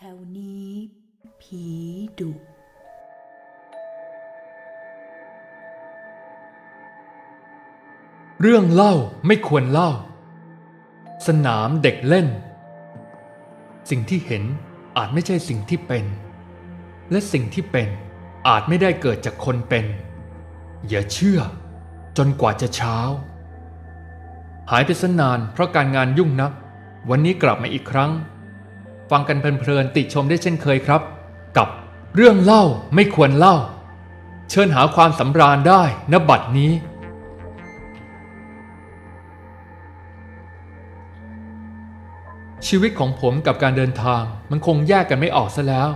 แถวนี้ ผีดุเรื่องเล่าไม่ควรเล่า สนามเด็กเล่น สิ่งที่เห็นอาจไม่ใช่สิ่งที่เป็น และสิ่งที่เป็นอาจไม่ได้เกิดจากคนเป็น อย่าเชื่อ จนกว่าจะเช้า หายไปสนานเพราะการงานยุ่งนัก วันนี้กลับมาอีกครั้ง ฟังกันเพลินๆติชมได้เช่นเคยครับ กับเรื่องเล่าไม่ควรเล่า เชิญหาความสำราญได้ณบัดนี้ ชีวิตของผมกับการเดินทางมันคงแยกกันไม่ออกซะแล้ว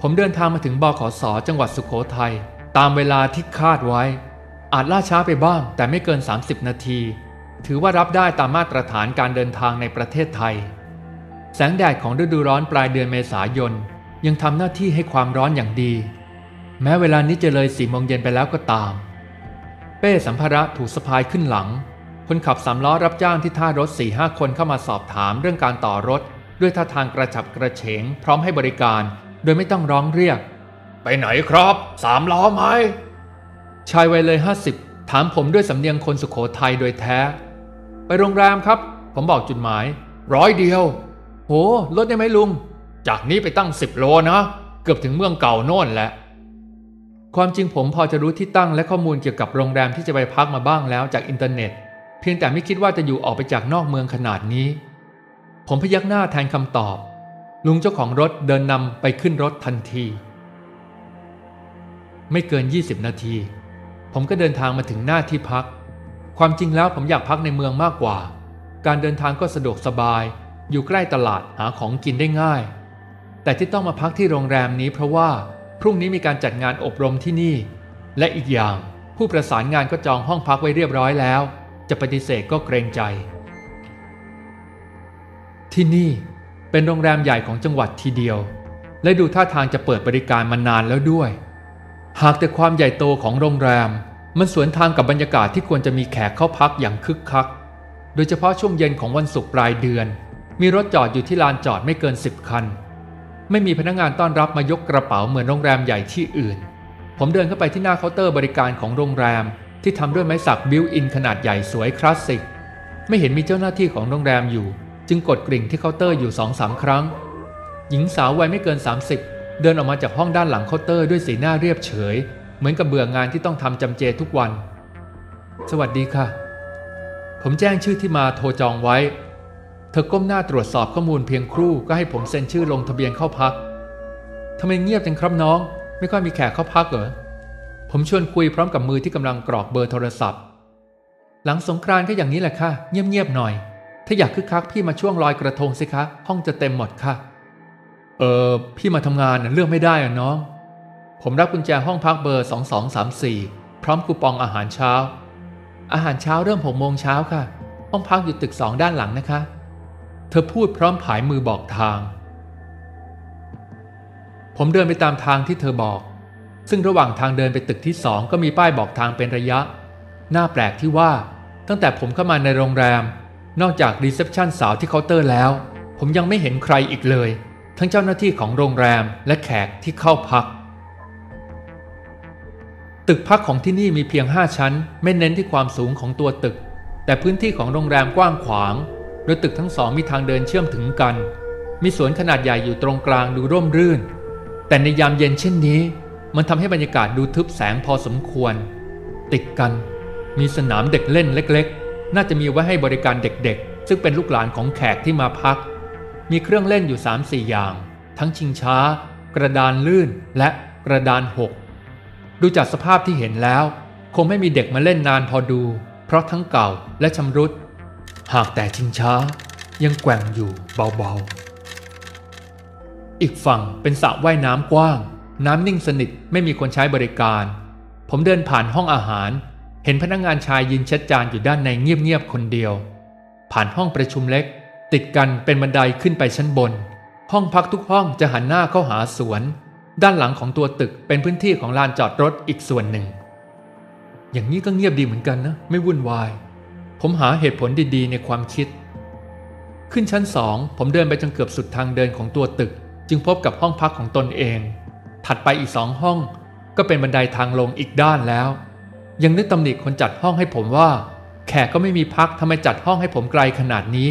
ผมเดินทางมาถึงบขสจังหวัดสุขโขทัยตามเวลาที่คาดไว้ อาจล่าช้าไปบ้างแต่ไม่เกิน 30 นาที ถือว่ารับได้ตามมาตรฐานการเดินทางในประเทศไทย แสงแดดของฤดูร้อนปลายเดือนเมษายน ยังทำหน้าที่ให้ความร้อนอย่างดี แม้เวลานี้จะเลยสี่โมงเย็นไปแล้วก็ตาม เป้สัมภาระถูกสะพายขึ้นหลัง คนขับสามล้อรับจ้างที่ท่ารถ4ี่ห้าคนเข้ามาสอบถามเรื่องการต่อรถ ด้วยท่าทางกระฉับกระเฉง พร้อมให้บริการ โดยไม่ต้องร้องเรียก ไปไหนครับสามล้อไหมชายวัยเลยห้าสิบถามผมด้วยสำเนียงคนสุขโขทัยโดยแท้ ไปโรงแรมครับ ผมบอกจุดหมาย ร้อยเดียว โหรถได้ไหมลุง จากนี้ไปตั้งสิบโลนะเกือบถึงเมืองเก่าโน่นแหละ ความจริงผมพอจะรู้ที่ตั้งและข้อมูลเกี่ยวกับโรงแรมที่จะไปพักมาบ้างแล้วจากอินเทอร์เน็ต เพียงแต่ไม่คิดว่าจะอยู่ออกไปจากนอกเมืองขนาดนี้ ผมพยักหน้าแทนคำตอบ ลุงเจ้าของรถเดินนำไปขึ้นรถทันที ไม่เกิน 20 นาที ผมก็เดินทางมาถึงหน้าที่พัก ความจริงแล้วผมอยากพักในเมืองมากกว่า การเดินทางก็สะดวกสบาย อยู่ใกล้ตลาดหาของกินได้ง่าย แต่ที่ต้องมาพักที่โรงแรมนี้เพราะว่าพรุ่งนี้มีการจัดงานอบรมที่นี่ และอีกอย่างผู้ประสานงานก็จองห้องพักไว้เรียบร้อยแล้ว จะปฏิเสธก็เกรงใจ ที่นี่เป็นโรงแรมใหญ่ของจังหวัดทีเดียว และดูท่าทางจะเปิดบริการมานานแล้วด้วย หากแต่ความใหญ่โตของโรงแรม มันสวนทางกับบรรยากาศที่ควรจะมีแขกเข้าพักอย่างคึกคัก โดยเฉพาะช่วงเย็นของวันศุกร์ปลายเดือน มีรถจอดอยู่ที่ลานจอดไม่เกิน10คัน ไม่มีพนักงานต้อนรับมายกกระเป๋าเหมือนโรงแรมใหญ่ที่อื่น ผมเดินเข้าไปที่หน้าเคาน์เตอร์บริการของโรงแรม ที่ทำด้วยไม้สัก built-in ขนาดใหญ่สวยคลาสสิก ไม่เห็นมีเจ้าหน้าที่ของโรงแรมอยู่ จึงกดกริ่งที่เคาน์เตอร์อยู่สองสามครั้ง หญิงสาววัยไม่เกิน 30 เดินออกมาจากห้องด้านหลังเคาน์เตอร์ด้วยสีหน้าเรียบเฉย เหมือนกับเบื่องานที่ต้องทำจำเจทุกวัน สวัสดีค่ะ ผมแจ้งชื่อที่มาโทรจองไว้ เธอก้มหน้าตรวจสอบข้อมูลเพียงครู่ก็ให้ผมเซ็นชื่อลงทะเบียนเข้าพักทำไมเงียบจังครับน้อง ไม่ค่อยมีแขกเข้าพักเหรอผมชวนคุยพร้อมกับมือที่กำลังกรอกเบอร์โทรศัพท์ หลังสงกรานต์ก็อย่างนี้แหละค่ะ เงียบๆหน่อย ถ้าอยากคึกคักพี่มาช่วงลอยกระทงสิคะ ห้องจะเต็มหมดค่ะ เออพี่มาทำงานเลือกไม่ได้อะน้อง ผมรับกุญแจห้องพักเบอร์ 2234 พร้อมคูปองอาหารเช้า อาหารเช้าเริ่ม6โมงเช้าค่ะ ห้องพักอยู่ตึกสองด้านหลังนะคะ เธอพูดพร้อมผายมือบอกทาง ผมเดินไปตามทางที่เธอบอก ซึ่งระหว่างทางเดินไปตึกที่สองก็มีป้ายบอกทางเป็นระยะ น่าแปลกที่ว่า ตั้งแต่ผมเข้ามาในโรงแรม นอกจาก reception สาวที่เคาน์เตอร์แล้ว ผมยังไม่เห็นใครอีกเลย ทั้งเจ้าหน้าที่ของโรงแรมและแขกที่เข้าพัก ตึกพักของที่นี่มีเพียง 5 ชั้น ไม่เน้นที่ความสูงของตัวตึก แต่พื้นที่ของโรงแรมกว้างขวาง โดยตึกทั้งสองมีทางเดินเชื่อมถึงกัน มีสวนขนาดใหญ่อยู่ตรงกลางดูร่มรื่น แต่ในยามเย็นเช่นนี้ มันทำให้บรรยากาศดูทึบแสงพอสมควร ติดกัน มีสนามเด็กเล่นเล็กๆ น่าจะมีไว้ให้บริการเด็กๆ ซึ่งเป็นลูกหลานของแขกที่มาพัก มีเครื่องเล่นอยู่ 3-4 อย่าง ทั้งชิงช้า กระดานลื่นและกระดานหกดูจากสภาพที่เห็นแล้ว คงไม่มีเด็กมาเล่นนานพอดู เพราะทั้งเก่าและชำรุด หากแต่ชิงช้ายังแกว่งอยู่เบาๆ อีกฝั่งเป็นสระว่ายน้ำกว้าง น้ำนิ่งสนิทไม่มีคนใช้บริการ ผมเดินผ่านห้องอาหาร เห็นพนักงานชายยืนเช็ดจานอยู่ด้านในเงียบๆคนเดียว ผ่านห้องประชุมเล็ก ติดกันเป็นบันไดขึ้นไปชั้นบน ห้องพักทุกห้องจะหันหน้าเข้าหาสวน ด้านหลังของตัวตึกเป็นพื้นที่ของลานจอดรถอีกส่วนหนึ่ง อย่างนี้ก็เงียบดีเหมือนกันนะ ไม่วุ่นวาย ผมหาเหตุผลดีๆ ในความคิด ขึ้นชั้นสองผมเดินไปจนเกือบสุดทางเดินของตัวตึก จึงพบกับห้องพักของตนเอง ถัดไปอีกสองห้อง ก็เป็นบันไดทางลงอีกด้านแล้ว ยังนึกตำหนิคนจัดห้องให้ผมว่า แขกก็ไม่มีพักทำไมจัดห้องให้ผมไกลขนาดนี้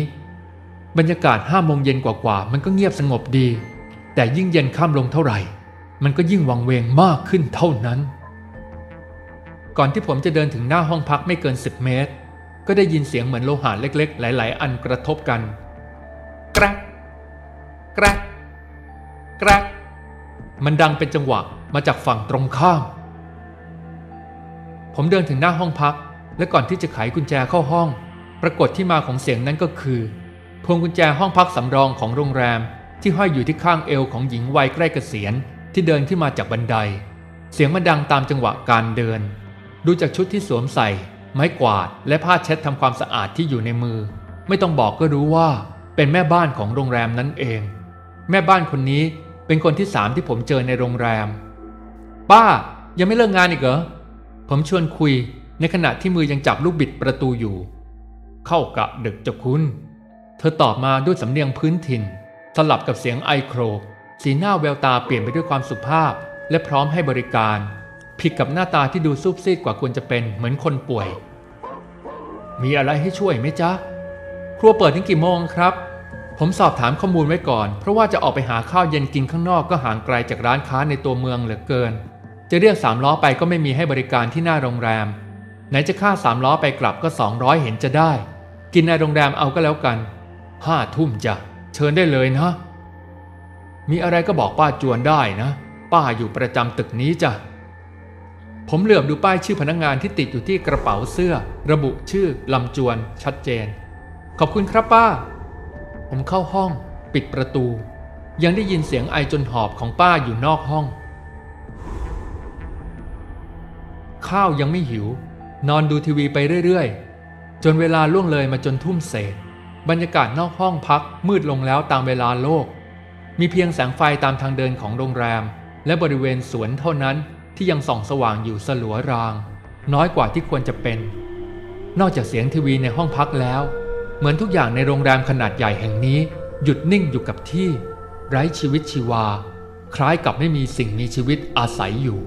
บรรยากาศห้าโมงเย็นกว่าๆมันก็เงียบสงบดี แต่ยิ่งเย็นข้ามลงเท่าไหร่ มันก็ยิ่งวังเวงมากขึ้นเท่านั้น ก่อนที่ผมจะเดินถึงหน้าห้องพักไม่เกิน 10 เมตร ก็ได้ยินเสียงเหมือนโลหะเล็ก ๆ หลาย ๆ อันกระทบกันกรกกรกกรกมันดังเป็นจังหวะมาจากฝั่งตรงข้าม ผมเดินถึงหน้าห้องพัก และก่อนที่จะไขกุญแจเข้าห้อง ปรากฏที่มาของเสียงนั้นก็คือ พวงกุญแจห้องพักสำรองของโรงแรมที่ห้อยอยู่ที่ข้างเอวของหญิงวัยใกล้เกษียณที่เดินขึ้นมาจากบันได เสียงมันดังตามจังหวะการเดิน ดูจากชุดที่สวมใส่ ไม้กวาด และผ้าเช็ดทำความสะอาดที่อยู่ในมือ ไม่ต้องบอกก็รู้ว่า เป็นแม่บ้านของโรงแรมนั้นเอง แม่บ้านคนนี้เป็นคนที่สามที่ผมเจอในโรงแรม ป้ายังไม่เลิกงานอีกเหรอ ผมชวนคุยในขณะที่มือยังจับลูกบิดประตูอยู่ เข้ากะดึกจะคุณ เธอตอบมาด้วยสำเนียงพื้นถิ่น สลับกับเสียงไอโคร สีหน้าแววตาเปลี่ยนไปด้วยความสุภาพ และพร้อมให้บริการ ผิดกับหน้าตาที่ดูซุบซีดกว่าควรจะเป็นเหมือนคนป่วย มีอะไรให้ช่วยไหมจ๊ะ ครัวเปิดถึงกี่โมงครับ ผมสอบถามข้อมูลไว้ก่อน เพราะว่าจะออกไปหาข้าวเย็นกินข้างนอกก็ห่างไกลจากร้านค้าในตัวเมืองเหลือเกิน จะเรียกสามล้อไปก็ไม่มีให้บริการที่หน้าโรงแรม ไหนจะค่าสามล้อไปกลับก็ 200 เห็นจะได้ กินในโรงแรมเอาก็แล้วกันห้าทุ่มจ้ะเชิญได้เลยนะมีอะไรก็บอกป้าจวนได้นะ ป้าอยู่ประจำตึกนี้จ้ะ ผมเหลือบดูป้ายชื่อพนักงงานที่ติดอยู่ที่กระเป๋าเสื้อ ระบุชื่อลำจวน ชัดเจน ขอบคุณครับป้า ผมเข้าห้อง ปิดประตู ยังได้ยินเสียงไอจนหอบของป้าอยู่นอกห้อง ข้าวยังไม่หิว นอนดูทีวีไปเรื่อยๆ จนเวลาล่วงเลยมาจนทุ่มเศษ บรรยากาศนอกห้องพักมืดลงแล้วตามเวลาโลก มีเพียงแสงไฟตามทางเดินของโรงแรม และบริเวณสวนเท่านั้น ที่ยังส่องสว่างอยู่สลัวราง น้อยกว่าที่ควรจะเป็น นอกจากเสียงทีวีในห้องพักแล้ว เหมือนทุกอย่างในโรงแรมขนาดใหญ่แห่งนี้ หยุดนิ่งอยู่กับที่ ไร้ชีวิตชีวา คล้ายกับไม่มีสิ่งมีชีวิตอาศัยอยู่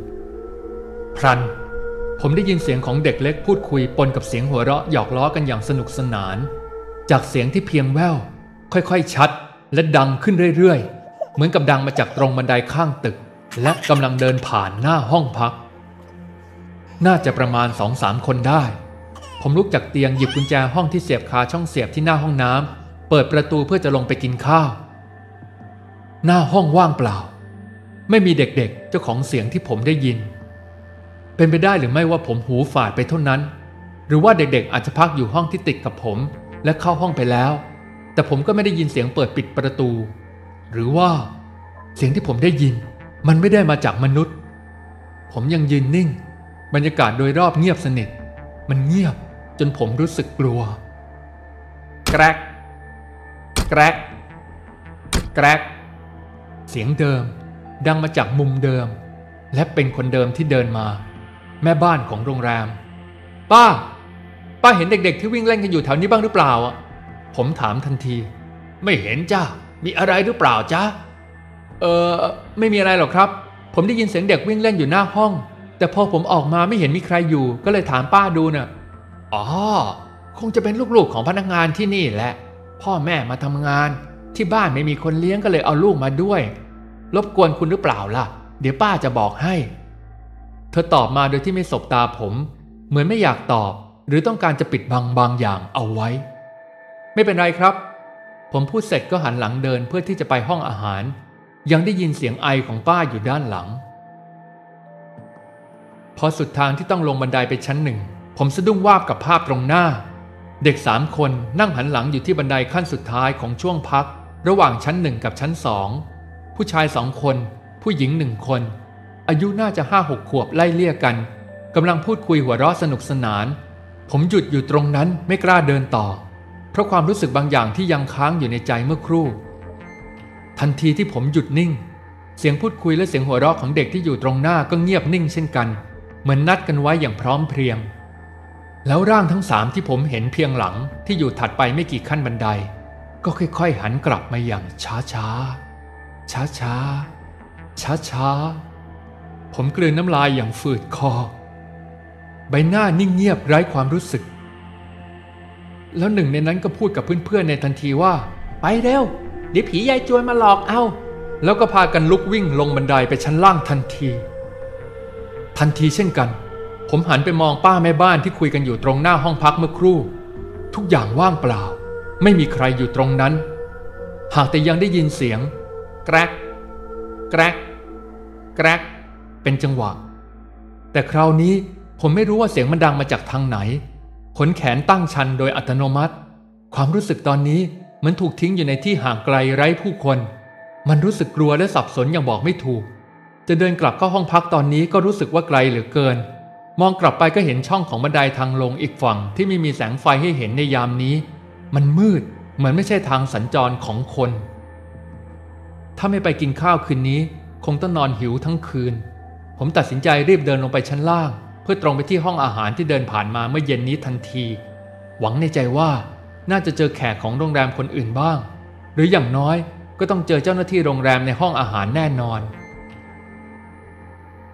พรัน ผมได้ยินเสียงของเด็กเล็กพูดคุยปนกับเสียงหัวเราะหยอกล้อกันอย่างสนุกสนาน จากเสียงที่เพียงแววค่อยๆชัด และดังขึ้นเรื่อยๆ เหมือนกับดังมาจากตรงบันไดข้างตึก และกำลังเดินผ่านหน้าห้องพัก น่าจะประมาณสองสามคนได้ ผมลุกจากเตียงหยิบกุญแจห้องที่เสียบคาช่องเสียบที่หน้าห้องน้ำเปิดประตูเพื่อจะลงไปกินข้าว หน้าห้องว่างเปล่า ไม่มีเด็กๆเจ้าของเสียงที่ผมได้ยิน เป็นไปได้หรือไม่ว่าผมหูฝาดไปเท่านั้น หรือว่าเด็กๆ อาจจะพักอยู่ห้องที่ติดกับผม และเข้าห้องไปแล้ว แต่ผมก็ไม่ได้ยินเสียงเปิดปิดประตู หรือว่าเสียงที่ผมได้ยิน มันไม่ได้มาจากมนุษย์ ผมยังยืนนิ่ง บรรยากาศโดยรอบเงียบสนิท มันเงียบจนผมรู้สึกกลัว แกรก แกรก แกรก เสียงเดิม ดังมาจากมุมเดิม และเป็นคนเดิมที่เดินมา แม่บ้านของโรงแรม ป้า ป้าเห็นเด็กๆที่วิ่งเล่นกันอยู่แถวนี้บ้างหรือเปล่าอะผมถามทันที ไม่เห็นจ้ามีอะไรหรือเปล่าจ้า เออไม่มีอะไรหรอกครับ ผมได้ยินเสียงเด็กวิ่งเล่นอยู่หน้าห้อง แต่พอผมออกมาไม่เห็นมีใครอยู่ ก็เลยถามป้าดูน่ะอ๋อคงจะเป็นลูกๆของพนักงานที่นี่แหละ พ่อแม่มาทำงาน ที่บ้านไม่มีคนเลี้ยงก็เลยเอาลูกมาด้วย รบกวนคุณหรือเปล่าล่ะ เดี๋ยวป้าจะบอกให้ เธอตอบมาโดยที่ไม่สบตาผม เหมือนไม่อยากตอบ หรือต้องการจะปิดบังบางอย่างเอาไว้ ไม่เป็นไรครับ ผมพูดเสร็จก็หันหลังเดินเพื่อที่จะไปห้องอาหาร ยังได้ยินเสียงไอของป้าอยู่ด้านหลัง พอสุดทางที่ต้องลงบันไดไปชั้นหนึ่ง ผมสะดุ้งวาบกับภาพตรงหน้า เด็กสามคนนั่งหันหลังอยู่ที่บันไดขั้นสุดท้ายของช่วงพัก ระหว่างชั้นหนึ่งกับชั้นสองผู้ชายสองคน ผู้หญิงหนึ่งคน อายุน่าจะห้าหกขวบไล่เลี่ยกันกำลังพูดคุยหัวเราะสนุกสนาน ผมหยุดอยู่ตรงนั้นไม่กล้าเดินต่อ เพราะความรู้สึกบางอย่างที่ยังค้างอยู่ในใจเมื่อครู่ ทันทีที่ผมหยุดนิ่ง เสียงพูดคุยและเสียงหัวเราะของเด็กที่อยู่ตรงหน้าก็เงียบนิ่งเช่นกัน เหมือนนัดกันไว้อย่างพร้อมเพรียง แล้วร่างทั้งสามที่ผมเห็นเพียงหลังที่อยู่ถัดไปไม่กี่ขั้นบันได ก็ค่อยๆ หันกลับมาอย่างช้าๆช้าช้าช้าช้าๆผมกลืนน้ำลายอย่างฝืดคอ ใบหน้านิ่งเงียบไร้ความรู้สึก แล้วหนึ่งในนั้นก็พูดกับเพื่อนๆในทันทีว่า ไปเร็ว เดี๋ยวผียายจวนมาหลอกเอา แล้วก็พากันลุกวิ่งลงบันไดไปชั้นล่างทันที ทันทีเช่นกัน ผมหันไปมองป้าแม่บ้านที่คุยกันอยู่ตรงหน้าห้องพักเมื่อครู่ ทุกอย่างว่างเปล่า ไม่มีใครอยู่ตรงนั้น หากแต่ยังได้ยินเสียง แกรกแกรกแกรกเป็นจังหวะ แต่คราวนี้ผมไม่รู้ว่าเสียงมันดังมาจากทางไหน ขนแขนตั้งชันโดยอัตโนมัติ ความรู้สึกตอนนี้ มือนถูกทิ้งอยู่ในที่ห่างไกลไร้ผู้คน มันรู้สึกกลัวและสับสนอย่างบอกไม่ถูก จะเดินกลับเข้าห้องพักตอนนี้ก็รู้สึกว่าไกลเหลือเกิน มองกลับไปก็เห็นช่องของบันไดทางลงอีกฝั่งที่ไม่มีแสงไฟให้เห็นในยามนี้ มันมืดเหมือนไม่ใช่ทางสัญจรของคน ถ้าไม่ไปกินข้าวคืนนี้ คงต้องนอนหิวทั้งคืน ผมตัดสินใจรีบเดินลงไปชั้นล่าง เพื่อตรงไปที่ห้องอาหารที่เดินผ่านมาเมื่อเย็นนี้ทันที หวังในใจว่า น่าจะเจอแขกของโรงแรมคนอื่นบ้าง หรืออย่างน้อยก็ต้องเจอเจ้าหน้าที่โรงแรมในห้องอาหารแน่นอน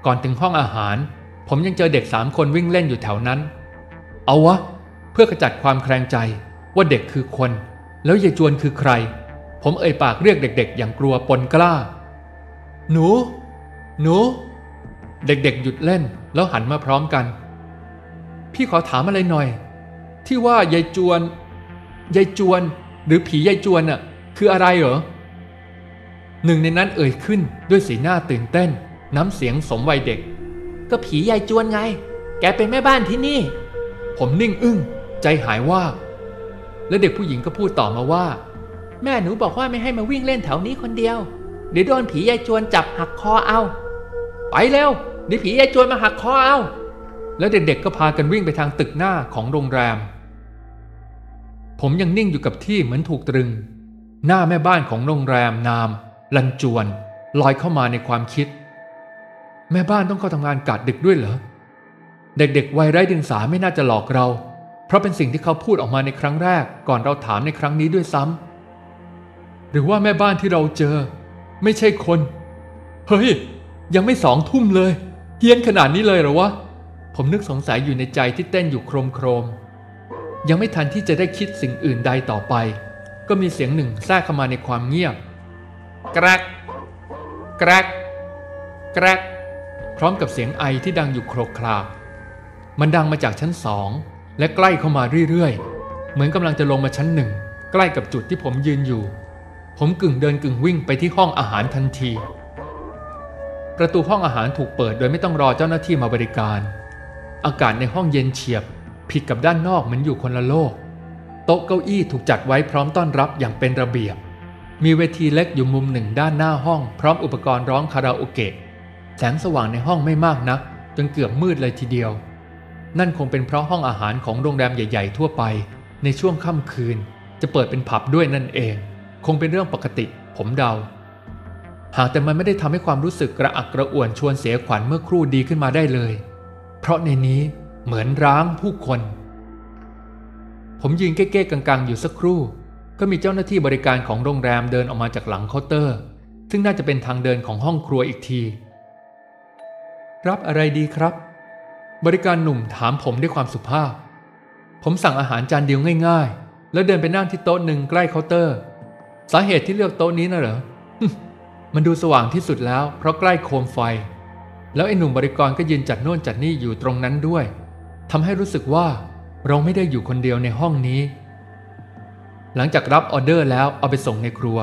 ก่อนถึงห้องอาหาร ผมยังเจอเด็กสามคนวิ่งเล่นอยู่แถวนั้น เอาวะ เพื่อขจัดความแคลงใจว่าเด็กคือคน แล้วยายจวนคือใคร ผมเอ่ยปากเรียกเด็ก ๆ อย่างกลัวปนกล้า หนู หนู เด็กๆหยุดเล่นแล้วหันมาพร้อมกัน พี่ขอถามอะไรหน่อย ที่ว่ายายจวน ยายจวน หรือผียายจวนน่ะ คืออะไรเหรอหนึ่งในนั้นเอ่ยขึ้นด้วยสีหน้าตื่นเต้น น้ำเสียงสมวัยเด็ก ก็ผียายจวนไง แกเป็นแม่บ้านที่นี่ ผมนิ่งอึ้ง ใจหายว่า และเด็กผู้หญิงก็พูดต่อมาว่า แม่หนูบอกว่าไม่ให้มาวิ่งเล่นแถวนี้คนเดียว เดี๋ยวโดนผียายจวนจับหักคอเอา ไปเร็วเดี๋ยวผียายจวนมาหักคอเอา แล้วเด็กๆก็พากันวิ่งไปทางตึกหน้าของโรงแรม ผมยังนิ่งอยู่กับที่เหมือนถูกตรึง หน้าแม่บ้านของโรงแรมนาม ลันจวน ลอยเข้ามาในความคิด แม่บ้านต้องเข้าทำงานกะดึกด้วยเหรอ เด็กๆวัยไร้เดียงสาไม่น่าจะหลอกเรา เพราะเป็นสิ่งที่เขาพูดออกมาในครั้งแรกก่อนเราถามในครั้งนี้ด้วยซ้ำหรือว่าแม่บ้านที่เราเจอ ไม่ใช่คน เฮ้ย ยังไม่สองทุ่มเลยเฮี้ยนขนาดนี้เลยเหรอวะผมนึกสงสัยอยู่ในใจที่เต้นอยู่โครมโครม ยังไม่ทันที่จะได้คิดสิ่งอื่นใดต่อไป ก็มีเสียงหนึ่งแทรกเข้ามาในความเงียบ กรกกรกกรกพร้อมกับเสียงไอที่ดังอยู่โครกครากมันดังมาจากชั้นสองและใกล้เข้ามาเรื่อยๆ เหมือนกำลังจะลงมาชั้นหนึ่งใกล้กับจุดที่ผมยืนอยู่ ผมกึ่งเดินกึ่งวิ่งไปที่ห้องอาหารทันที ประตูห้องอาหารถูกเปิดโดยไม่ต้องรอเจ้าหน้าที่มาบริการ อากาศในห้องเย็นเฉียบ ผิดกับด้านนอกเหมือนอยู่คนละโลก โต๊ะเก้าอี้ถูกจัดไว้พร้อมต้อนรับอย่างเป็นระเบียบ มีเวทีเล็กอยู่มุมหนึ่งด้านหน้าห้อง พร้อมอุปกรณ์ร้องคาราโอเกะแสงสว่างในห้องไม่มากนัก จนเกือบมืดเลยทีเดียว นั่นคงเป็นเพราะห้องอาหารของโรงแรมใหญ่ ๆ ทั่วไป ในช่วงค่ำคืน จะเปิดเป็นผับด้วยนั่นเอง คงเป็นเรื่องปกติ ผมเดา หากแต่มันไม่ได้ทำให้ความรู้สึกกระอักกระอ่วนชวนเสียขวัญเมื่อครู่ดีขึ้นมาได้เลย เพราะในนี้ เหมือนร้างผู้คน ผมยืนเก้ๆกังๆ อยู่สักครู่ ก็มีเจ้าหน้าที่บริการของโรงแรมเดินออกมาจากหลังเคาน์เตอร์ ซึ่งน่าจะเป็นทางเดินของห้องครัวอีกที รับอะไรดีครับ บริการหนุ่มถามผมด้วยความสุภาพ ผมสั่งอาหารจานเดียวง่าย ๆ แล้วเดินไปนั่งที่โต๊ะหนึ่งใกล้เคาน์เตอร์ สาเหตุที่เลือกโต๊ะนี้นะเหรอมันดูสว่างที่สุดแล้วเพราะใกล้โคมไฟ แล้วไอ้หนุ่มบริกรก็ยืนจัดโน่นจัดนี่อยู่ตรงนั้นด้วย ทำให้รู้สึกว่าเราไม่ได้อยู่คนเดียวในห้องนี้ หลังจากรับออเดอร์แล้วเอาไปส่งในครัว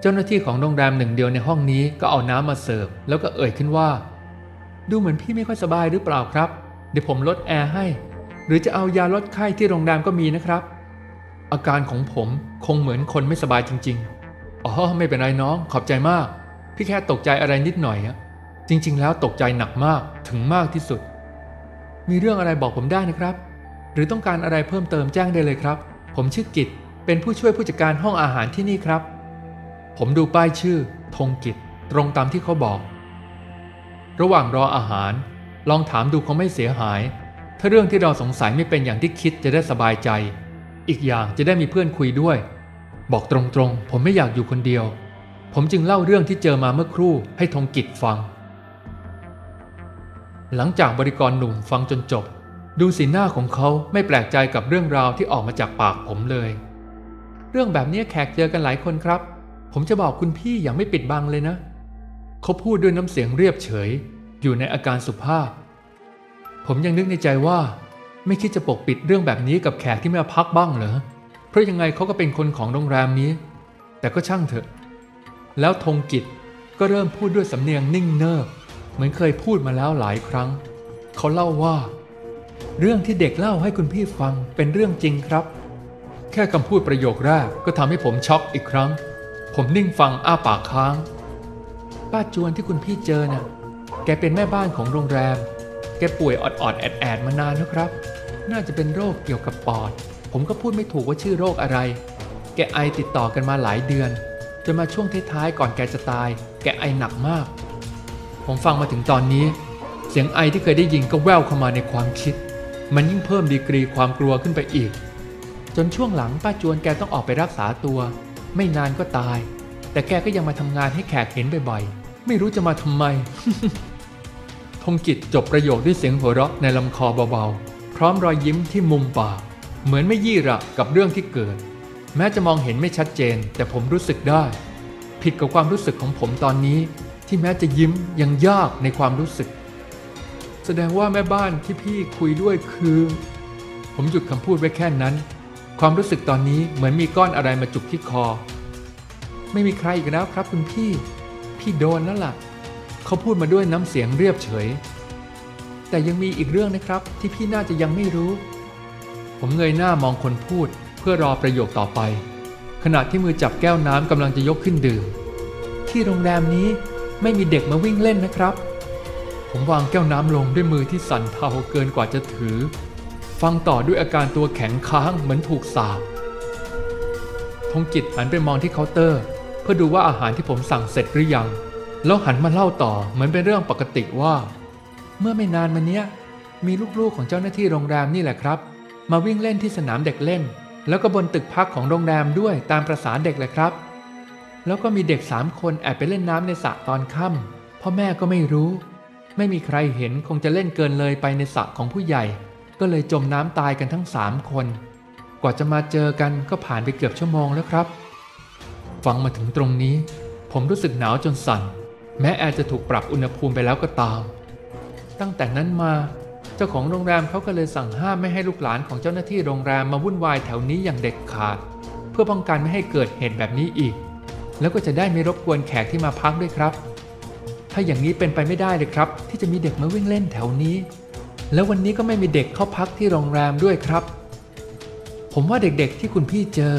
เจ้าหน้าที่ของโรงแรมหนึ่งเดียวในห้องนี้ก็เอาน้ำมาเสิร์ฟแล้วก็เอ่ยขึ้นว่า ดูเหมือนพี่ไม่ค่อยสบายหรือเปล่าครับ เดี๋ยวผมลดแอร์ให้ หรือจะเอายาลดไข้ที่โรงแรมก็มีนะครับ อาการของผมคงเหมือนคนไม่สบายจริง ๆอ๋อไม่เป็นไรน้องขอบใจมาก พี่แค่ตกใจอะไรนิดหน่อยอะจริง ๆ แล้วตกใจหนักมากถึงมากที่สุด มีเรื่องอะไรบอกผมได้นะครับ หรือต้องการอะไรเพิ่มเติมแจ้งได้เลยครับ ผมชื่อกิตเป็นผู้ช่วยผู้จัดการห้องอาหารที่นี่ครับ ผมดูป้ายชื่อธงกิจตรงตามที่เขาบอก ระหว่างรออาหาร ลองถามดูคงไม่เสียหาย ถ้าเรื่องที่เราสงสัยไม่เป็นอย่างที่คิดจะได้สบายใจ อีกอย่างจะได้มีเพื่อนคุยด้วย บอกตรงๆ ผมไม่อยากอยู่คนเดียว ผมจึงเล่าเรื่องที่เจอมาเมื่อครู่ให้ธงกิจฟัง หลังจากบริกรหนุ่มฟังจนจบ ดูสีหน้าของเขาไม่แปลกใจกับเรื่องราวที่ออกมาจากปากผมเลย เรื่องแบบนี้แขกเจอกันหลายคนครับ ผมจะบอกคุณพี่อย่างไม่ปิดบังเลยนะ เขาพูดด้วยน้ำเสียงเรียบเฉย อยู่ในอาการสุภาพ ผมยังนึกในใจว่า ไม่คิดจะปกปิดเรื่องแบบนี้กับแขกที่มาพักบ้างเหรอเพราะยังไงเขาก็เป็นคนของโรงแรมนี้ แต่ก็ช่างเถอะ แล้วธงกิจก็เริ่มพูดด้วยสำเนียงนิ่งเนิบ เหมือนเคยพูดมาแล้วหลายครั้ง เขาเล่าว่า เรื่องที่เด็กเล่าให้คุณพี่ฟังเป็นเรื่องจริงครับ แค่คำพูดประโยคแรกก็ทำให้ผมช็อกอีกครั้ง ผมนิ่งฟังอ้าปากค้าง ป้าจวนที่คุณพี่เจอน่ะ แกเป็นแม่บ้านของโรงแรม แกป่วยออดๆแอดๆมานานนะครับ น่าจะเป็นโรคเกี่ยวกับปอด ผมก็พูดไม่ถูกว่าชื่อโรคอะไร แกไอติดต่อกันมาหลายเดือนจนมาช่วงท้ายๆก่อนแกจะตาย แกไอหนักมาก ผมฟังมาถึงตอนนี้ เสียงไอที่เคยได้ยินก็แว่วเข้ามาในความคิด มันยิ่งเพิ่มดีกรีความกลัวขึ้นไปอีก จนช่วงหลังป้าจวนแกต้องออกไปรักษาตัว ไม่นานก็ตาย แต่แกก็ยังมาทำงานให้แขกเห็นบ่อยๆ ไม่รู้จะมาทำไมธงกิจจบประโยคด้วยเสียงหัวเราะในลำคอเบาๆ พร้อมรอยยิ้มที่มุมปาก เหมือนไม่ยี่ระกับเรื่องที่เกิด แม้จะมองเห็นไม่ชัดเจน แต่ผมรู้สึกได้ ผิดกับความรู้สึกของผมตอนนี้ ที่แม้จะยิ้มยังยากในความรู้สึก แสดงว่าแม่บ้านที่พี่คุยด้วยคือ ผมหยุดคำพูดไว้แค่นั้น ความรู้สึกตอนนี้เหมือนมีก้อนอะไรมาจุกที่คอ ไม่มีใครอีกแล้วครับคุณพี่ พี่โดนแล้วล่ะ เขาพูดมาด้วยน้ำเสียงเรียบเฉย แต่ยังมีอีกเรื่องนะครับ ที่พี่น่าจะยังไม่รู้ ผมเงยหน้ามองคนพูดเพื่อรอประโยคต่อไป ขณะที่มือจับแก้วน้ำกำลังจะยกขึ้นดื่ม ที่โรงแรมนี้ ไม่มีเด็กมาวิ่งเล่นนะครับ ผมวางแก้วน้ำลงด้วยมือที่สั่นเทาเกินกว่าจะถือ ฟังต่อด้วยอาการตัวแข็งค้างเหมือนถูกสาบธงกิจหันไปมองที่เคาน์เตอร์ เพื่อดูว่าอาหารที่ผมสั่งเสร็จหรือยัง แล้วหันมาเล่าต่อเหมือนเป็นเรื่องปกติว่า เมื่อไม่นานมาเนี้ย มีลูกๆของเจ้าหน้าที่โรงแรมนี่แหละครับ มาวิ่งเล่นที่สนามเด็กเล่น แล้วก็บนตึกพักของโรงแรมด้วยตามประษาเด็กแหละครับ แล้วก็มีเด็กสามคนแอบไปเล่นน้ำในสระตอนค่ำพ่อแม่ก็ไม่รู้ ไม่มีใครเห็นคงจะเล่นเกินเลยไปในสระของผู้ใหญ่ ก็เลยจมน้ำตายกันทั้งสามคน กว่าจะมาเจอกันก็ผ่านไปเกือบชั่วโมงแล้วครับฟังมาถึงตรงนี้ ผมรู้สึกหนาวจนสั่น แม้แอร์จะถูกปรับอุณหภูมิไปแล้วก็ตาม ตั้งแต่นั้นมาเจ้าของโรงแรมเขาก็เลยสั่งห้ามไม่ให้ลูกหลานของเจ้าหน้าที่โรงแรมมาวุ่นวายแถวนี้อย่างเด็ดขาด เพื่อป้องกันไม่ให้เกิดเหตุแบบนี้อีก แล้วก็จะได้ไม่รบกวนแขกที่มาพักด้วยครับ ถ้าอย่างนี้เป็นไปไม่ได้เลยครับ ที่จะมีเด็กมาวิ่งเล่นแถวนี้ แล้ววันนี้ก็ไม่มีเด็กเข้าพักที่โรงแรมด้วยครับ ผมว่าเด็กๆที่คุณพี่เจอ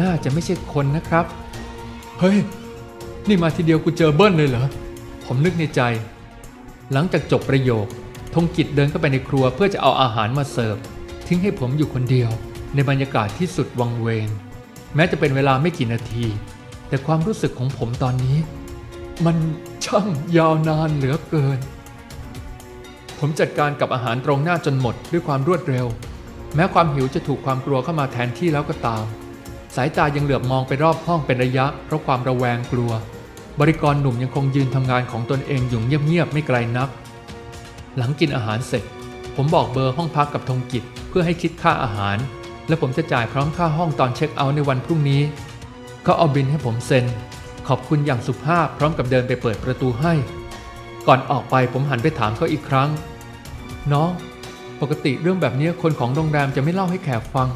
น่าจะไม่ใช่คนนะครับ เฮ้ย นี่มาทีเดียวกูเจอเบิ้ลเลยเหรอ ผมนึกในใจ หลังจากจบประโยค ธงกิจเดินเข้าไปในครัวเพื่อจะเอาอาหารมาเสิร์ฟ ทิ้งให้ผมอยู่คนเดียว ในบรรยากาศที่สุดวังเวง แม้จะเป็นเวลาไม่กี่นาที แต่ความรู้สึกของผมตอนนี้ มันช่างยาวนานเหลือเกิน ผมจัดการกับอาหารตรงหน้าจนหมดด้วยความรวดเร็ว แม้ความหิวจะถูกความกลัวเข้ามาแทนที่แล้วก็ตาม สายตายังเหลือบมองไปรอบห้องเป็นระยะ เพราะความระแวงกลัว บริกรหนุ่มยังคงยืนทำงานของตนเองอยู่เงียบๆไม่ไกลนัก หลังกินอาหารเสร็จ ผมบอกเบอร์ห้องพักกับธงกิจเพื่อให้คิดค่าอาหาร และผมจะจ่ายพร้อมค่าห้องตอนเช็คเอาท์ในวันพรุ่งนี้ เขาเอาบินให้ผมเซ็น ขอบคุณอย่างสุภาพพร้อมกับเดินไปเปิดประตูให้ ก่อนออกไปผมหันไปถามเขาอีกครั้ง น้อง ปกติเรื่องแบบนี้คนของโรงแรมจะไม่เล่าให้แขกฟัง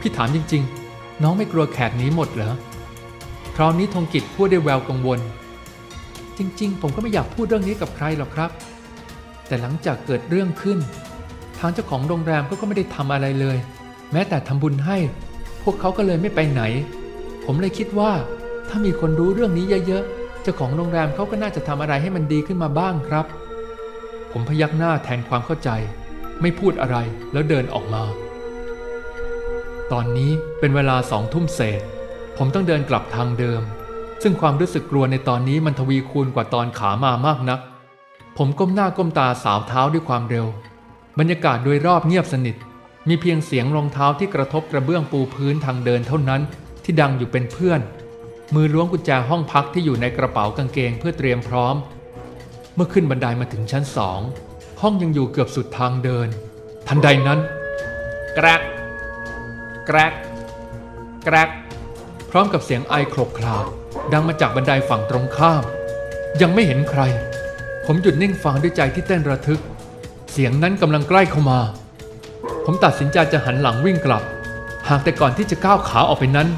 พี่ถามจริง ๆ น้องไม่กลัวแขกหนีหมดเหรอคราวนี้ธงกิจพูดด้วยแววกังวล จริง ๆ ผมก็ไม่อยากพูดเรื่องนี้กับใครหรอกครับ แต่หลังจากเกิดเรื่องขึ้น ทางเจ้าของโรงแรมก็ก็ไม่ได้ทำอะไรเลย แม้แต่ทำบุญให้ พวกเขาก็เลยไม่ไปไหน ผมเลยคิดว่า ถ้ามีคนรู้เรื่องนี้เยอะๆเจ้าของโรงแรมเขาก็น่าจะทำอะไรให้มันดีขึ้นมาบ้างครับ ผมพยักหน้าแทนความเข้าใจ ไม่พูดอะไรแล้วเดินออกมา ตอนนี้เป็นเวลาสองทุ่มเศษ ผมต้องเดินกลับทางเดิม ซึ่งความรู้สึกกลัวในตอนนี้มันทวีคูณกว่าตอนขามามากนัก ผมก้มหน้าก้มตาสาวเท้าด้วยความเร็ว บรรยากาศโดยรอบเงียบสนิท มีเพียงเสียงรองเท้าที่กระทบกระเบื้องปูพื้นทางเดินเท่านั้น ที่ดังอยู่เป็นเพื่อน มือล้วงกุญแจห้องพักที่อยู่ในกระเป๋ากางเกงเพื่อเตรียมพร้อม เมื่อขึ้นบันไดมาถึงชั้นสอง ห้องยังอยู่เกือบสุดทางเดิน ทันใดนั้น แกรกแกรกแกรกพร้อมกับเสียงไอโครกคลาดังมาจากบันไดฝั่งตรงข้าม ยังไม่เห็นใคร ผมหยุดนิ่งฟังด้วยใจที่เต้นระทึก เสียงนั้นกำลังใกล้เข้ามา ผมตัดสินใจจะหันหลังวิ่งกลับ หากแต่ก่อนที่จะก้าวขาออกไปนั้น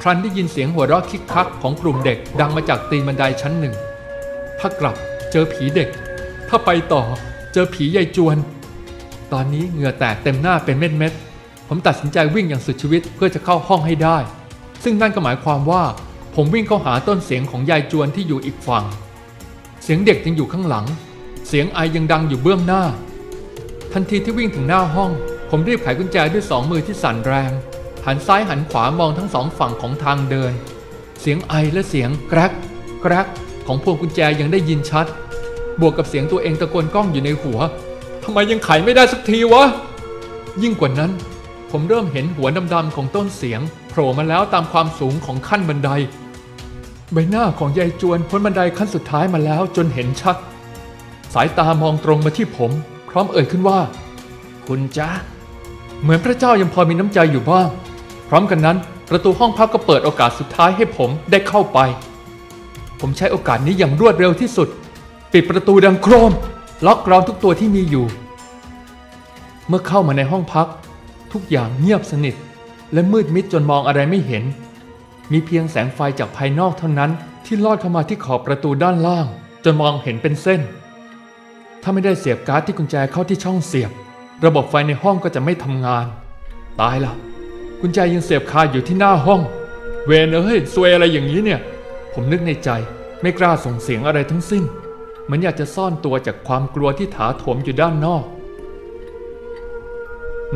พลันได้ยินเสียงหัวเราะคิกคักของกลุ่มเด็กดังมาจากตีนบันไดชั้นหนึ่ง ถ้ากลับเจอผีเด็ก ถ้าไปต่อเจอผียายจวน ตอนนี้เหงื่อแตกเต็มหน้าเป็นเม็ดเม็ดๆผมตัดสินใจวิ่งอย่างสุดชีวิตเพื่อจะเข้าห้องให้ได้ ซึ่งนั่นก็หมายความว่า ผมวิ่งเข้าหาต้นเสียงของยายจวนที่อยู่อีกฝั่ง เสียงเด็กยังอยู่ข้างหลัง เสียงไอยังดังอยู่เบื้องหน้า ทันทีที่วิ่งถึงหน้าห้อง ผมรีบไขกุญแจด้วยสองมือที่สั่นแรง หันซ้ายหันขวามองทั้งสองฝั่งของทางเดิน เสียงไอและเสียงแกรกแกรกของพวงกุญแจยังได้ยินชัด บวกกับเสียงตัวเองตะโกนก้องอยู่ในหัวทำไมยังไขไม่ได้สักทีวะ ยิ่งกว่านั้น ผมเริ่มเห็นหัวดำๆของต้นเสียงโผล่มาแล้วตามความสูงของขั้นบันได ใบหน้าของยายจวนพ้นบันไดขั้นสุดท้ายมาแล้วจนเห็นชัด สายตามองตรงมาที่ผม พร้อมเอ่ยขึ้นว่า คุณจ๊ะเหมือนพระเจ้ายังพอมีน้ำใจอยู่บ้าง พร้อมกันนั้นประตูห้องพักก็เปิดโอกาสสุดท้ายให้ผมได้เข้าไป ผมใช้โอกาสนี้อย่างรวดเร็วที่สุด ปิดประตูดังโครม ล็อกกรอนทุกตัวที่มีอยู่ เมื่อเข้ามาในห้องพัก ทุกอย่างเงียบสนิท และมืดมิดจนมองอะไรไม่เห็น มีเพียงแสงไฟจากภายนอกเท่านั้นที่ลอดเข้ามาที่ขอบประตูด้านล่าง จนมองเห็นเป็นเส้น ถ้าไม่ได้เสียบการ์ดที่กุญแจเข้าที่ช่องเสียบ ระบบไฟในห้องก็จะไม่ทำงาน ตายละ กุญแจยังเสียบคาอยู่ที่หน้าห้อง เวนเอ้ยซวยอะไรอย่างนี้เนี่ย ผมนึกในใจไม่กล้าส่งเสียงอะไรทั้งสิ้นมือนอยากจะซ่อนตัวจากความกลัวที่ถาโถมอยู่ด้านนอก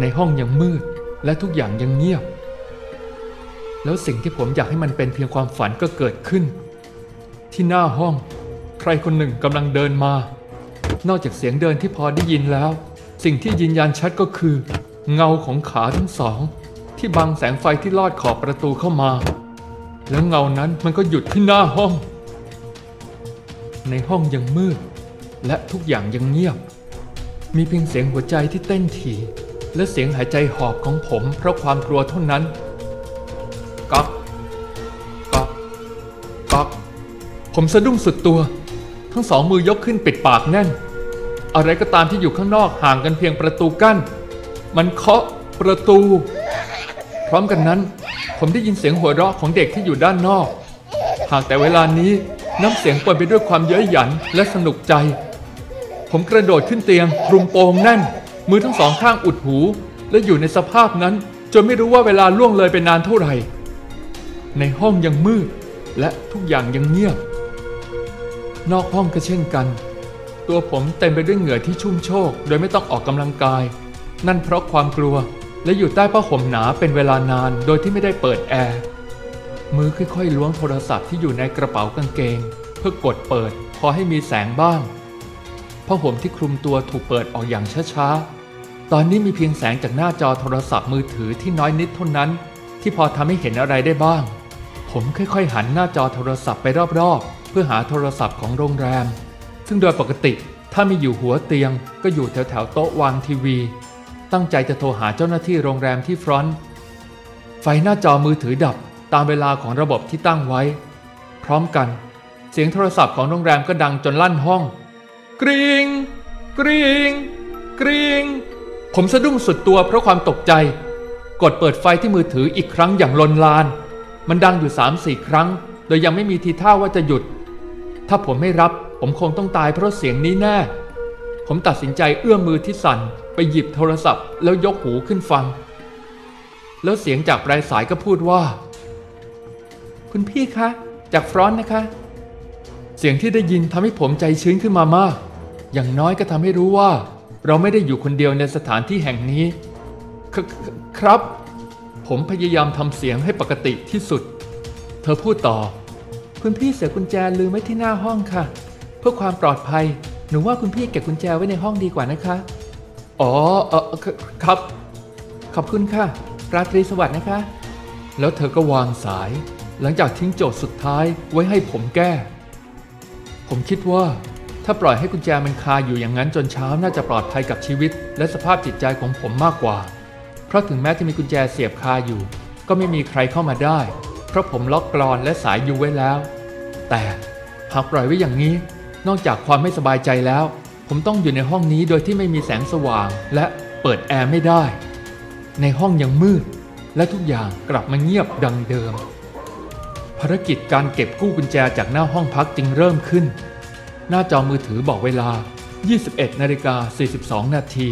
ในห้องยังมืดและทุกอย่างยังเงียบ แล้วสิ่งที่ผมอยากให้มันเป็นเพียงความฝันก็เกิดขึ้น ที่หน้าห้อง ใครคนหนึ่งกำลังเดินมา นอกจากเสียงเดินที่พอได้ยินแล้ว สิ่งที่ยืนยันชัดก็คือ เงาของขาทั้งสอง ที่บังแสงไฟที่ลอดขอบประตูเข้ามา แล้วเงานั้นมันก็หยุดที่หน้าห้อง ในห้องยังมืด และทุกอย่างยังเงียบ มีเพียงเสียงหัวใจที่เต้นถี่ และเสียงหายใจหอบของผมเพราะความกลัวเท่านั้นก๊อกก๊อกก๊อกผมสะดุ้งสุดตัว ทั้งสองมือยกขึ้นปิดปากแน่น อะไรก็ตามที่อยู่ข้างนอกห่างกันเพียงประตูกั้น มันเคาะประตู พร้อมกันนั้น ผมได้ยินเสียงหัวเราะของเด็กที่อยู่ด้านนอก หากแต่เวลานี้น้ำเสียงปนไปด้วยความเย้ยหยันและสนุกใจ ผมกระโดดขึ้นเตียงคลุมโปงแน่น มือทั้งสองข้างอุดหู และอยู่ในสภาพนั้น จนไม่รู้ว่าเวลาล่วงเลยไปนานเท่าไหร่ ในห้องยังมืด และทุกอย่างยังเงียบ นอกห้องก็เช่นกัน ตัวผมเต็มไปด้วยเหงื่อที่ชุ่มโชก โดยไม่ต้องออกกำลังกาย นั่นเพราะความกลัว และอยู่ใต้ผ้าห่มหนาเป็นเวลานานโดยที่ไม่ได้เปิดแอร์ มือค่อยๆล้วงโทรศัพท์ที่อยู่ในกระเป๋ากางเกง เพื่อกดเปิดพอให้มีแสงบ้างผ้าห่มที่คลุมตัวถูกเปิดออกอย่างช้าๆ ตอนนี้มีเพียงแสงจากหน้าจอโทรศัพท์มือถือที่น้อยนิดเท่านั้น ที่พอทำให้เห็นอะไรได้บ้าง ผมค่อยๆ หันหน้าจอโทรศัพท์ไปรอบๆ เพื่อหาโทรศัพท์ของโรงแรม ซึ่งโดยปกติถ้าไม่อยู่หัวเตียงก็อยู่แถวๆโต๊ะวางทีวี ตั้งใจจะโทรหาเจ้าหน้าที่โรงแรมที่ฟรอนต์ ไฟหน้าจอมือถือดับตามเวลาของระบบที่ตั้งไว้ พร้อมกัน เสียงโทรศัพท์ของโรงแรมก็ดังจนลั่นห้อง กริงกริงกริงผมสะดุ้งสุดตัวเพราะความตกใจ กดเปิดไฟที่มือถืออีกครั้งอย่างลนลาน มันดังอยู่สามสี่ครั้ง โดยยังไม่มีทีท่าว่าจะหยุด ถ้าผมไม่รับ ผมคงต้องตายเพราะเสียงนี้แน่ ผมตัดสินใจเอื้อมมือที่สั่น หยิบโทรศัพท์ แล้วยกหูขึ้นฟัง แล้วเสียงจากปลายสายก็พูดว่า คุณพี่คะ จากฟรอนต์นะคะ เสียงที่ได้ยินทำให้ผมใจชื้นขึ้นมามาก อย่างน้อยก็ทำให้รู้ว่า เราไม่ได้อยู่คนเดียวในสถานที่แห่งนี้คครับ ผมพยายามทำเสียงให้ปกติที่สุด เธอพูดต่อ คุณพี่เสียกุญแจลืมไว้ที่หน้าห้องค่ะ เพื่อความปลอดภัย หนูว่าคุณพี่เก็บกุญแจไว้ในห้องดีกว่านะคะ อ๋อเออครับ ขอบคุณค่ะ ราตรีสวัสดิ์นะคะ แล้วเธอก็วางสาย หลังจากทิ้งโจทย์สุดท้ายไว้ให้ผมแก้ ผมคิดว่า ถ้าปล่อยให้กุญแจมันคาอยู่อย่างนั้นจนเช้าน่าจะปลอดภัยกับชีวิต และสภาพจิตใจของผมมากกว่า เพราะถึงแม้จะมีกุญแจเสียบคาอยู่ ก็ไม่มีใครเข้ามาได้ เพราะผมล็อกกรอนและสายอยู่ไว้แล้ว แต่หากปล่อยไว้อย่างนี้ นอกจากความไม่สบายใจแล้ว ผมต้องอยู่ในห้องนี้โดยที่ไม่มีแสงสว่าง และเปิดแอร์ไม่ได้ ในห้องยังมืด และทุกอย่างกลับมาเงียบดังเดิม ภารกิจการเก็บกู้กุญแจจากหน้าห้องพักจึงเริ่มขึ้น หน้าจอมือถือบอกเวลา 21นาฬิกา42 นาที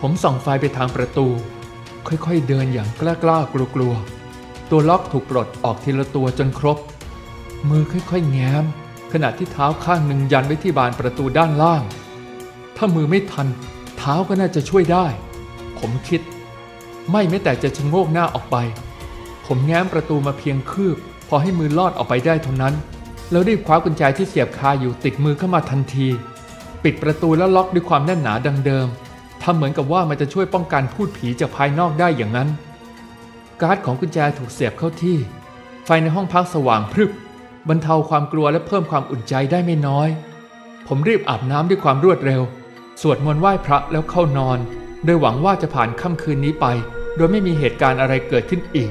ผมส่องไฟไปทางประตู ค่อยๆเดินอย่างกล้าๆกลัวๆ ตัวล็อกถูกปลดออกทีละตัวจนครบ มือค่อยๆ แง้ม ขณะที่เท้าข้างหนึ่งยันไว้ที่บานประตูด้านล่าง ถ้ามือไม่ทัน เท้าก็น่าจะช่วยได้ ผมคิด ไม่แม้แต่จะชะโงกหน้าออกไป ผมแง้มประตูมาเพียงคืบ พอให้มือลอดออกไปได้เท่านั้น แล้วรีบคว้ากุญแจที่เสียบคาอยู่ติดมือเข้ามาทันที ปิดประตูแล้วล็อกด้วยความแน่นหนาดังเดิมทำเหมือนกับว่ามันจะช่วยป้องกันพูดผีจากภายนอกได้อย่างนั้น การ์ดของกุญแจถูกเสียบเข้าที่ ไฟในห้องพักสว่างพรึบบรรเทาความกลัวและเพิ่มความอุ่นใจได้ไม่น้อย ผมรีบอาบน้ำด้วยความรวดเร็ว สวดมนต์ไหว้พระแล้วเข้านอน โดยหวังว่าจะผ่านค่ำคืนนี้ไป โดยไม่มีเหตุการณ์อะไรเกิดขึ้นอีก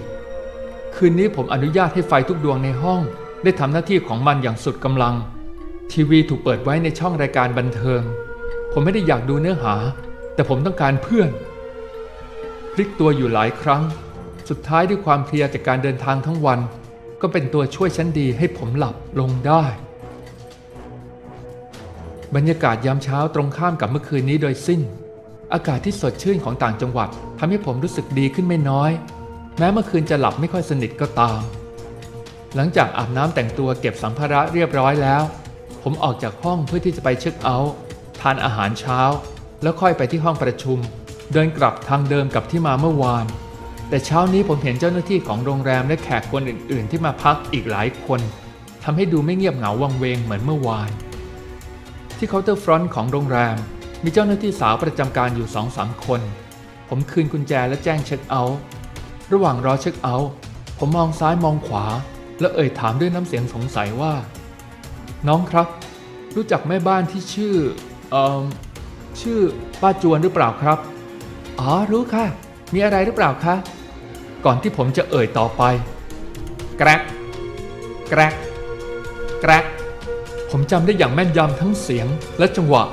คืนนี้ผมอนุญาตให้ไฟทุกดวงในห้อง ได้ทำหน้าที่ของมันอย่างสุดกำลัง ทีวีถูกเปิดไว้ในช่องรายการบันเทิง ผมไม่ได้อยากดูเนื้อหา แต่ผมต้องการเพื่อนพลิกตัวอยู่หลายครั้ง สุดท้ายด้วยความเพลียจากการเดินทางทั้งวัน ก็เป็นตัวช่วยชั้นดีให้ผมหลับลงได้ บรรยากาศยามเช้าตรงข้ามกับเมื่อคืนนี้โดยสิ้น อากาศที่สดชื่นของต่างจังหวัดทำให้ผมรู้สึกดีขึ้นไม่น้อย แม้เมื่อคืนจะหลับไม่ค่อยสนิทก็ตาม หลังจากอาบน้ำแต่งตัวเก็บสัมภาระเรียบร้อยแล้ว ผมออกจากห้องเพื่อที่จะไปเช็คเอาท์ทานอาหารเช้า แล้วค่อยไปที่ห้องประชุม เดินกลับทางเดิมกับที่มาเมื่อวาน แต่เช้านี้ผมเห็นเจ้าหน้าที่ของโรงแรมและแขกคนอื่น ๆ ที่มาพักอีกหลายคนทำให้ดูไม่เงียบเหงาวังเวงเหมือนเมื่อวาน ที่เคาน์เตอร์ front ของโรงแรม มีเจ้าหน้าที่สาวประจำการอยู่สองสามคน ผมคืนกุญแจและแจ้ง check out ระหว่างรอ check out ผมมองซ้ายมองขวา แล้วเอ่ยถามด้วยน้ำเสียงสงสัยว่า น้องครับ รู้จักแม่บ้านที่ชื่อเอ่อชื่อป้าจวนหรือเปล่าครับ อ๋อรู้ค่ะ มีอะไรหรือเปล่าคะก่อนที่ผมจะเอ่ยต่อไป แกรกแกรกแกรก ผมจำได้อย่างแม่นยำทั้งเสียงและจังหวะ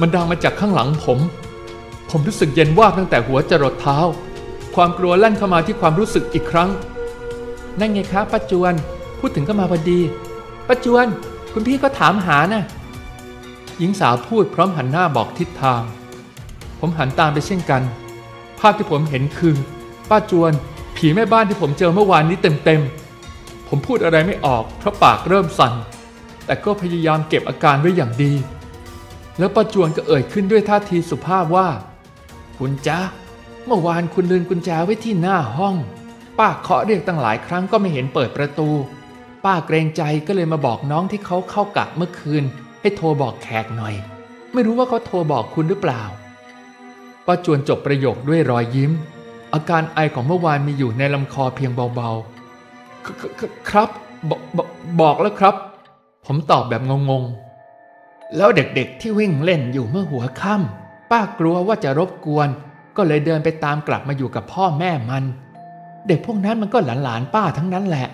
มันดังมาจากข้างหลังผม ผมรู้สึกเย็นวาบตั้งแต่หัวจรดเท้า ความกลัวแล่นเข้ามาที่ความรู้สึกอีกครั้ง นั่นไงครับป้าจวน พูดถึงก็มาพอดีป้าจวน คุณพี่ก็ถามหานะ่ะหญิงสาวพูดพร้อมหันหน้าบอกทิศทาง ผมหันตามไปเช่นกัน ภาพที่ผมเห็นคือ ป้าจวน ผีแม่บ้านที่ผมเจอเมื่อวานนี้เต็มๆผมพูดอะไรไม่ออกเพราะปากเริ่มสั่น แต่ก็พยายามเก็บอาการไว้อย่างดี แล้วป้าจวนก็เอ่ยขึ้นด้วยท่าทีสุภาพว่า คุณจ๊ะ เมื่อวานคุณลืมกุญแจไว้ที่หน้าห้อง ป้าเคาะเรียกตั้งหลายครั้งก็ไม่เห็นเปิดประตู ป้าเกรงใจก็เลยมาบอกน้องที่เขาเข้ากะเมื่อคืน ให้โทรบอกแขกหน่อย ไม่รู้ว่าเขาโทรบอกคุณหรือเปล่าป้าจวนจบประโยคด้วยรอยยิ้ม อาการไอของเมื่อวานมีอยู่ในลำคอเพียงเบาๆ ครับบบบอกแล้วครับ ผมตอบแบบงงๆ แล้วเด็กๆที่วิ่งเล่นอยู่เมื่อหัวค่ำป้ากลัวว่าจะรบกวน ก็เลยเดินไปตามกลับมาอยู่กับพ่อแม่มัน เด็กพวกนั้นมันก็หลานๆป้าทั้งนั้นแหละ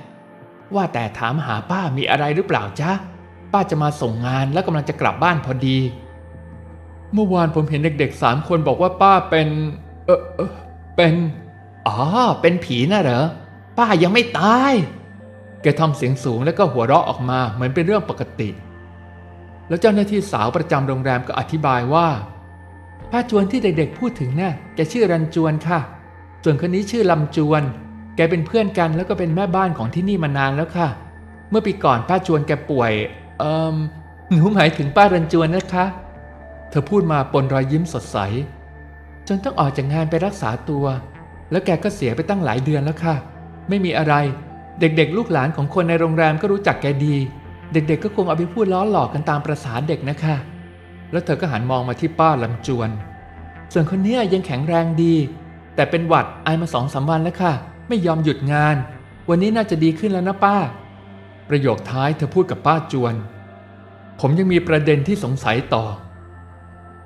ว่าแต่ถามหาป้ามีอะไรหรือเปล่าจ๊ะป้าจะมาส่งงานแล้วกำลังจะกลับบ้านพอดี เมื่อวานผมเห็นเด็กๆสามคนบอกว่าป้าเป็น เออเออเป็นอ๋อเป็นผีน่ะเหรอ ป้ายังไม่ตาย แกทำเสียงสูงแล้วก็หัวเราะออกมาเหมือนเป็นเรื่องปกติ แล้วเจ้าหน้าที่สาวประจำโรงแรมก็อธิบายว่าป้าจวนที่เด็กๆพูดถึงน่ะแกชื่อรันจวนค่ะ ส่วนคนนี้ชื่อลำจวน แกเป็นเพื่อนกันแล้วก็เป็นแม่บ้านของที่นี่มานานแล้วค่ะ เมื่อปีก่อนป้าจวนแกป่วย เอ่มหนูหมายถึงป้ารันจวนนะคะ เธอพูดมาปนรอยยิ้มสดใส จนต้องออกจากงานไปรักษาตัว แล้วแกก็เสียไปตั้งหลายเดือนแล้วค่ะ ไม่มีอะไร เด็กๆ ลูกหลานของคนในโรงแรมก็รู้จักแกดี เด็กๆ ก็คงเอาไปพูดล้อหลอกกันตามประษาเด็กนะคะ แล้วเธอก็หันมองมาที่ป้าลำจวน ส่วนคนนี้ยังแข็งแรงดี แต่เป็นหวัดไอมาสองสามวันแล้วค่ะ ไม่ยอมหยุดงาน วันนี้น่าจะดีขึ้นแล้วนะป้า ประโยคท้ายเธอพูดกับป้าจวน ผมยังมีประเด็นที่สงสัยต่อ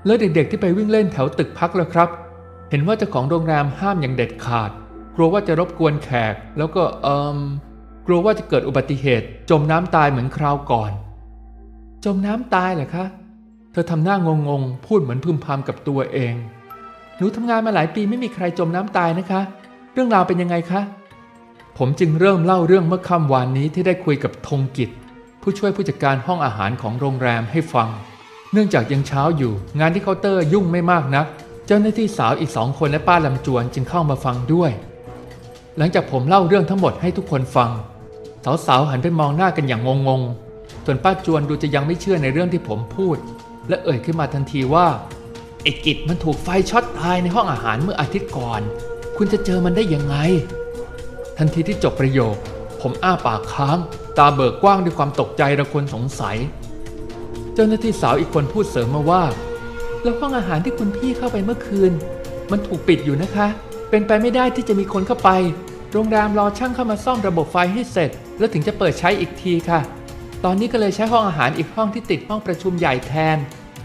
แล้วเด็กๆ ที่ไปวิ่งเล่นแถวตึกพักแล้วครับ เห็นว่าเจ้าของโรงแรมห้ามอย่างเด็ดขาด ลัวว่าจะรบกวนแขก แล้วก็เอิมกลัวว่าจะเกิดอุบัติเหตุ จมน้ำตายเหมือนคราวก่อน จมน้ำตายเหรอคะ เธอทำหน้างงๆพูดเหมือนพึมพำกับตัวเอง หนูทำงานมาหลายปีไม่มีใครจมน้ำตายนะคะ เรื่องราวเป็นยังไงคะ ผมจึงเริ่มเล่าเรื่องเมื่อค่ำวานนี้ที่ได้คุยกับธงกิจ ผู้ช่วยผู้จัดการห้องอาหารของโรงแรมให้ฟัง เนื่องจากยังเช้าอยู่ งานที่เคาน์เตอร์ยุ่งไม่มากนัก เจ้าหน้าที่สาวอีกสองคนและป้าลำจวนจึงเข้ามาฟังด้วย หลังจากผมเล่าเรื่องทั้งหมดให้ทุกคนฟัง สาวๆหันไปมองหน้ากันอย่างงงๆส่วนป้าจวนดูจะยังไม่เชื่อในเรื่องที่ผมพูด และเอ่ยขึ้นมาทันทีว่าไอ้กิจมันถูกไฟช็อตตายในห้องอาหารเมื่ออาทิตย์ก่อน คุณจะเจอมันได้ยังไง ทันทีที่จบประโยค ผมอ้าปากค้าง ตาเบิกกว้างด้วยความตกใจระคนสงสัย เจ้าหน้าที่สาวอีกคนพูดเสริมมาว่า แล้วห้องอาหารที่คุณพี่เข้าไปเมื่อคืน มันถูกปิดอยู่นะคะ เป็นไปไม่ได้ที่จะมีคนเข้าไป โรงแรมรอช่างเข้ามาซ่อมระบบไฟให้เสร็จ แล้วถึงจะเปิดใช้อีกทีค่ะ ตอนนี้ก็เลยใช้ห้องอาหารอีกห้องที่ติดห้องประชุมใหญ่แทน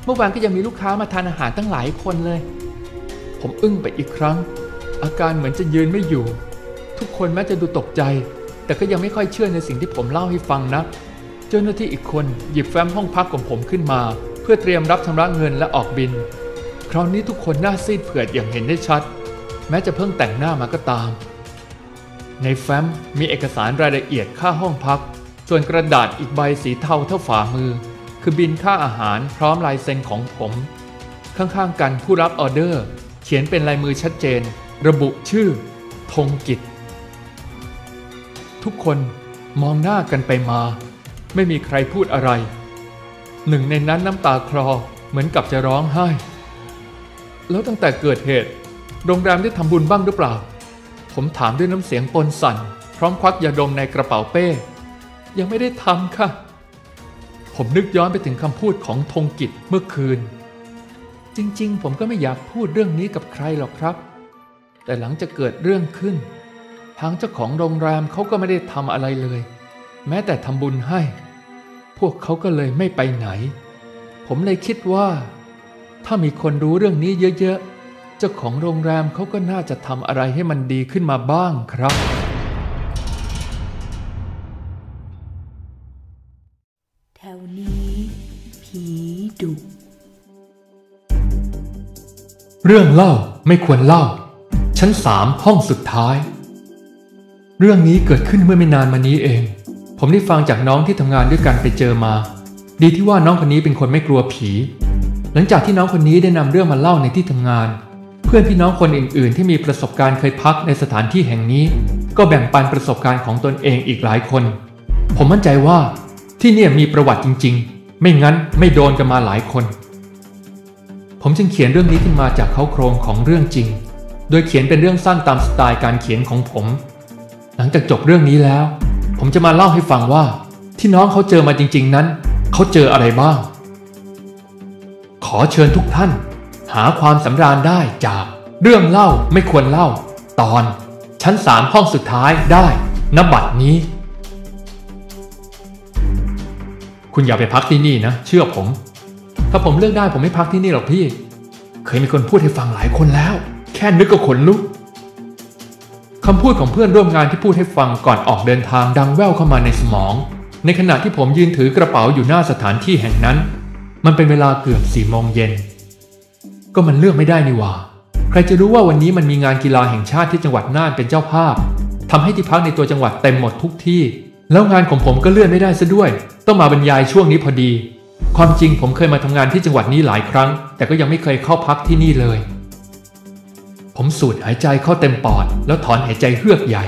เมื่อวานก็ยังมีลูกค้ามาทานอาหารตั้งหลายคนเลย ผมอึ้งไปอีกครั้ง อาการเหมือนจะยืนไม่อยู่ ทุกคนแม้จะดูตกใจ แต่ก็ยังไม่ค่อยเชื่อในสิ่งที่ผมเล่าให้ฟังนะ เจ้าหน้าที่อีกคนหยิบแฟ้มห้องพักของผมขึ้นมา เพื่อเตรียมรับชำระเงินและออกบิน คราวนี้ทุกคนหน้าซีดเผือดอย่างเห็นได้ชัด ม้จะเพิ่งแต่งหน้ามาก็ตาม ในแฟ้มมีเอกสารรายละเอียดค่าห้องพัก ส่วนกระดาษอีกใบสีเทาเท่าฝ่ามือ คือบินค่าอาหารพร้อมลายเซ็นของผม ข้างๆกันผู้รับออเดอร์ เขียนเป็นลายมือชัดเจน ระบุชื่อธงกิจ ทุกคนมองหน้ากันไปมา ไม่มีใครพูดอะไร หนึ่งในนั้นน้ำตาคลอเหมือนกับจะร้องไห้ แล้วตั้งแต่เกิดเหตุ โรงแรมได้ทำบุญบ้างหรือเปล่า ผมถามด้วยน้ำเสียงปนสั่น พร้อมควักยาดมในกระเป๋าเป้ ยังไม่ได้ทำค่ะ ผมนึกย้อนไปถึงคำพูดของธงกิจเมื่อคืน จริงๆ ผมก็ไม่อยากพูดเรื่องนี้กับใครหรอกครับ แต่หลังจากเกิดเรื่องขึ้น ทางเจ้าของโรงแรมเขาก็ไม่ได้ทำอะไรเลย แม้แต่ทำบุญให้ พวกเขาก็เลยไม่ไปไหน ผมเลยคิดว่า ถ้ามีคนรู้เรื่องนี้เยอะๆ เจ้าของโรงแรมเขาก็น่าจะทำอะไรให้มันดีขึ้นมาบ้างครับ แถวนี้ผีดุ เรื่องเล่าไม่ควรเล่า ชั้นสามห้องสุดท้าย เรื่องนี้เกิดขึ้นเมื่อไม่นานมานี้เอง ผมได้ฟังจากน้องที่ทำงานด้วยกันไปเจอมา ดีที่ว่าน้องคนนี้เป็นคนไม่กลัวผี หลังจากที่น้องคนนี้ได้นำเรื่องมาเล่าในที่ทำงานเพื่อนพี่น้องคนอื่น ๆ ที่มีประสบการณ์เคยพักในสถานที่แห่งนี้ ก็แบ่งปันประสบการณ์ของตนเองอีกหลายคน ผมมั่นใจว่าที่นี่มีประวัติจริง ๆ ไม่งั้นไม่โดนกันมาหลายคน ผมจึงเขียนเรื่องนี้ขึ้นมาจากเขาโครงของเรื่องจริง โดยเขียนเป็นเรื่องสั้นตามสไตล์การเขียนของผม หลังจากจบเรื่องนี้แล้ว ผมจะมาเล่าให้ฟังว่า ที่น้องเขาเจอมาจริง ๆ นั้น เขาเจออะไรบ้าง ขอเชิญทุกท่าน หาความสำราญได้จากเรื่องเล่าไม่ควรเล่า ตอน ชั้นสามห้องสุดท้ายได้นบัดนี้ คุณอย่าไปพักที่นี่นะ เชื่อผม ถ้าผมเลือกได้ผมไม่พักที่นี่หรอกพี่ เคยมีคนพูดให้ฟังหลายคนแล้ว แค่นึกก็ขนลุกคำพูดของเพื่อนร่วมงานที่พูดให้ฟังก่อนออกเดินทางดังแว่วเข้ามาในสมอง ในขณะที่ผมยืนถือกระเป๋าอยู่หน้าสถานที่แห่งนั้น มันเป็นเวลาเกือบสี่โมงเย็น ก็มันเลือกไม่ได้นี่ว่า ใครจะรู้ว่าวันนี้มันมีงานกีฬาแห่งชาติที่จังหวัดน่านเป็นเจ้าภาพทำให้ที่พักในตัวจังหวัดเต็มหมดทุกที่ แล้วงานของผมก็เลื่อนไม่ได้ซะด้วย ต้องมาบรรยายช่วงนี้พอดี ความจริงผมเคยมาทำงานที่จังหวัดนี้หลายครั้ง แต่ก็ยังไม่เคยเข้าพักที่นี่เลย ผมสูดหายใจเข้าเต็มปอด แล้วถอนหายใจเฮือกใหญ่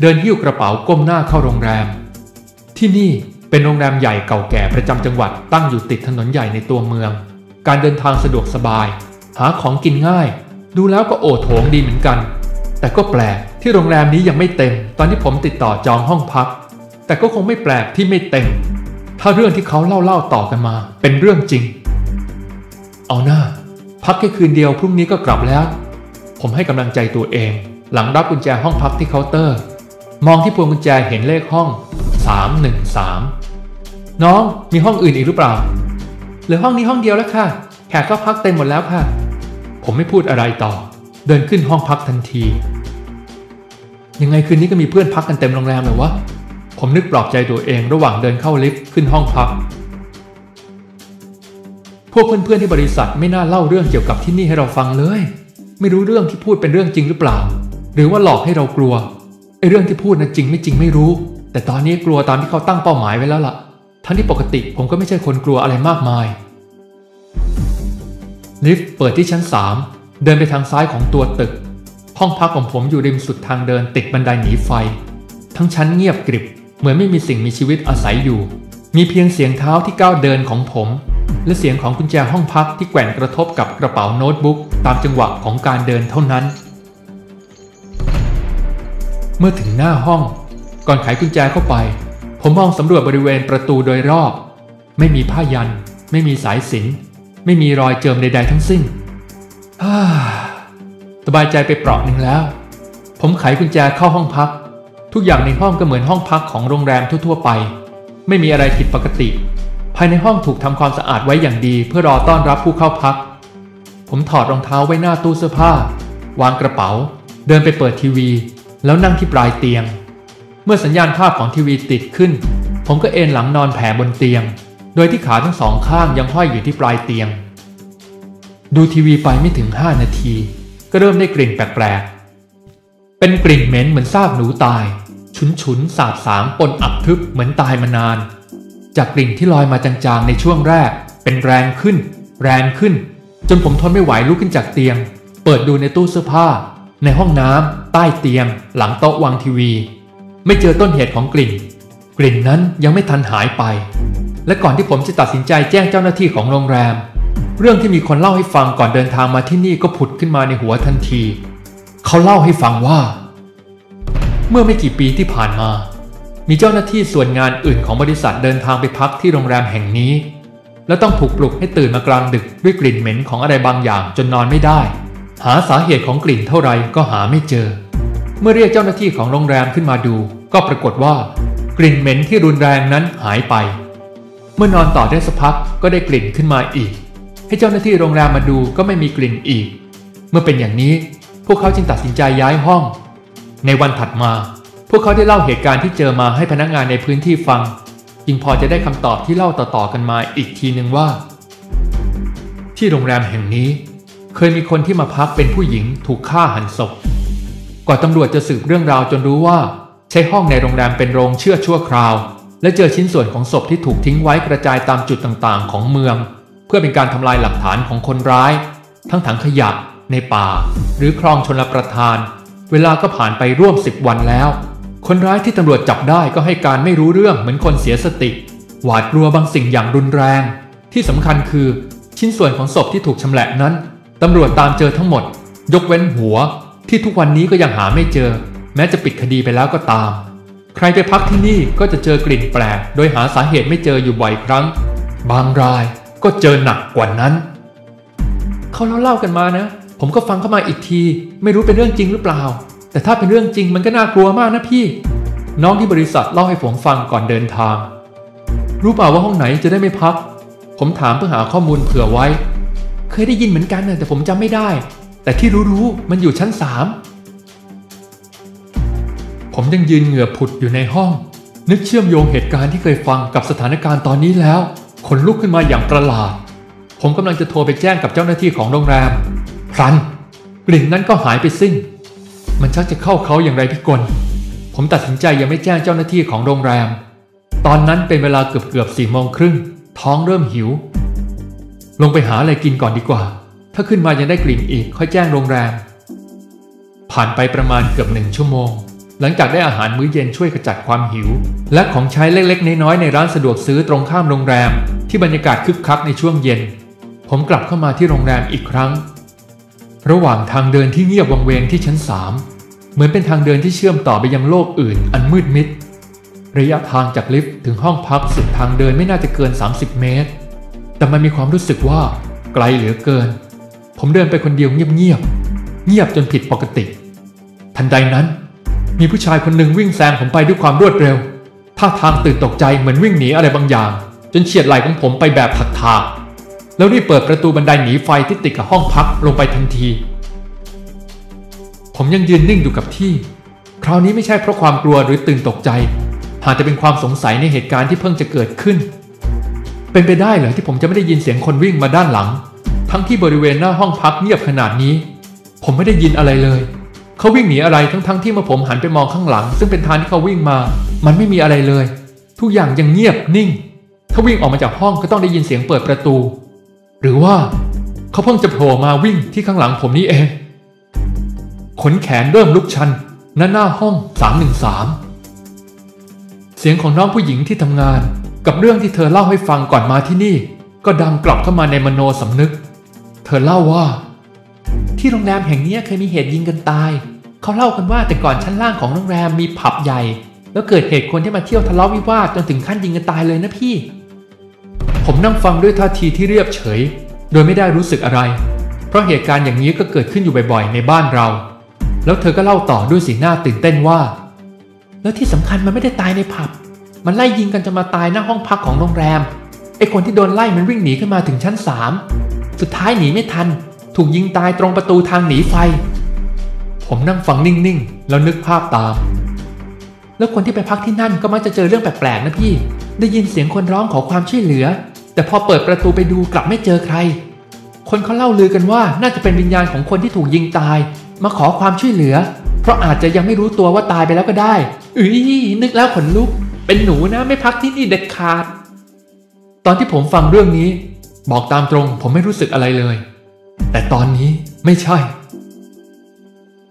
เดินหิ้วกระเป๋าก้มหน้าเข้าโรงแรม ที่นี่เป็นโรงแรมใหญ่เก่าแก่ประจำจังหวัดตั้งอยู่ติดถนนใหญ่ในตัวเมือง การเดินทางสะดวกสบาย หาของกินง่าย ดูแล้วก็โอโถงดีเหมือนกัน แต่ก็แปลกที่โรงแรมนี้ยังไม่เต็ม ตอนที่ผมติดต่อจองห้องพัก แต่ก็คงไม่แปลกที่ไม่เต็ม ถ้าเรื่องที่เขาเล่าเล่าต่อกันมา เป็นเรื่องจริง เอาหน้า พักแค่คืนเดียวพรุ่งนี้ก็กลับแล้ว ผมให้กำลังใจตัวเอง หลังรับกุญแจห้องพักที่เคาน์เตอร์ มองที่พวงกุญแจเห็นเลขห้อง 313 น้องมีห้องอื่นอีกหรือเปล่าหลือห้องนี้ห้องเดียวแล้วค่ะ แขกก็พักเต็มหมดแล้วค่ะ ผมไม่พูดอะไรต่อ เดินขึ้นห้องพักทันที ยังไงคืนนี้ก็มีเพื่อนพักกันเต็มโรงแรมเลยวะ ผมนึกปลอบใจตัวเองระหว่างเดินเข้าลิฟต์ขึ้นห้องพัก พวกเพื่อนๆที่บริษัทไม่น่าเล่าเรื่องเกี่ยวกับที่นี่ให้เราฟังเลย ไม่รู้เรื่องที่พูดเป็นเรื่องจริงหรือเปล่า หรือว่าหลอกให้เรากลัวไอ้เรื่องที่พูดนะจริงไม่จริงไม่รู้ แต่ตอนนี้กลัวตามที่เขาตั้งเป้าหมายไว้แล้วล่ะ ทั้งที่ปกติผมก็ไม่ใช่คนกลัวอะไรมากมาย ลิฟต์เปิดที่ชั้น 3 เดินไปทางซ้ายของตัวตึก ห้องพักของผมอยู่ริมสุดทางเดินติดบันไดหนีไฟ ทั้งชั้นเงียบกริบ เหมือนไม่มีสิ่งมีชีวิตอาศัยอยู่ มีเพียงเสียงเท้าที่ก้าวเดินของผม และเสียงของกุญแจห้องพักที่แกว่งกระทบกับกระเป๋าโน้ตบุ๊กตามจังหวะของการเดินเท่านั้น เมื่อถึงหน้าห้อง ก่อนไขกุญแจเข้าไป ผมมองสำรวจบริเวณประตูโดยรอบ ไม่มีผ้ายัน ไม่มีสายสิญจน ไม่มีรอยเจิมใดๆทั้งสิ้นสบายใจไปเปราะหนึ่งแล้ว ผมไขกุญแจเข้าห้องพัก ทุกอย่างในห้องก็เหมือนห้องพักของโรงแรมทั่วๆไป ไม่มีอะไรผิดปกติ ภายในห้องถูกทำความสะอาดไว้อย่างดี เพื่อรอต้อนรับผู้เข้าพัก ผมถอดรองเท้าไว้หน้าตู้เสื้อผ้า วางกระเป๋า เดินไปเปิดทีวี แล้วนั่งที่ปลายเตียง เมื่อสัญญาณภาพของทีวีติดขึ้น ผมก็เอนหลังนอนแผ่บนเตียง โดยที่ขาทั้งสองข้างยังห้อยอยู่ที่ปลายเตียง ดูทีวีไปไม่ถึง 5 นาที ก็เริ่มได้กลิ่นแปลกๆ เป็นกลิ่นเหม็นเหมือนซากหนูตาย ฉุนฉุนสาบสางปนอับทึบเหมือนตายมานาน จากกลิ่นที่ลอยมาจางๆ ในช่วงแรก เป็นแรงขึ้น แรงขึ้น จนผมทนไม่ไหวลุกขึ้นจากเตียง เปิดดูในตู้เสื้อผ้า ในห้องน้ำใต้เตียง หลังโต๊ะวางทีวี ไม่เจอต้นเหตุของกลิ่น กลิ่นนั้นยังไม่ทันหายไป และก่อนที่ผมจะตัดสินใจแจ้งเจ้าหน้าที่ของโรงแรม เรื่องที่มีคนเล่าให้ฟังก่อนเดินทางมาที่นี่ก็ผุดขึ้นมาในหัวทันที เขาเล่าให้ฟังว่า เมื่อไม่กี่ปีที่ผ่านมา มีเจ้าหน้าที่ส่วนงานอื่นของบริษัทเดินทางไปพักที่โรงแรมแห่งนี้ แล้วต้องถูกปลุกให้ตื่นมากลางดึกด้วยกลิ่นเหม็นของอะไรบางอย่างจนนอนไม่ได้ หาสาเหตุของกลิ่นเท่าไรก็หาไม่เจอ เมื่อเรียกเจ้าหน้าที่ของโรงแรมขึ้นมาดู ก็ปรากฏว่ากลิ่นเหม็นที่รุนแรงนั้นหายไป มื่อนอนต่อได้สักพักก็ได้กลิ่นขึ้นมาอีก ให้เจ้าหน้าที่โรงแรมมาดูก็ไม่มีกลิ่นอีก เมื่อเป็นอย่างนี้พวกเขาจึงตัดสินใจย้ายห้อง ในวันถัดมา พวกเขาได้เล่าเหตุการณ์ที่เจอมาให้พนักงานในพื้นที่ฟังจึงพอจะได้คำตอบที่เล่าต่อๆกันมาอีกทีหนึ่งว่า ที่โรงแรมแห่งนี้ เคยมีคนที่มาพักเป็นผู้หญิงถูกฆ่าหันศพกว่าตำรวจจะสืบเรื่องราวจนรู้ว่า ใช้ห้องในโรงแรมเป็นโรงเชื่อชั่วคราว และเจอชิ้นส่วนของศพที่ถูกทิ้งไว้กระจายตามจุดต่างๆ ของเมือง เพื่อเป็นการทำลายหลักฐานของคนร้าย ทั้งถังขยะในป่า หรือคลองชนลประทาน เวลาก็ผ่านไปร่วมสิบวันแล้ว คนร้ายที่ตำรวจจับได้ก็ให้การไม่รู้เรื่องเหมือนคนเสียสติ หวาดกลัวบางสิ่งอย่างรุนแรง ที่สำคัญคือ ชิ้นส่วนของศพที่ถูกชำแหละนั้นตำรวจตามเจอทั้งหมด ยกเว้นหัว ที่ทุกวันนี้ก็ยังหาไม่เจอ แม้จะปิดคดีไปแล้วก็ตาม ใครไปพักที่นี่ก็จะเจอกลิ่นแปลก โดยหาสาเหตุไม่เจออยู่บ่อยครั้ง บางรายก็เจอหนักกว่านั้น เขาเล่าเล่ากันมานะ ผมก็ฟังเข้ามาอีกที ไม่รู้เป็นเรื่องจริงหรือเปล่า แต่ถ้าเป็นเรื่องจริงมันก็น่ากลัวมากนะพี่ น้องที่บริษัทเล่าให้ผมฟังก่อนเดินทาง รู้เปล่าว่าห้องไหนจะได้ไม่พัก ผมถามเพื่อหาข้อมูลเผื่อไว้ เคยได้ยินเหมือนกันนะแต่ผมจำไม่ได้ แต่ที่รู้ๆมันอยู่ชั้นสาม ผมยังยืนเหงื่อผุดอยู่ในห้อง นึกเชื่อมโยงเหตุการณ์ที่เคยฟังกับสถานการณ์ตอนนี้แล้วขนลุกขึ้นมาอย่างประหลาด ผมกำลังจะโทรไปแจ้งกับเจ้าหน้าที่ของโรงแรม พลัน กลิ่นนั้นก็หายไปสิ้น มันชักจะเข้าเขาอย่างไรพิกล ผมตัดสินใจยังไม่แจ้งเจ้าหน้าที่ของโรงแรม ตอนนั้นเป็นเวลาเกือบเกือบสี่โมงครึ่ง ท้องเริ่มหิว ลงไปหาอะไรกินก่อนดีกว่า ถ้าขึ้นมายังได้กลิ่นอีกค่อยแจ้งโรงแรม ผ่านไปประมาณเกือบหนึ่งชั่วโมง หลังจากได้อาหารมื้อเย็นช่วยขจัดความหิว และของใช้เล็กๆ น้อยๆในร้านสะดวกซื้อตรงข้ามโรงแรม ที่บรรยากาศคึกคักในช่วงเย็น ผมกลับเข้ามาที่โรงแรมอีกครั้ง ระหว่างทางเดินที่เงียบวังเวงที่ชั้นสามเหมือนเป็นทางเดินที่เชื่อมต่อไปยังโลกอื่น อันมืดมิด ระยะทางจากลิฟต์ถึงห้องพักสุดทางเดินไม่น่าจะเกิน 30 เมตร แต่มันมีความรู้สึกว่าไกลเหลือเกิน ผมเดินไปคนเดียวเงียบๆเงียบจนผิดปกติ ทันใดนั้น มีผู้ชายคนหนึ่งวิ่งแซงผมไปด้วยความรวดเร็วท่าทางตื่นตกใจเหมือนวิ่งหนีอะไรบางอย่าง จนเฉียดไหล่ของผมไปแบบถักถากแล้วรีบเปิดประตูบันไดหนีไฟที่ติดกับห้องพักลงไปทันที ผมยังยืนนิ่งอยู่กับที่ คราวนี้ไม่ใช่เพราะความกลัวหรือตื่นตกใจหากจะเป็นความสงสัยในเหตุการณ์ที่เพิ่งจะเกิดขึ้น เป็นไปได้เหรอที่ผมจะไม่ได้ยินเสียงคนวิ่งมาด้านหลัง ทั้งที่บริเวณหน้าห้องพักเงียบขนาดนี้ ผมไม่ได้ยินอะไรเลย เขาวิ่งหนีอะไรทั้งๆทที่เมื่อผมหันไปมองข้างหลัง ซึ่งเป็นทางที่เขาวิ่งมา มันไม่มีอะไรเลย ทุกอย่างยังเงียบนิ่ง ถ้าวิ่งออกมาจากห้องก็ต้องได้ยินเสียงเปิดประตู หรือว่าเขาเพิ่งจะโผล่มาวิ่งที่ข้างหลังผมนี่เอง ขนแขนเริ่มลุกชันณหน้าห้อง 313 เสียงของน้องผู้หญิงที่ทำงาน กับเรื่องที่เธอเล่าให้ฟังก่อนมาที่นี่ ก็ดังกลับเข้ามาในมโนสำนึก เธอเล่าว่า ที่โรงแรมแห่งนี้เคยมีเหตุยิงกันตาย เขาเล่ากันว่าแต่ก่อนชั้นล่างของโรงแรมมีผับใหญ่ แล้วเกิดเหตุคนที่มาเที่ยวทะเลาะวิวาทจนถึงขั้นยิงกันตายเลยนะพี่ ผมนั่งฟังด้วยท่าทีที่เรียบเฉย โดยไม่ได้รู้สึกอะไร เพราะเหตุการณ์อย่างนี้ก็เกิดขึ้นอยู่บ่อยๆ ในบ้านเรา แล้วเธอก็เล่าต่อด้วยสีหน้าตื่นเต้นว่า แล้วที่สำคัญมันไม่ได้ตายในผับ มันไล่ยิงกันจนมาตายหน้าห้องพักของโรงแรมไอ้คนที่โดนไล่มันวิ่งหนีขึ้นมาถึงชั้นสามสุดท้ายหนีไม่ทัน ถูกยิงตายตรงประตูทางหนีไฟ ผมนั่งฟังนิ่งๆ แล้วนึกภาพตาม แล้วคนที่ไปพักที่นั่นก็มักจะเจอเรื่องแปลกๆนะพี่ ได้ยินเสียงคนร้องขอความช่วยเหลือ แต่พอเปิดประตูไปดูกลับไม่เจอใคร คนเขาเล่าลือกันว่าน่าจะเป็นวิญญาณของคนที่ถูกยิงตาย มาขอความช่วยเหลือ เพราะอาจจะยังไม่รู้ตัวว่าตายไปแล้วก็ได้อุ้ยนึกแล้วขนลุก เป็นหนูนะไม่พักที่นี่เด็ดขาด ตอนที่ผมฟังเรื่องนี้ บอกตามตรงผมไม่รู้สึกอะไรเลย แต่ตอนนี้ไม่ใช่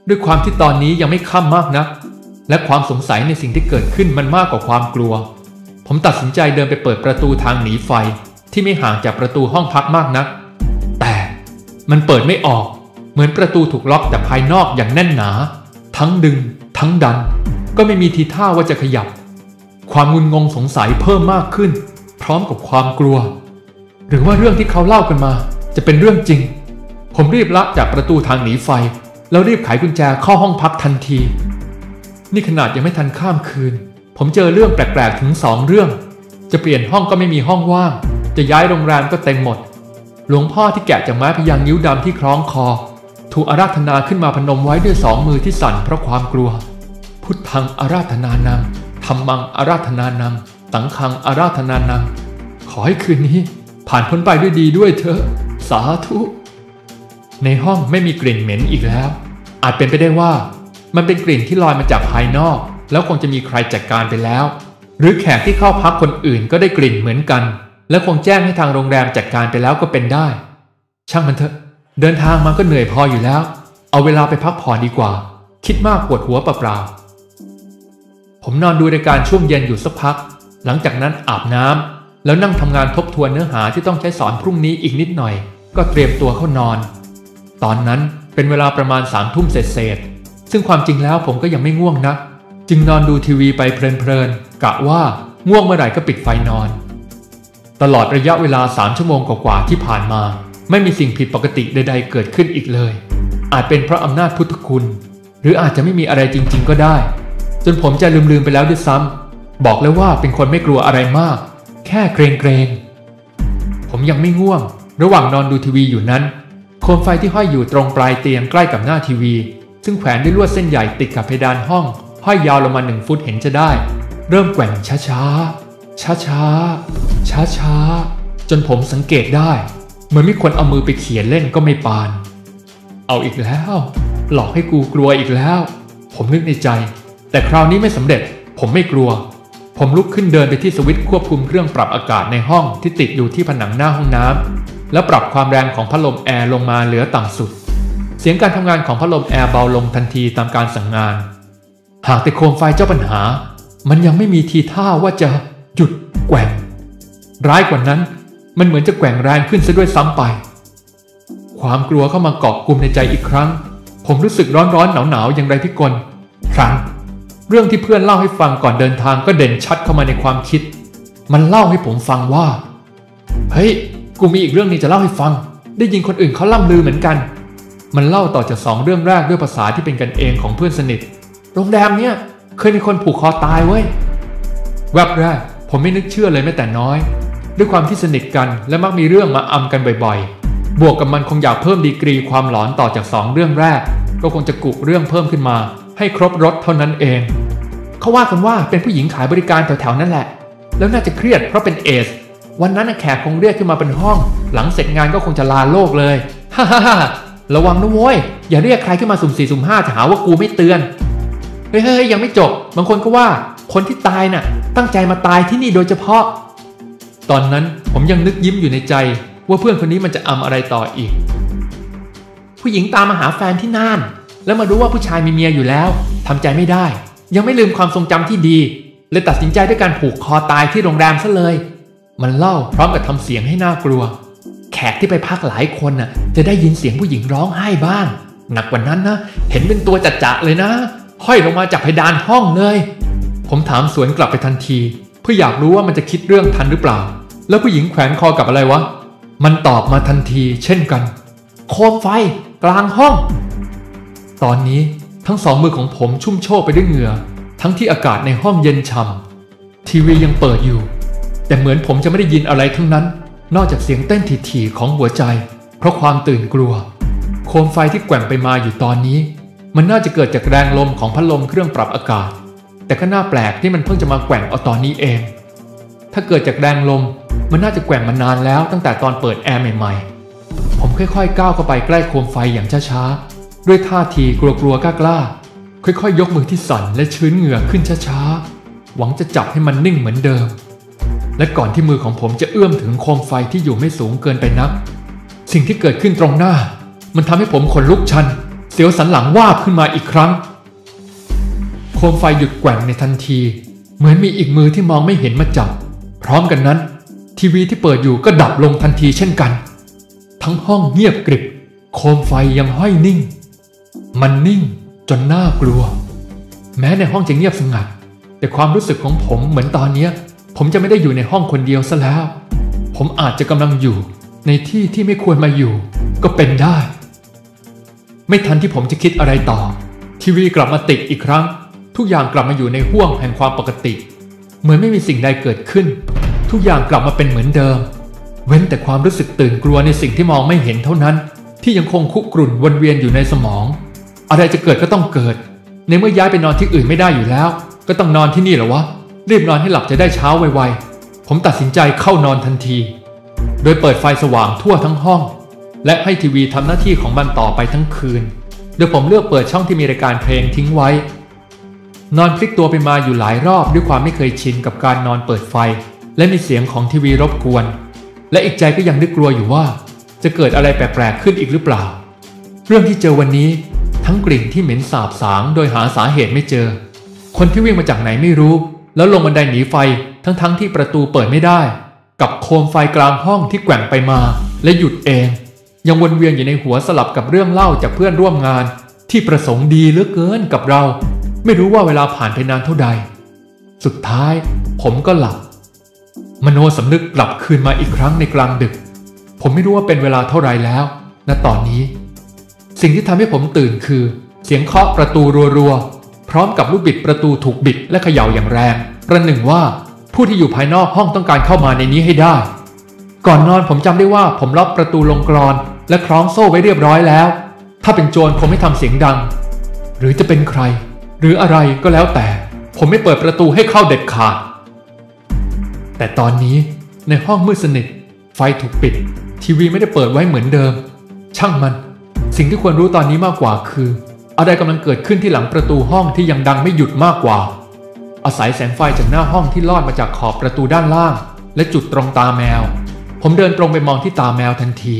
ด้วยความที่ตอนนี้ยังไม่ค่ำมากนะัก และความสงสัยในสิ่งที่เกิดขึ้นมันมากกว่าความกลัว ผมตัดสินใจเดินไปเปิดประตูทางหนีไฟที่ไม่ห่างจากประตูห้องพักมากนัก แต่มันเปิดไม่ออก เหมือนประตูถูกล็อกแต่ภายนอกอย่างแน่นหนา ทั้งดึง ทั้งดัน ก็ไม่มีทีท่าว่าจะขยับ ความงุนงงสงสัยเพิ่มมากขึ้น พร้อมกับความกลัว หรือว่าเรื่องที่เขาเล่ากันมา จะเป็นเรื่องจริง ผมรีบละจากประตูทางหนีไฟ แล้วรีบไขกุญแจเข้าห้องพักทันที นี่ขนาดยังไม่ทันข้ามคืน ผมเจอเรื่องแปลกๆถึงสองเรื่อง จะเปลี่ยนห้องก็ไม่มีห้องว่าง จะย้ายโรงแรมก็เต็มหมด หลวงพ่อที่แกะจากไม้พยางนิ้วดำที่คล้องคอ ถูกอาราธนาขึ้นมาพนมไว้ด้วยสองมือที่สั่นเพราะความกลัว พุทธังอาราธนานังธรรมังอาราธนานังสังฆังอาราธนานังขอให้คืนนี้ผ่านพ้นไปด้วยดีด้วยเถอะสาธุ ในห้องไม่มีกลิ่นเหม็นอีกแล้ว อาจเป็นไปได้ว่า มันเป็นกลิ่นที่ลอยมาจากภายนอก แล้วคงจะมีใครจัดการไปแล้ว หรือแขกที่เข้าพักคนอื่นก็ได้กลิ่นเหมือนกัน และคงแจ้งให้ทางโรงแรมจัดการไปแล้วก็เป็นได้ ช่างมันเถอะ เดินทางมาก็เหนื่อยพออยู่แล้ว เอาเวลาไปพักผ่อนดีกว่า คิดมากปวดหัวเปล่าๆผมนอนดูรายการช่วงเย็นอยู่สักพัก หลังจากนั้นอาบน้ำแล้วนั่งทำงานทบทวนเนื้อหาที่ต้องใช้สอนพรุ่งนี้อีกนิดหน่อย ก็เตรียมตัวเข้านอน ตอนนั้นเป็นเวลาประมาณสามทุ่มเศษๆซึ่งความจริงแล้วผมก็ยังไม่ง่วงนะ จึงนอนดูทีวีไปเพลินๆกะว่าง่วงเมื่อไหร่ก็ปิดไฟนอน ตลอดระยะเวลาสามชั่วโมงกว่าๆที่ผ่านมา ไม่มีสิ่งผิดปกติใดๆเกิดขึ้นอีกเลย อาจเป็นเพราะอำนาจพุทธคุณ หรืออาจจะไม่มีอะไรจริง ๆ ก็ได้ จนผมจะลืมๆไปแล้วด้วยซ้ำบอกแล้วว่าเป็นคนไม่กลัวอะไรมาก แค่เกรงๆผมยังไม่ง่วง ระหว่างนอนดูทีวีอยู่นั้น โคมไฟที่ห้อยอยู่ตรงปลายเตียงใกล้กับหน้าทีวี ซึ่งแขวนด้วยลวดเส้นใหญ่ติดกับเพดานห้อง ห้อยยาวลงมาหนึ่งฟุตเห็นจะได้ เริ่มแกว่งช้าๆช้าๆช้าๆจนผมสังเกตได้ เหมือนมีคนเอามือไปเขียนเล่นก็ไม่ปาน เอาอีกแล้ว หลอกให้กูกลัวอีกแล้ว ผมนึกในใจ แต่คราวนี้ไม่สำเร็จ ผมไม่กลัว ผมลุกขึ้นเดินไปที่สวิตช์ควบคุมเครื่องปรับอากาศในห้องที่ติดอยู่ที่ผนังหน้าห้องน้ำ แล้วปรับความแรงของพัดลมแอร์ลงมาเหลือต่ำสุด เสียงการทำงานของพัดลมแอร์เบาลงทันทีตามการสั่งงาน หากแต่โคมไฟเจ้าปัญหา มันยังไม่มีทีท่าว่าจะหยุดแกว่ง ร้ายกว่านั้นมันเหมือนจะแกว่งแรงขึ้นซะด้วยซ้ำไป ความกลัวเข้ามาเกาะกลุ่มในใจอีกครั้ง ผมรู้สึกร้อนร้อนหนาวหนาวอย่างไรพิกลครั้งเรื่องที่เพื่อนเล่าให้ฟังก่อนเดินทางก็เด่นชัดเข้ามาในความคิด มันเล่าให้ผมฟังว่า เฮ้ย กูมีอีกเรื่องนี้จะเล่าให้ฟัง ได้ยินคนอื่นเขาล่ำลือเหมือนกัน มันเล่าต่อจากสองเรื่องแรกด้วยภาษาที่เป็นกันเองของเพื่อนสนิท โรงแรมเนี่ยเคยมีคนผูกคอตายเว้ย แวบแรกผมไม่นึกเชื่อเลยแม้แต่น้อย ด้วยความที่สนิทกันและมักมีเรื่องมาอำกันบ่อยๆ บวกกับมันคงอยากเพิ่มดีกรีความหลอนต่อจากสองเรื่องแรก ก็คงจะกุเรื่องเพิ่มขึ้นมา ให้ครบรถเท่านั้นเอง เขาว่ากันว่าเป็นผู้หญิงขายบริการแถวๆนั่นแหละ แล้วน่าจะเครียดเพราะเป็นเอส วันนั้นแขกคงเรียกขึ้นมาเป็นห้อง หลังเสร็จงานก็คงจะลาโลกเลยฮ่าฮ่าระวังนะโว้ยอย่าเรียกใครขึ้นมาสุ่มสี่สุ่มห้าจะหาว่ากูไม่เตือนเฮ้ยเฮ้ยยังไม่จบ บางคนก็ว่าคนที่ตายน่ะ ตั้งใจมาตายที่นี่โดยเฉพาะ ตอนนั้นผมยังนึกยิ้มอยู่ในใจ ว่าเพื่อนคนนี้มันจะอำอะไรต่ออีก ผู้หญิงตามมาหาแฟนที่น่าน แล้วมารู้ว่าผู้ชายมีเมียอยู่แล้วทำใจไม่ได้ ยังไม่ลืมความทรงจำที่ดีเลยตัดสินใจด้วยการผูกคอตายที่โรงแรมซะเลย มันเล่าพร้อมกับทำเสียงให้น่ากลัว แขกที่ไปพักหลายคนน่ะ จะได้ยินเสียงผู้หญิงร้องไห้บ้าง หนักกว่านั้นนะ เห็นเป็นตัวจัดๆเลยนะ ห้อยลงมาจากเพดานห้องเลย ผมถามสวนกลับไปทันที เพื่ออยากรู้ว่ามันจะคิดเรื่องทันหรือเปล่า แล้วผู้หญิงแขวนคอกับอะไรวะ มันตอบมาทันทีเช่นกัน โคมไฟ กลางห้อง ตอนนี้ทั้งสองมือของผมชุ่มโชกไปด้วยเหงื่อ ทั้งที่อากาศในห้องเย็นช่ำทีวียังเปิดอยู่ แต่เหมือนผมจะไม่ได้ยินอะไรทั้งนั้น นอกจากเสียงเต้นถี่ๆของหัวใจ เพราะความตื่นกลัว โคมไฟที่แกว่งไปมาอยู่ตอนนี้ มันน่าจะเกิดจากแรงลมของพัดลมเครื่องปรับอากาศ แต่ก็น่าแปลกที่มันเพิ่งจะมาแกว่งเอาตอนนี้เอง ถ้าเกิดจากแรงลม มันน่าจะแกว่งมานานแล้วตั้งแต่ตอนเปิดแอร์ใหม่ๆ ผมค่อยๆก้าวเข้าไปใกล้โคมไฟอย่างช้าๆด้วยท่าทีกลัวๆกล้าๆค่อยๆยกมือที่สั่นและชื้นเหงื่อขึ้นช้าๆหวังจะจับให้มันนิ่งเหมือนเดิม และก่อนที่มือของผมจะเอื้อมถึงโคมไฟที่อยู่ไม่สูงเกินไปนัก สิ่งที่เกิดขึ้นตรงหน้า มันทำให้ผมขนลุกชัน เสียวสันหลังวาบขึ้นมาอีกครั้ง โคมไฟหยุดแกว่งในทันที เหมือนมีอีกมือที่มองไม่เห็นมาจับ พร้อมกันนั้น ทีวีที่เปิดอยู่ก็ดับลงทันทีเช่นกัน ทั้งห้องเงียบกริบ โคมไฟยังห้อยนิ่ง มันนิ่งจนน่ากลัว แม้ในห้องจะเงียบสงัด แต่ความรู้สึกของผมเหมือนตอนนี้ ผมจะไม่ได้อยู่ในห้องคนเดียวซะแล้ว ผมอาจจะกำลังอยู่ในที่ที่ไม่ควรมาอยู่ ก็เป็นได้ ไม่ทันที่ผมจะคิดอะไรต่อ ทีวีกลับมาติดอีกครั้ง ทุกอย่างกลับมาอยู่ในห่วงแห่งความปกติ เหมือนไม่มีสิ่งใดเกิดขึ้น ทุกอย่างกลับมาเป็นเหมือนเดิม เว้นแต่ความรู้สึกตื่นกลัวในสิ่งที่มองไม่เห็นเท่านั้น ที่ยังคงคุกรุ่นวนเวียนอยู่ในสมอง อะไรจะเกิดก็ต้องเกิด ในเมื่อย้ายไปนอนที่อื่นไม่ได้อยู่แล้ว ก็ต้องนอนที่นี่เหรอวะ รีบนอนให้หลับจะได้เช้าไวๆ ผมตัดสินใจเข้านอนทันที โดยเปิดไฟสว่างทั่วทั้งห้อง และให้ทีวีทำหน้าที่ของมันต่อไปทั้งคืน โดยผมเลือกเปิดช่องที่มีรายการเพลงทิ้งไว้ นอนพลิกตัวไปมาอยู่หลายรอบด้วยความไม่เคยชินกับการนอนเปิดไฟ และมีเสียงของทีวีรบกวน และอีกใจก็ยังนึกกลัวอยู่ว่า จะเกิดอะไรแปลกๆขึ้นอีกหรือเปล่า เรื่องที่เจอวันนี้ทั้งกลิ่นที่เหม็นสาบสางโดยหาสาเหตุไม่เจอ คนที่วิ่งมาจากไหนไม่รู้ แล้วลงบันไดหนีไฟทั้งๆทที่ประตูเปิดไม่ได้ กับโคมไฟกลางห้องที่แกว่งไปมา และหยุดเอง ยังวนเวียนอยู่ในหัวสลับกับเรื่องเล่าจากเพื่อนร่วมงาน ที่ประสงค์ดีเหลือเกินกับเรา ไม่รู้ว่าเวลาผ่านไปนานเท่าใด สุดท้ายผมก็หลับ มโนสำนึกกลับคืนมาอีกครั้งในกลางดึก ผมไม่รู้ว่าเป็นเวลาเท่าไรแล้วณตอนนี้ สิ่งที่ทำให้ผมตื่นคือ เสียงเคาะประตูรัวๆ พร้อมกับลูกบิดประตูถูกบิดและเขย่าอย่างแรง ประหนึ่งว่าผู้ที่อยู่ภายนอกห้องต้องการเข้ามาในนี้ให้ได้ ก่อนนอนผมจำได้ว่าผมล็อกประตูลงกรอน และคล้องโซ่ไว้เรียบร้อยแล้ว ถ้าเป็นโจรคงไม่ทำเสียงดัง หรือจะเป็นใคร หรืออะไรก็แล้วแต่ ผมไม่เปิดประตูให้เข้าเด็ดขาด แต่ตอนนี้ในห้องมืดสนิท ไฟถูกปิด ทีวีไม่ได้เปิดไว้เหมือนเดิม ช่างมัน สิ่งที่ควรรู้ตอนนี้มากกว่าคือ อะไรกำลังเกิดขึ้นที่หลังประตูห้องที่ยังดังไม่หยุดมากกว่า อาศัยแสงไฟจากหน้าห้องที่ลอดมาจากขอบประตูด้านล่าง และจุดตรงตาแมว ผมเดินตรงไปมองที่ตาแมวทันที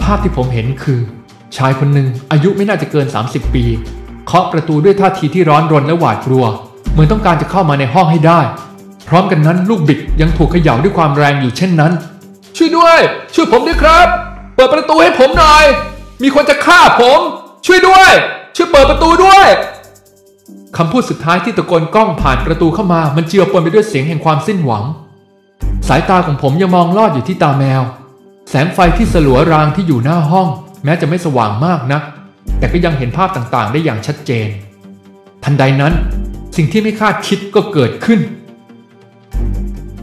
ภาพที่ผมเห็นคือ ชายคนหนึ่งอายุไม่น่าจะเกิน 30 ปีเคาะประตูด้วยท่าทีที่ร้อนรนและหวาดกลัว เหมือนต้องการจะเข้ามาในห้องให้ได้ พร้อมกันนั้นลูกบิดยังถูกเขย่าด้วยความแรงอยู่เช่นนั้น ช่วยด้วย ช่วยผมด้วยครับ เปิดประตูให้ผมหน่อย มีคนจะฆ่าผม ช่วยด้วย ช่วยเปิดประตูด้วยคำพูดสุดท้ายที่ตะโกนกล้องผ่านประตูเข้ามา มันเจือปนไปด้วยเสียงแห่งความสิ้นหวัง สายตาของผมยังมองลอดอยู่ที่ตาแมว แสงไฟที่สลัวรางที่อยู่หน้าห้อง แม้จะไม่สว่างมากนัก แต่ก็ยังเห็นภาพต่างๆ ได้อย่างชัดเจน ทันใดนั้น สิ่งที่ไม่คาดคิดก็เกิดขึ้น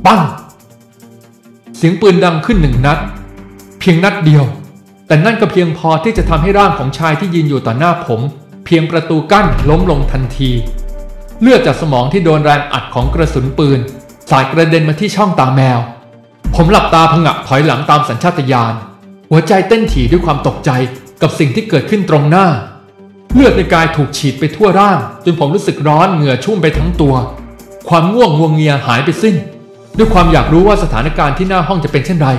ปัง เสียงปืนดังขึ้นหนึ่งนัด เพียงนัดเดียว แต่นั่นก็เพียงพอที่จะทำให้ร่างของชายที่ยืนอยู่ต่อหน้าผม พียงประตูกั้นล้มลงทันที เลือดจากสมองที่โดนแรงอัดของกระสุนปืน สายกระเด็นมาที่ช่องตาแมว ผมหลับตาผงะถอยหลังตามสัญชาตญาณหัวใจเต้นถี่ด้วยความตกใจกับสิ่งที่เกิดขึ้นตรงหน้า เลือดในกายถูกฉีดไปทั่วร่าง จนผมรู้สึกร้อนเหงื่อชุ่มไปทั้งตัว ความง่วงงวงเงียหายไปสิ้น ด้วยความอยากรู้ว่าสถานการณ์ที่หน้าห้องจะเป็นเช่นไร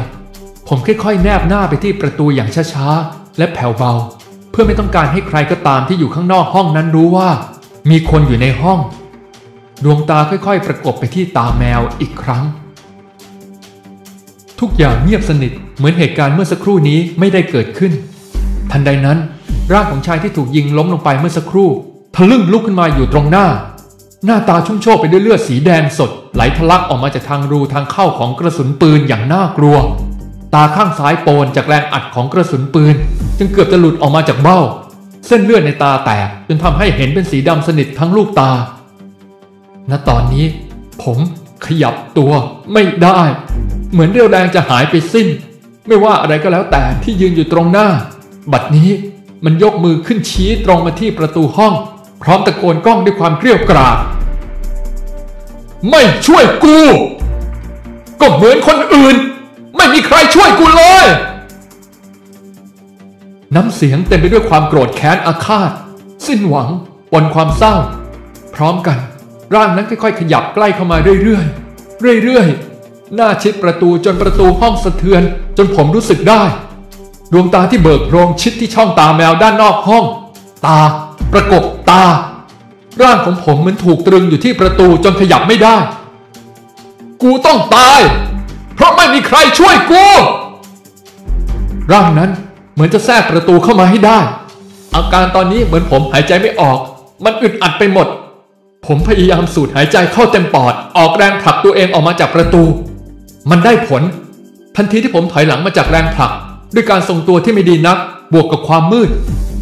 ผมค่อยๆ แนบหน้าไปที่ประตูอย่างช้าๆและแผ่วเบา เพื่อไม่ต้องการให้ใครก็ตามที่อยู่ข้างนอกห้องนั้นรู้ว่า มีคนอยู่ในห้อง ดวงตาค่อยๆ ประกบไปที่ตาแมวอีกครั้ง ทุกอย่างเงียบสนิทเหมือนเหตุการณ์เมื่อสักครู่นี้ไม่ได้เกิดขึ้น ทันใดนั้น ร่างของชายที่ถูกยิงล้มลงไปเมื่อสักครู่ทะลึ่งลุกขึ้นมาอยู่ตรงหน้า หน้าตาชุ่มโชกไปด้วยเลือดสีแดงสด ไหลทะลักออกมาจากทางรูทางเข้าของกระสุนปืนอย่างน่ากลัว ตาข้างซ้ายโปนจากแรงอัดของกระสุนปืน จึงเกือบจะหลุดออกมาจากเบ้า เส้นเลือดในตาแตกจนทำให้เห็นเป็นสีดำสนิททั้งลูกตา ณตอนนี้ ผมขยับตัวไม่ได้ เหมือนเรี่ยวแรงจะหายไปสิ้น ไม่ว่าอะไรก็แล้วแต่ที่ยืนอยู่ตรงหน้า บัดนี้มันยกมือขึ้นชี้ตรงมาที่ประตูห้อง พร้อมตะโกนก้องด้วยความเกรียวกราดไม่ช่วยกู ก็เหมือนคนอื่น ไม่มีใครช่วยกูเลย น้ำเสียงเต็มไปด้วยความโกรธแค้นอาฆาต สิ้นหวังปนความเศร้า พร้อมกัน ร่างนั้นค่อยๆ ขยับใกล้เข้ามาเรื่อยๆ เรื่อยๆ หน้าชิดประตูจนประตูห้องสะเทือน จนผมรู้สึกได้ ดวงตาที่เบิกโพรงชิดที่ช่องตาแมวด้านนอกห้อง ตา ประกบตา ร่างของผมเหมือนถูกตรึงอยู่ที่ประตูจนขยับไม่ได้ กูต้องตาย เพราะไม่มีใครช่วยกู ร่างนั้นเหมือนจะแทรกประตูเข้ามาให้ได้ อาการตอนนี้เหมือนผมหายใจไม่ออก มันอึดอัดไปหมด ผมพยายามสูดหายใจเข้าเต็มปอด ออกแรงผลักตัวเองออกมาจากประตู มันได้ผล ทันทีที่ผมถอยหลังมาจากแรงผลัก ด้วยการทรงตัวที่ไม่ดีนัก บวกกับความมืด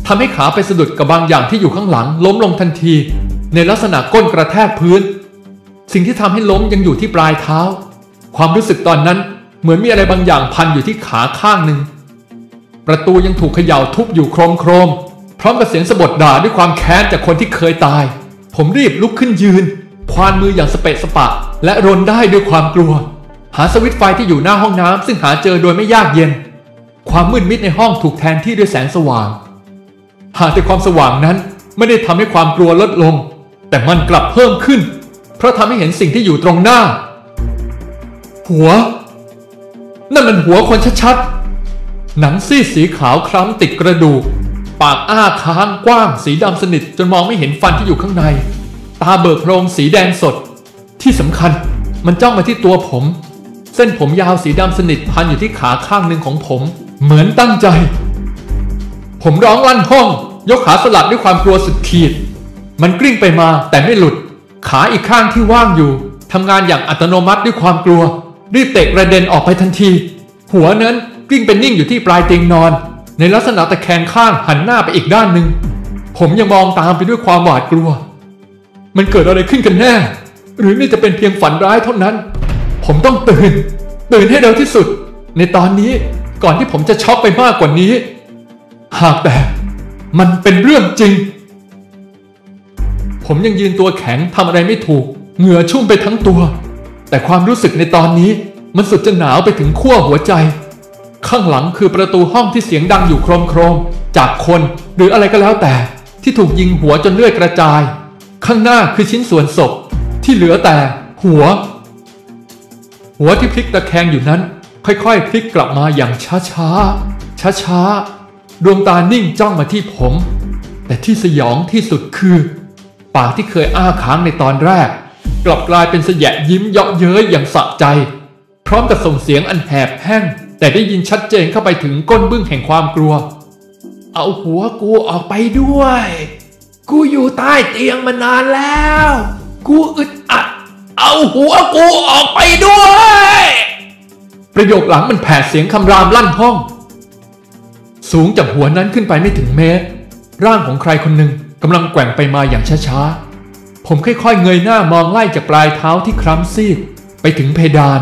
ทำให้ขาไปสะดุดกับบางอย่างที่อยู่ข้างหลัง ล้มลงทันที ในลักษณะก้นกระแทกพื้น สิ่งที่ทำให้ล้มยังอยู่ที่ปลายเท้า ความรู้สึกตอนนั้นเหมือนมีอะไรบางอย่างพันอยู่ที่ขาข้างหนึ่ง ประตูยังถูกเขย่าทุบอยู่โครมโครม พร้อมกับเสียงสะบดด่าด้วยความแค้นจากคนที่เคยตาย ผมรีบลุกขึ้นยืน ควานมืออย่างสเปะสปะ และรนได้ด้วยความกลัว หาสวิตช์ไฟที่อยู่หน้าห้องน้ำซึ่งหาเจอโดยไม่ยากเย็น ความมืดมิดในห้องถูกแทนที่ด้วยแสงสว่าง หาแต่ความสว่างนั้นไม่ได้ทำให้ความกลัวลดลง แต่มันกลับเพิ่มขึ้น เพราะทำให้เห็นสิ่งที่อยู่ตรงหน้า หัว นั่นมันหัวคนชัดๆ หนังซีดสีขาวคล้ำติดกระดูก ปากอ้าค้างกว้างสีดำสนิทจนมองไม่เห็นฟันที่อยู่ข้างใน ตาเบิกโพรงสีแดงสด ที่สำคัญมันจ้องมาที่ตัวผม เส้นผมยาวสีดำสนิทพันอยู่ที่ขาข้างหนึ่งของผม เหมือนตั้งใจ ผมร้องลั่นห้อง ยกขาสลัดด้วยความกลัวสุดขีด มันกลิ้งไปมาแต่ไม่หลุด ขาอีกข้างที่ว่างอยู่ทำงานอย่างอัตโนมัติด้วยความกลัว รีบเตะกระเด็นออกไปทันที หัวนั้นกลิ้งเป็นนิ่งอยู่ที่ปลายเตียงนอน ในลักษณะตะแคงข้างหันหน้าไปอีกด้านหนึ่ง ผมยังมองตามไปด้วยความหวาดกลัว มันเกิดอะไรขึ้นกันแน่ หรือนี่จะเป็นเพียงฝันร้ายเท่านั้น ผมต้องตื่น ตื่นให้เร็วที่สุด ในตอนนี้ก่อนที่ผมจะช็อกไปมากกว่านี้ หากแต่มันเป็นเรื่องจริง ผมยังยืนตัวแข็งทำอะไรไม่ถูก เหงื่อชุ่มไปทั้งตัว แต่ความรู้สึกในตอนนี้มันสุดจะหนาวไปถึงขั้วหัวใจ ข้างหลังคือประตูห้องที่เสียงดังอยู่โครมโครมจากคนหรืออะไรก็แล้วแต่ ที่ถูกยิงหัวจนเลือดกระจาย ข้างหน้าคือชิ้นส่วนศพ ที่เหลือแต่หัว หัวที่พลิกตะแคงอยู่นั้น ค่อยๆ พลิกกลับมาอย่างช้าๆช้าๆดวงตานิ่งจ้องมาที่ผม แต่ที่สยองที่สุดคือ ปากที่เคยอ้าค้างในตอนแรก กลับกลายเป็นเสยะยิ้มเยาะเย้ยอย่างสะใจ พร้อมกับส่งเสียงอันแหบแห้ง แต่ได้ยินชัดเจนเข้าไปถึงก้นบึ้งแห่งความกลัว เอาหัวกูออกไปด้วย กูอยู่ใต้เตียงมานานแล้ว กูอึดอัด เอาหัวกูออกไปด้วย ประโยคหลังมันแผดเสียงคำรามลั่นห้อง สูงจากหัวนั้นขึ้นไปไม่ถึงเมตร ร่างของใครคนหนึ่งกำลังแกว่งไปมาอย่างช้า ผมค่อยๆ เงยหน้ามองไล่จากปลายเท้าที่คล้ำซีดไปถึงเพดาน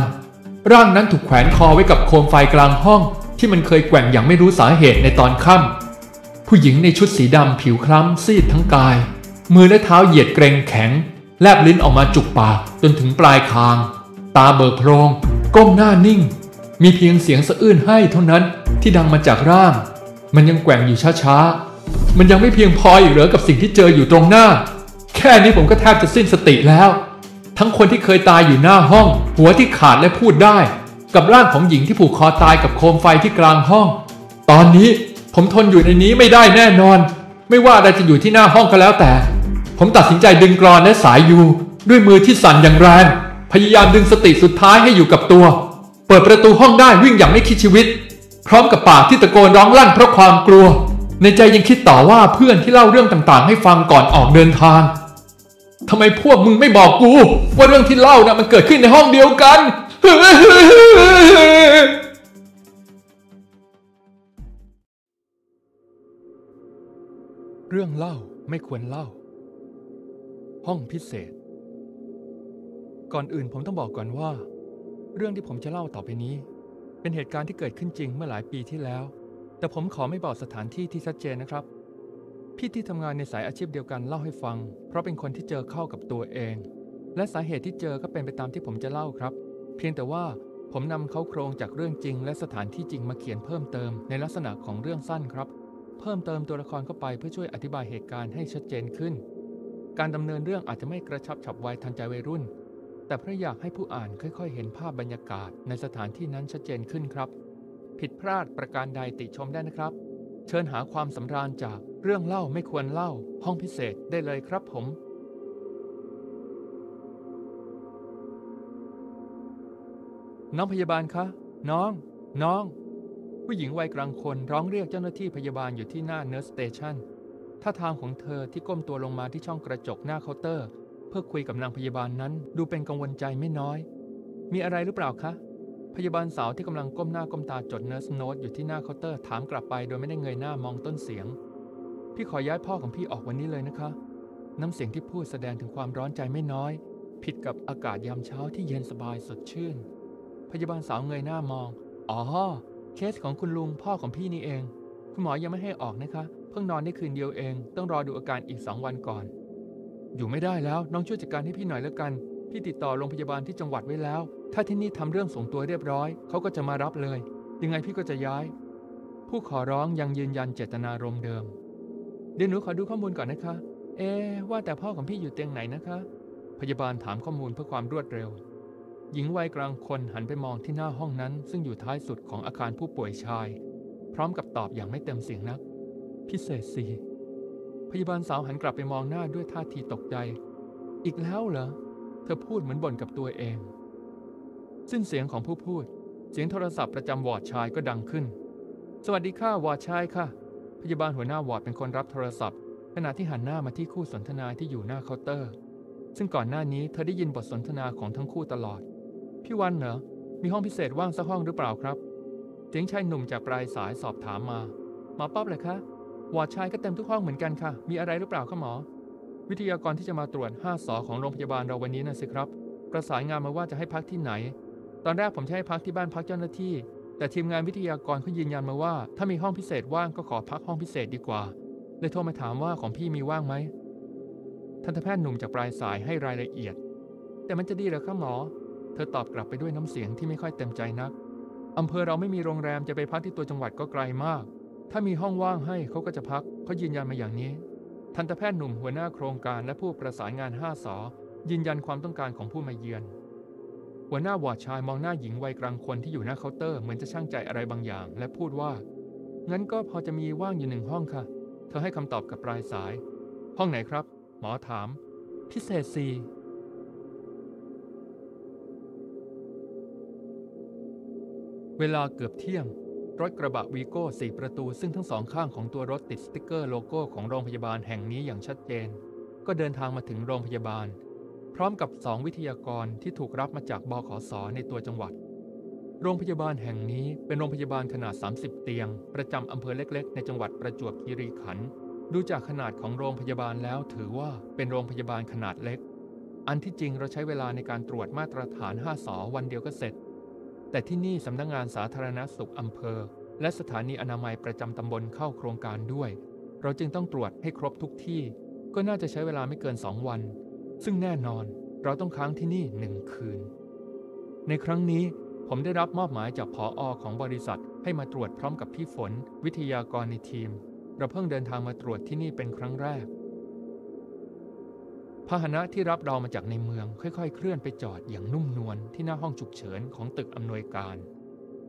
ร่างนั้นถูกแขวนคอไว้กับโคมไฟกลางห้อง ที่มันเคยแกว่งอย่างไม่รู้สาเหตุในตอนค่ำผู้หญิงในชุดสีดำผิวคล้ำซีดทั้งกาย มือและเท้าเหยียดเกรงแข็ง แลบลิ้นออกมาจุกปากจนถึงปลายคาง ตาเบิกโพรง ก้มหน้านิ่ง มีเพียงเสียงสะอื้นให้เท่านั้นที่ดังมาจากร่าง มันยังแกว่งอยู่ช้าๆมันยังไม่เพียงพออีกเหรอกับสิ่งที่เจออยู่ตรงหน้า แค่นี้ผมก็แทบจะสิ้นสติแล้ว ทั้งคนที่เคยตายอยู่หน้าห้อง หัวที่ขาดและพูดได้ กับร่างของหญิงที่ผูกคอตายกับโคมไฟที่กลางห้อง ตอนนี้ผมทนอยู่ในนี้ไม่ได้แน่นอน ไม่ว่าอะไรจะอยู่ที่หน้าห้องก็แล้วแต่ ผมตัดสินใจดึงกรอนและสายยูด้วยมือที่สั่นอย่างแรงพยายามดึงสติสุดท้ายให้อยู่กับตัว เปิดประตูห้องได้วิ่งอย่างไม่คิดชีวิต พร้อมกับปากที่ตะโกนร้องลั่นเพราะความกลัว ในใจยังคิดต่อว่าเพื่อนที่เล่าเรื่องต่างๆ ให้ฟังก่อนออกเดินทาง ทำไมพวกมึงไม่บอกกู ว่าเรื่องที่เล่านะ่ะมันเกิดขึ้นในห้องเดียวกัน เรื่องเล่าไม่ควรเล่า ห้องพิเศษ ก่อนอื่นผมต้องบอกก่อนว่า เรื่องที่ผมจะเล่าต่อไปนี้ เป็นเหตุการณ์ที่เกิดขึ้นจริงเมื่อหลายปีที่แล้ว แต่ผมขอไม่บอกสถานที่ที่ชัดเจนนะครับ พี่ที่ทำงานในสายอาชีพเดียวกันเล่าให้ฟัง เพราะเป็นคนที่เจอเข้ากับตัวเอง และสาเหตุที่เจอก็เป็นไปตามที่ผมจะเล่าครับ เพียงแต่ว่าผมนำเขาโครงจากเรื่องจริง และสถานที่จริงมาเขียนเพิ่มเติมในลักษณะของเรื่องสั้นครับ เพิ่มเติมตัวละครเข้าไปเพื่อช่วยอธิบายเหตุการณ์ให้ชัดเจนขึ้น การดำเนินเรื่องอาจจะไม่กระชับฉับไวทันใจวัยรุ่น แต่เพราะอยากให้ผู้อ่านค่อย ๆ เห็นภาพบรรยากาศในสถานที่นั้นชัดเจนขึ้นครับ ผิดพลาดประการใดติชมได้นะครับ เชิญหาความสำราญจาก เรื่องเล่าไม่ควรเล่า ห้องพิเศษได้เลยครับผม น้องพยาบาลคะ น้อง น้อง ผู้หญิงวัยกลางคนร้องเรียกเจ้าหน้าที่พยาบาลอยู่ที่หน้าเน r ร์สสเตชันท่าทางของเธอที่ก้มตัวลงมาที่ช่องกระจกหน้าเคาน์เตอร์ เพื่อคุยกับนางพยาบาลนั้น ดูเป็นกังวลใจไม่น้อย มีอะไรหรือเปล่าคะ พยาบาลสาวที่กำลังก้มหน้าก้มตาจดเน r ร์สโน e อยู่ที่หน้าเคาน์เตอร์ถามกลับไปโดยไม่ได้เงยหน้ามองต้นเสียง พี่ขอย้ายพ่อของพี่ออกวันนี้เลยนะคะ น้ำเสียงที่พูดแสดงถึงความร้อนใจไม่น้อย ผิดกับอากาศยามเช้าที่เย็นสบายสดชื่น พยาบาลสาวเงยหน้ามอง อ๋อ เคสของคุณลุงพ่อของพี่นี่เอง คุณหมอยังไม่ให้ออกนะคะ เพิ่งนอนได้คืนเดียวเอง ต้องรอดูอาการอีกสองวันก่อน อยู่ไม่ได้แล้วน้องช่วยจัดการให้พี่หน่อยแล้วกัน พี่ติดต่อโรงพยาบาลที่จังหวัดไว้แล้ว ถ้าที่นี่ทำเรื่องส่งตัวเรียบร้อย เขาก็จะมารับเลย ยังไงพี่ก็จะย้าย ผู้ขอร้องยังยืนยันเจตนารมณ์เดิม เดี๋ยวหนูขอดูข้อมูลก่อนนะคะ เอะว่าแต่พ่อของพี่อยู่เตียงไหนนะคะ พยาบาลถามข้อมูลเพื่อความรวดเร็ว หญิงวัยกลางคนหันไปมองที่หน้าห้องนั้น ซึ่งอยู่ท้ายสุดของอาคารผู้ป่วยชาย พร้อมกับตอบอย่างไม่เต็มเสียงนัก พิเศษสี่พยาบาลสาวหันกลับไปมองหน้าด้วยท่าทีตกใจ อีกแล้วเหรอ เธอพูดเหมือนบ่นกับตัวเอง สิ้นเสียงของผู้พูด เสียงโทรศัพท์ประจำวอร์ดชายก็ดังขึ้น สวัสดีค่ะวอร์ดชายค่ะ พยาบาลหัวหน้าวอร์ดเป็นคนรับโทรศัพท์ ขณะที่หันหน้ามาที่คู่สนทนาที่อยู่หน้าเคาน์เตอร์ ซึ่งก่อนหน้านี้เธอได้ยินบทสนทนาของทั้งคู่ตลอด พี่วันเหรอ มีห้องพิเศษว่างสักห้องหรือเปล่าครับเสียงชายหนุ่มจากปลายสายสอบถามมา หมอป๊อบเลยคะ วอร์ดชายก็เต็มทุกห้องเหมือนกันค่ะ มีอะไรหรือเปล่าคะหมอ วิทยากรที่จะมาตรวจ5สอของโรงพยาบาลเราวันนี้นะสิครับ ประสานงานมาว่าจะให้พักที่ไหน ตอนแรกผมจะให้พักที่บ้านพักเจ้าหน้าที่ แต่ทีมงานวิทยากรเขายืนยันมาว่า ถ้ามีห้องพิเศษว่างก็ขอพักห้องพิเศษดีกว่า เลยโทรมาถามว่าของพี่มีว่างไหมทันตแพทย์หนุ่มจากปลายสายให้รายละเอียด แต่มันจะดีหรอคะหมอ เธอตอบกลับไปด้วยน้ำเสียงที่ไม่ค่อยเต็มใจนักอำเภอเราไม่มีโรงแรมจะไปพักที่ตัวจังหวัดก็ไกลมาก ถ้ามีห้องว่างให้เขาก็จะพักเขายืนยันมาอย่างนี้ ทันตแพทย์หนุ่มหัวหน้าโครงการและผู้ประสานงาน5สอยืนยันความต้องการของผู้มาเยือน หัวหน้าวอร์ดชายมองหน้าหญิงวัยกลางคนที่อยู่หน้าเคาน์เตอร์เหมือนจะช่างใจอะไรบางอย่าง และพูดว่า งั้นก็พอจะมีว่างอยู่หนึ่งห้องค่ะ เธอให้คำตอบกับปลายสาย ห้องไหนครับ หมอถาม พิเศษสี่เวลาเกือบเที่ยง รถกระบะวีโก้สี่ประตูซึ่งทั้งสองข้างของตัวรถติดสติกเกอร์โลโก้ของโรงพยาบาลแห่งนี้อย่างชัดเจน ก็เดินทางมาถึงโรงพยาบาล พร้อมกับสองวิทยากรที่ถูกรับมาจากบขสในตัวจังหวัด โรงพยาบาลแห่งนี้เป็นโรงพยาบาลขนาด 30 เตียง ประจำอำเภอเล็ก ๆ ในจังหวัดประจวบคีรีขันธ์ดูจากขนาดของโรงพยาบาลแล้วถือว่าเป็นโรงพยาบาลขนาดเล็ก อันที่จริงเราใช้เวลาในการตรวจมาตรฐาน 5 สอวันเดียวก็เสร็จ แต่ที่นี่สำนักงงานสาธารณสุขอำเภอ และสถานีอนามัยประจำตำบลเข้าโครงการด้วย เราจึงต้องตรวจให้ครบทุกที่ ก็น่าจะใช้เวลาไม่เกิน 2 วัน ซึ่งแน่นอนเราต้องค้างที่นี่หนึ่งคืน ในครั้งนี้ผมได้รับมอบหมายจากผออของบริษัทให้มาตรวจพร้อมกับพี่ฝน วิทยากรในทีม เราเพิ่งเดินทางมาตรวจที่นี่เป็นครั้งแรก พาหนะที่รับเรามาจากในเมืองค่อย ๆ เคลื่อนไปจอดอย่างนุ่มนวลที่หน้าห้องฉุกเฉินของตึกอำนวยการ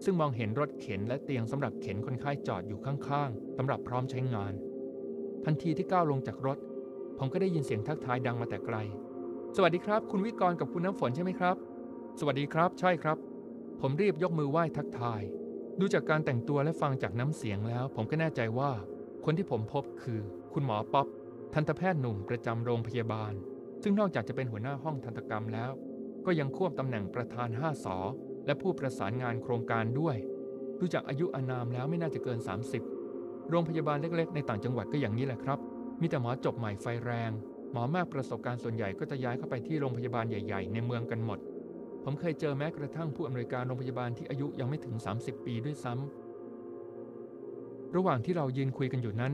ซึ่งมองเห็นรถเข็นและเตียงสำหรับเข็นคนไข้จอดอยู่ข้างๆสำหรับพร้อมใช้งาน ทันทีที่ก้าวลงจากรถ ผมก็ได้ยินเสียงทักทายดังมาแต่ไกล สวัสดีครับ คุณวิกรกับคุณน้ำฝนใช่ไหมครับ สวัสดีครับ ใช่ครับ ผมรีบยกมือไหว้ทักทาย ดูจากการแต่งตัวและฟังจากน้ำเสียงแล้ว ผมก็แน่ใจว่า คนที่ผมพบคือ คุณหมอป๊อปทันตแพทย์หนุ่มประจำโรงพยาบาล ซึ่งนอกจากจะเป็นหัวหน้าห้องทันตกรรมแล้ว ก็ยังควบตำแหน่งประธาน5สอและผู้ประสานงานโครงการด้วย ดูจากอายุอานามแล้วไม่น่าจะเกิน 30 โรงพยาบาลเล็กๆ ในต่างจังหวัดก็อย่างนี้แหละครับ มีแต่หมอจบใหม่ไฟแรง หมอมากประสบการณ์ส่วนใหญ่ก็จะย้ายเข้าไปที่โรงพยาบาลใหญ่ ๆ ในเมืองกันหมด ผมเคยเจอแม้กระทั่งผู้อำนวยการโรงพยาบาลที่อายุยังไม่ถึง 30 ปีด้วยซ้ำระหว่างที่เรายืนคุยกันอยู่นั้น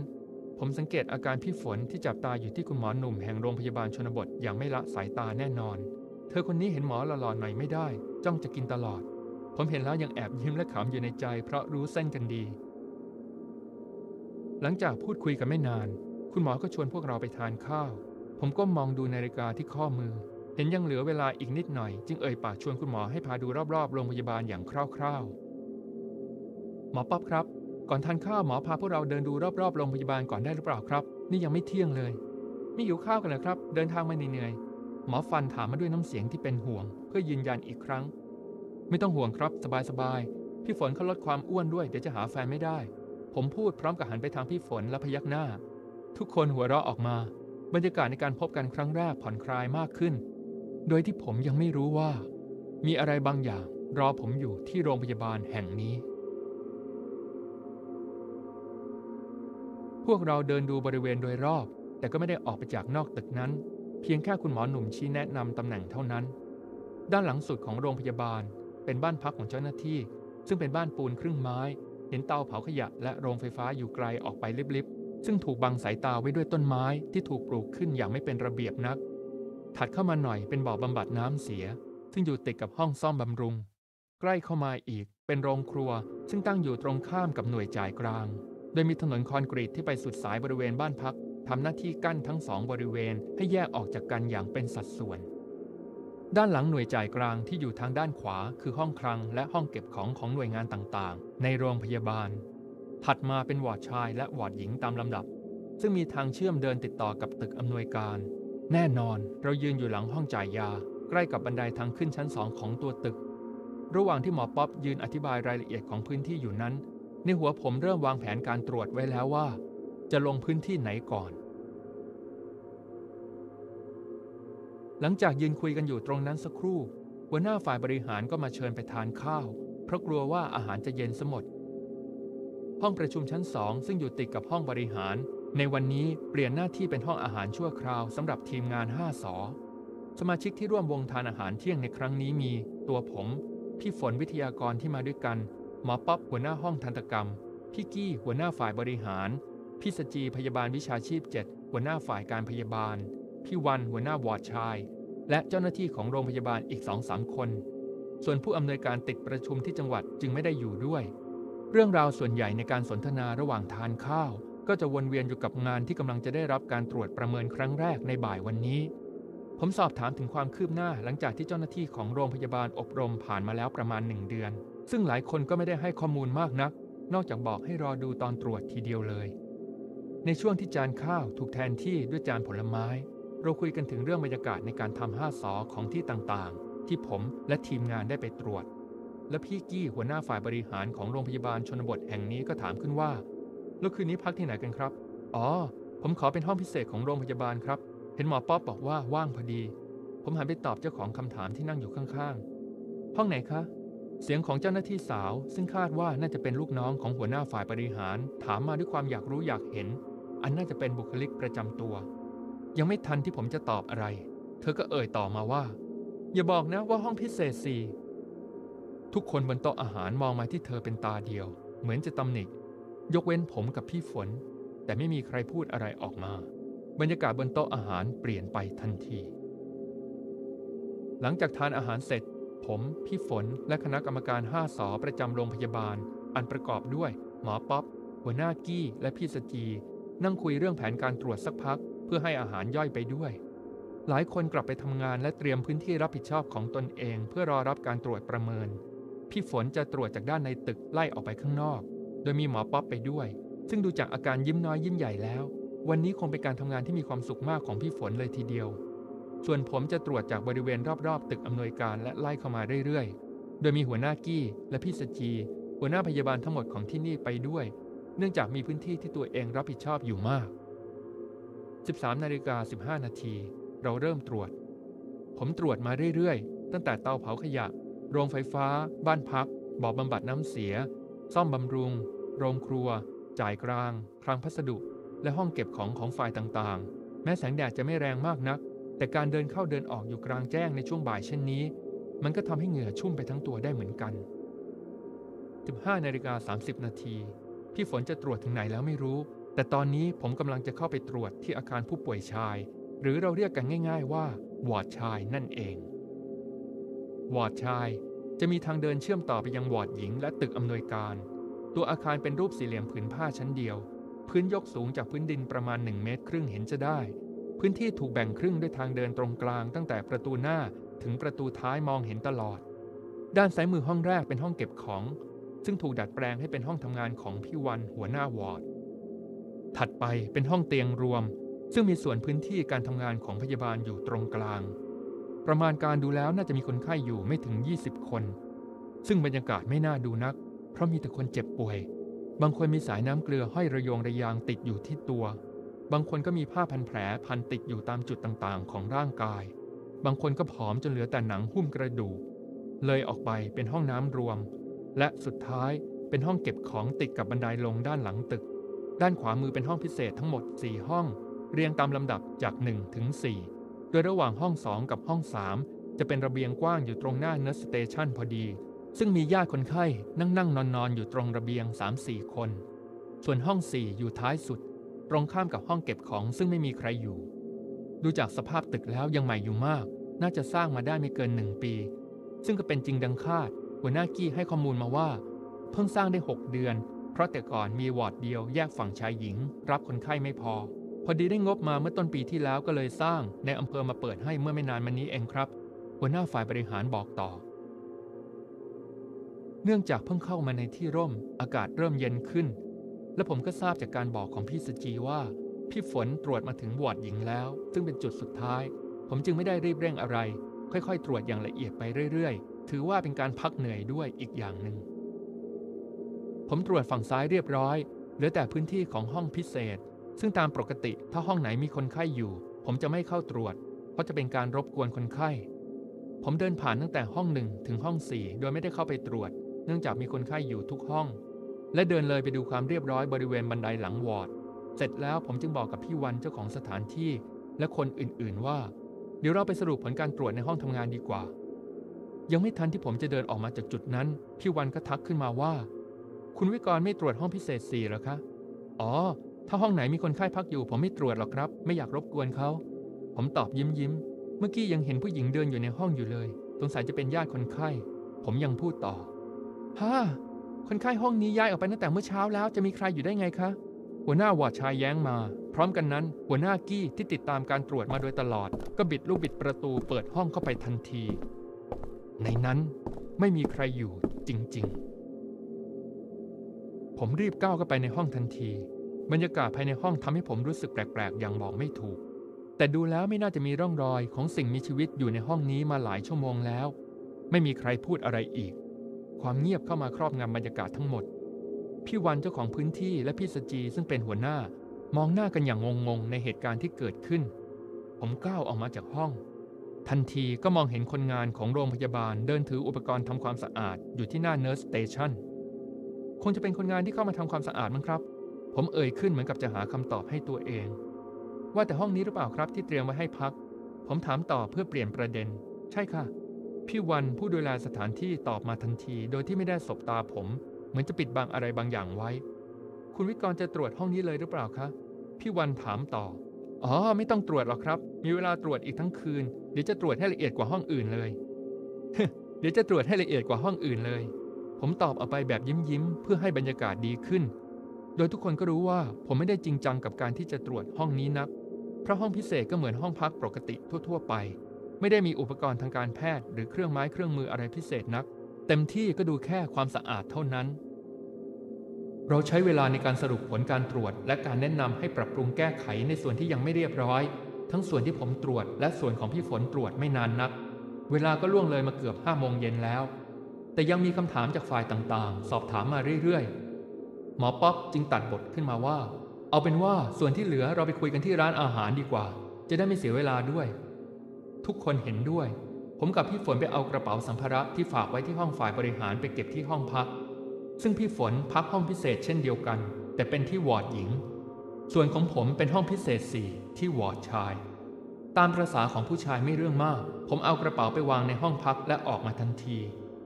ผมสังเกตอาการพี่ฝนที่จับตาอยู่ที่คุณหมอหนุ่มแห่งโรงพยาบาลชนบทอย่างไม่ละสายตาแน่นอน เธอคนนี้เห็นหมอหล่อๆหน่อยไม่ได้ จ้องจะกินตลอด ผมเห็นแล้วยังแอบยิ้มและขำอยู่ในใจ เพราะรู้เส้นกันดี หลังจากพูดคุยกันไม่นาน คุณหมอก็ชวนพวกเราไปทานข้าว ผมก็มองดูนาฬิกาที่ข้อมือ เห็นยังเหลือเวลาอีกนิดหน่อย จึงเอ่ยปากชวนคุณหมอให้พาดูรอบๆ โรงพยาบาลอย่างคร่าวๆ หมอป๊อบครับ ก่อนทานข้าวหมอพาพวกเราเดินดูรอบๆ โรงพยาบาลก่อนได้หรือเปล่าครับ นี่ยังไม่เที่ยงเลย ไม่หิวข้าวกันเหรอครับ เดินทางมาเหนื่อยๆหมอฟันถามมาด้วยน้ำเสียงที่เป็นห่วง เพื่อยืนยันอีกครั้ง ไม่ต้องห่วงครับ สบายๆพี่ฝนเขาลดความอ้วนด้วยเดี๋ยวจะหาแฟนไม่ได้ ผมพูดพร้อมกับหันไปทางพี่ฝนและพยักหน้า ทุกคนหัวเราะออกมา บรรยากาศในการพบกันครั้งแรกผ่อนคลายมากขึ้น โดยที่ผมยังไม่รู้ว่า มีอะไรบางอย่างรอผมอยู่ที่โรงพยาบาลแห่งนี้ พวกเราเดินดูบริเวณโดยรอบ แต่ก็ไม่ได้ออกไปจากนอกตึกนั้น เพียงแค่คุณหมอหนุ่มชี้แนะนำตำแหน่งเท่านั้น ด้านหลังสุดของโรงพยาบาล เป็นบ้านพักของเจ้าหน้าที่ ซึ่งเป็นบ้านปูนครึ่งไม้ เห็นเตาเผาขยะและโรงไฟฟ้าอยู่ไกลออกไปลิบๆ ซึ่งถูกบังสายตาไว้ด้วยต้นไม้ที่ถูกปลูกขึ้นอย่างไม่เป็นระเบียบนัก ถัดเข้ามาหน่อยเป็นบ่อบำบัดน้ำเสีย ซึ่งอยู่ติดกับห้องซ่อมบำรุง ใกล้เข้ามาอีกเป็นโรงครัว ซึ่งตั้งอยู่ตรงข้ามกับหน่วยจ่ายกลาง โดยมีถนนคอนกรีตที่ไปสุดสายบริเวณบ้านพักทำหน้าที่กั้นทั้งสองบริเวณให้แยกออกจากกันอย่างเป็นสัดส่วน ด้านหลังหน่วยจ่ายกลางที่อยู่ทางด้านขวา คือห้องคลังและห้องเก็บของของหน่วยงานต่างๆ ในโรงพยาบาล ถัดมาเป็นวอร์ดชายและวอร์ดหญิงตามลำดับ ซึ่งมีทางเชื่อมเดินติดต่อกับตึกอำนวยการ แน่นอนเรายืนอยู่หลังห้องจ่ายยา ใกล้กับบันไดทางขึ้นชั้นสองของตัวตึก ระหว่างที่หมอป๊อปยืนอธิบายรายละเอียดของพื้นที่อยู่นั้น ในหัวผมเริ่มวางแผนการตรวจไว้แล้วว่า จะลงพื้นที่ไหนก่อน หลังจากยืนคุยกันอยู่ตรงนั้นสักครู่ หัวหน้าฝ่ายบริหารก็มาเชิญไปทานข้าว เพราะกลัวว่าอาหารจะเย็นสมด ห้องประชุมชั้นสองซึ่งอยู่ติดกับห้องบริหาร ในวันนี้เปลี่ยนหน้าที่เป็นห้องอาหารชั่วคราวสำหรับทีมงาน 5 สอ สมาชิกที่ร่วมวงทานอาหารเที่ยงในครั้งนี้มี ตัวผม พี่ฝนวิทยากรที่มาด้วยกัน หมอป๊อปหัวหน้าห้องทันตกรรม พี่กี้หัวหน้าฝ่ายบริหาร พี่สจีพยาบาลวิชาชีพ 7 หัวหน้าฝ่ายการพยาบาล พี่วันหัวหน้าวอร์ดชาย และเจ้าหน้าที่ของโรงพยาบาลอีกสองสามคน ส่วนผู้อำนวยการติดประชุมที่จังหวัดจึงไม่ได้อยู่ด้วย เรื่องราวส่วนใหญ่ในการสนทนาระหว่างทานข้าว ก็จะวนเวียนอยู่กับงานที่กำลังจะได้รับการตรวจประเมินครั้งแรกในบ่ายวันนี้ ผมสอบถามถึงความคืบหน้าหลังจากที่เจ้าหน้าที่ของโรงพยาบาลอบรมผ่านมาแล้วประมาณหนึ่งเดือน ซึ่งหลายคนก็ไม่ได้ให้ข้อมูลมากนัก นอกจากบอกให้รอดูตอนตรวจทีเดียวเลย ในช่วงที่จานข้าวถูกแทนที่ด้วยจานผลไม้ เราคุยกันถึงเรื่องบรรยากาศในการทำห้าสอของที่ต่างๆ ที่ผมและทีมงานได้ไปตรวจ และพี่กี้หัวหน้าฝ่ายบริหารของโรงพยาบาลชนบทแห่งนี้ก็ถามขึ้นว่า แล้วคืนนี้พักที่ไหนกันครับ อ๋อ ผมขอเป็นห้องพิเศษของโรงพยาบาลครับ เห็นหมอป๊อปบอกว่าว่างพอดี ผมหันไปตอบเจ้าของคำถามที่นั่งอยู่ข้างๆ ห้องไหนคะ เสียงของเจ้าหน้าที่สาว ซึ่งคาดว่าน่าจะเป็นลูกน้องของหัวหน้าฝ่ายบริหาร ถามมาด้วยความอยากรู้อยากเห็น อันน่าจะเป็นบุคลิกประจำตัว ยังไม่ทันที่ผมจะตอบอะไร เธอก็เอ่ยต่อมาว่า อย่าบอกนะว่าห้องพิเศษสี่ ทุกคนบนโต๊ะอาหารมองมาที่เธอเป็นตาเดียว เหมือนจะตำหนิยกเว้นผมกับพี่ฝน แต่ไม่มีใครพูดอะไรออกมา บรรยากาศบนโต๊ะอาหารเปลี่ยนไปทันที หลังจากทานอาหารเสร็จ ผมพี่ฝนและคณะกรรมการ5สประจำโรงพยาบาล อันประกอบด้วย หมอป๊อปหัวหน้ากี้และพี่สจี นั่งคุยเรื่องแผนการตรวจสักพัก เพื่อให้อาหารย่อยไปด้วย หลายคนกลับไปทำงานและเตรียมพื้นที่รับผิดชอบของตนเอง เพื่อรอรับการตรวจประเมิน พี่ฝนจะตรวจจากด้านในตึกไล่ออกไปข้างนอก โดยมีหมอป๊อปไปด้วย ซึ่งดูจากอาการยิ้มน้อยยิ้มใหญ่แล้ว วันนี้คงเป็นการทำงานที่มีความสุขมากของพี่ฝนเลยทีเดียว ส่วนผมจะตรวจจากบริเวณรอบๆ ตึกอำนวยการและไล่เข้ามาเรื่อยๆ โดยมีหัวหน้ากี้และพี่สจีหัวหน้าพยาบาลทั้งหมดของที่นี่ไปด้วย เนื่องจากมีพื้นที่ที่ตัวเองรับผิดชอบอยู่มาก 13นาฬิกา15 นาที เราเริ่มตรวจ ผมตรวจมาเรื่อยๆ ตั้งแต่เตาเผาขยะ โรงไฟฟ้า บ้านพัก บ่อบำบัดน้ำเสีย ซ่อมบำรุง โรงครัว จ่ายกลาง คลังพัสดุ และห้องเก็บของของฝ่ายต่างๆ แม้แสงแดดจะไม่แรงมากนัก แต่การเดินเข้าเดินออกอยู่กลางแจ้งในช่วงบ่ายเช่นนี้ มันก็ทำให้เหงื่อชุ่มไปทั้งตัวได้เหมือนกัน15นาฬิกา30 นาทีพี่ฝนจะตรวจถึงไหนแล้วไม่รู้ แต่ตอนนี้ผมกำลังจะเข้าไปตรวจที่อาคารผู้ป่วยชาย หรือเราเรียกกันง่าย ๆว่า วอร์ดชายนั่นเอง วอร์ดชาย จะมีทางเดินเชื่อมต่อไปยังวอร์ดหญิงและตึกอำนวยการ ตัวอาคารเป็นรูปสี่เหลี่ยมผืนผ้าชั้นเดียว พื้นยกสูงจากพื้นดินประมาณ 1 เมตรครึ่งเห็นจะได้ พื้นที่ถูกแบ่งครึ่งด้วยทางเดินตรงกลางตั้งแต่ประตูหน้าถึงประตูท้ายมองเห็นตลอด ด้านซ้ายมือห้องแรกเป็นห้องเก็บของ ซึ่งถูกดัดแปลงให้เป็นห้องทำงานของพี่วันหัวหน้าวอร์ด ถัดไปเป็นห้องเตียงรวม ซึ่งมีส่วนพื้นที่การทำงานของพยาบาลอยู่ตรงกลาง ประมาณการดูแล้วน่าจะมีคนไข้อยู่ไม่ถึง 20 คน ซึ่งบรรยากาศไม่น่าดูนัก เพราะมีแต่คนเจ็บป่วย บางคนมีสายน้ำเกลือห้อยระยงระยางติดอยู่ที่ตัว บางคนก็มีผ้าพันแผลพันติดอยู่ตามจุดต่างๆ ของร่างกาย บางคนก็ผอมจนเหลือแต่หนังหุ้มกระดูก เลยออกไปเป็นห้องน้ำรวม และสุดท้ายเป็นห้องเก็บของติดกับบันไดลงด้านหลังตึก ด้านขวามือเป็นห้องพิเศษทั้งหมด 4 ห้อง เรียงตามลำดับจาก1ถึง4 โดยระหว่างห้อง 2 กับห้อง 3 จะเป็นระเบียงกว้างอยู่ตรงหน้า nurse station พอดี ซึ่งมีญาติคนไข้นั่งนั่งนอนนอนอยู่ตรงระเบียง 3-4 คน ส่วนห้อง 4 อยู่ท้ายสุด ตรงข้ามกับห้องเก็บของซึ่งไม่มีใครอยู่ ดูจากสภาพตึกแล้วยังใหม่อยู่มาก น่าจะสร้างมาได้ไม่เกินหนึ่งปี ซึ่งก็เป็นจริงดังคาด หัวหน้ากี้ให้ข้อมูลมาว่า เพิ่งสร้างได้ 6 เดือน เพราะแต่ก่อนมีวอร์ดเดียวแยกฝั่งชายหญิง รับคนไข้ไม่พอ พอดีได้งบมาเมื่อต้นปีที่แล้วก็เลยสร้างในอำเภอมาเปิดให้เมื่อไม่นานมานี้เองครับ หัวหน้าฝ่ายบริหารบอกต่อ เนื่องจากเพิ่งเข้ามาในที่ร่ม อากาศเริ่มเย็นขึ้น และผมก็ทราบจากการบอกของพี่สจีว่า พี่ฝนตรวจมาถึงวอร์ดหญิงแล้ว ซึ่งเป็นจุดสุดท้าย ผมจึงไม่ได้รีบเร่งอะไร ค่อยๆ ตรวจอย่างละเอียดไปเรื่อยๆ ถือว่าเป็นการพักเหนื่อยด้วยอีกอย่างหนึ่งผมตรวจฝั่งซ้ายเรียบร้อยเหลือแต่พื้นที่ของห้องพิเศษ ซึ่งตามปกติถ้าห้องไหนมีคนไข้อยู่ ผมจะไม่เข้าตรวจ เพราะจะเป็นการรบกวนคนไข้ ผมเดินผ่านตั้งแต่ห้องหนึ่งถึงห้องสี่โดยไม่ได้เข้าไปตรวจ เนื่องจากมีคนไข้อยู่ทุกห้อง และเดินเลยไปดูความเรียบร้อยบริเวณบันไดหลังวอร์ด เสร็จแล้วผมจึงบอกกับพี่วันเจ้าของสถานที่ และคนอื่นๆว่า เดี๋ยวเราไปสรุปผลการตรวจในห้องทำงานดีกว่า ยังไม่ทันที่ผมจะเดินออกมาจากจุดนั้น พี่วันก็ทักขึ้นมาว่า คุณวิกรไม่ตรวจห้องพิเศษสี่หรอคะ อ๋อ ถ้าห้องไหนมีคนไข้พักอยู่ ผมไม่ตรวจหรอกครับ ไม่อยากรบกวนเขา ผมตอบยิ้มยิ้ม เมื่อกี้ยังเห็นผู้หญิงเดินอยู่ในห้องอยู่เลย สงสัยจะเป็นญาติคนไข้ ผมยังพูดต่อฮ่าคนไข้ห้องนี้ย้ายออกไปตั้งแต่เมื่อเช้าแล้วจะมีใครอยู่ได้ไงคะ หัวหน้าวอดชายแย้งมา พร้อมกันนั้น หัวหน้ากี้ที่ติดตามการตรวจมาโดยตลอด ก็บิดลูกบิดประตูเปิดห้องเข้าไปทันที ในนั้นไม่มีใครอยู่จริง ๆ ผมรีบก้าวเข้าไปในห้องทันที บรรยากาศภายในห้องทำให้ผมรู้สึกแปลกๆ อย่างบอกไม่ถูก แต่ดูแล้วไม่น่าจะมีร่องรอยของสิ่งมีชีวิตอยู่ในห้องนี้มาหลายชั่วโมงแล้ว ไม่มีใครพูดอะไรอีก ความเงียบเข้ามาครอบงำบรรยากาศทั้งหมด พี่วันเจ้าของพื้นที่และพี่สจีซึ่งเป็นหัวหน้ามองหน้ากันอย่างงงๆในเหตุการณ์ที่เกิดขึ้น ผมก้าวออกมาจากห้อง ทันทีก็มองเห็นคนงานของโรงพยาบาลเดินถืออุปกรณ์ทำความสะอาดอยู่ที่หน้า nurse station คงจะเป็นคนงานที่เข้ามาทำความสะอาดมั้งครับ ผมเอ่ยขึ้นเหมือนกับจะหาคำตอบให้ตัวเอง ว่าแต่ห้องนี้หรือเปล่าครับที่เตรียมไว้ให้พัก ผมถามต่อเพื่อเปลี่ยนประเด็น ใช่ค่ะ พี่วันผู้ดูแลสถานที่ตอบมาทันที โดยที่ไม่ได้สบตาผม เหมือนจะปิดบังอะไรบางอย่างไว้ คุณวิกรจะตรวจห้องนี้เลยหรือเปล่าคะพี่วันถามต่ออ๋อไม่ต้องตรวจหรอกครับ มีเวลาตรวจอีกทั้งคืน เดี๋ยวจะตรวจให้ละเอียดกว่าห้องอื่นเลยเดี๋ยวจะตรวจให้ละเอียดกว่าห้องอื่นเลย ผมตอบออกไปแบบยิ้มยิ้มๆเพื่อให้บรรยากาศดีขึ้น โดยทุกคนก็รู้ว่าผมไม่ได้จริงจังกับการที่จะตรวจห้องนี้นัก เพราะห้องพิเศษก็เหมือนห้องพักปกติทั่ว ๆ ไป ไม่ได้มีอุปกรณ์ทางการแพทย์ หรือเครื่องไม้เครื่องมืออะไรพิเศษนัก เต็มที่ก็ดูแค่ความสะอาดเท่านั้น เราใช้เวลาในการสรุปผลการตรวจ และการแนะนำให้ปรับปรุงแก้ไขในส่วนที่ยังไม่เรียบร้อย ทั้งส่วนที่ผมตรวจ และส่วนของพี่ฝนตรวจไม่นานนัก เวลาก็ล่วงเลยมาเกือบห้าโมงเย็นแล้ว แต่ยังมีคำถามจากฝ่ายต่างๆ สอบถามมาเรื่อยๆ หมอป๊อปจึงตัดบทขึ้นมาว่า เอาเป็นว่าส่วนที่เหลือเราไปคุยกันที่ร้านอาหารดีกว่า จะได้ไม่เสียเวลาด้วย ทุกคนเห็นด้วย ผมกับพี่ฝนไปเอากระเป๋าสัมภาระที่ฝากไว้ที่ห้องฝ่ายบริหารไปเก็บที่ห้องพัก ซึ่งพี่ฝนพักห้องพิเศษเช่นเดียวกัน แต่เป็นที่วอร์ดหญิง ส่วนของผมเป็นห้องพิเศษ4ที่วอร์ดชาย ตามประษาของผู้ชายไม่เรื่องมาก ผมเอากระเป๋าไปวางในห้องพักและออกมาทันที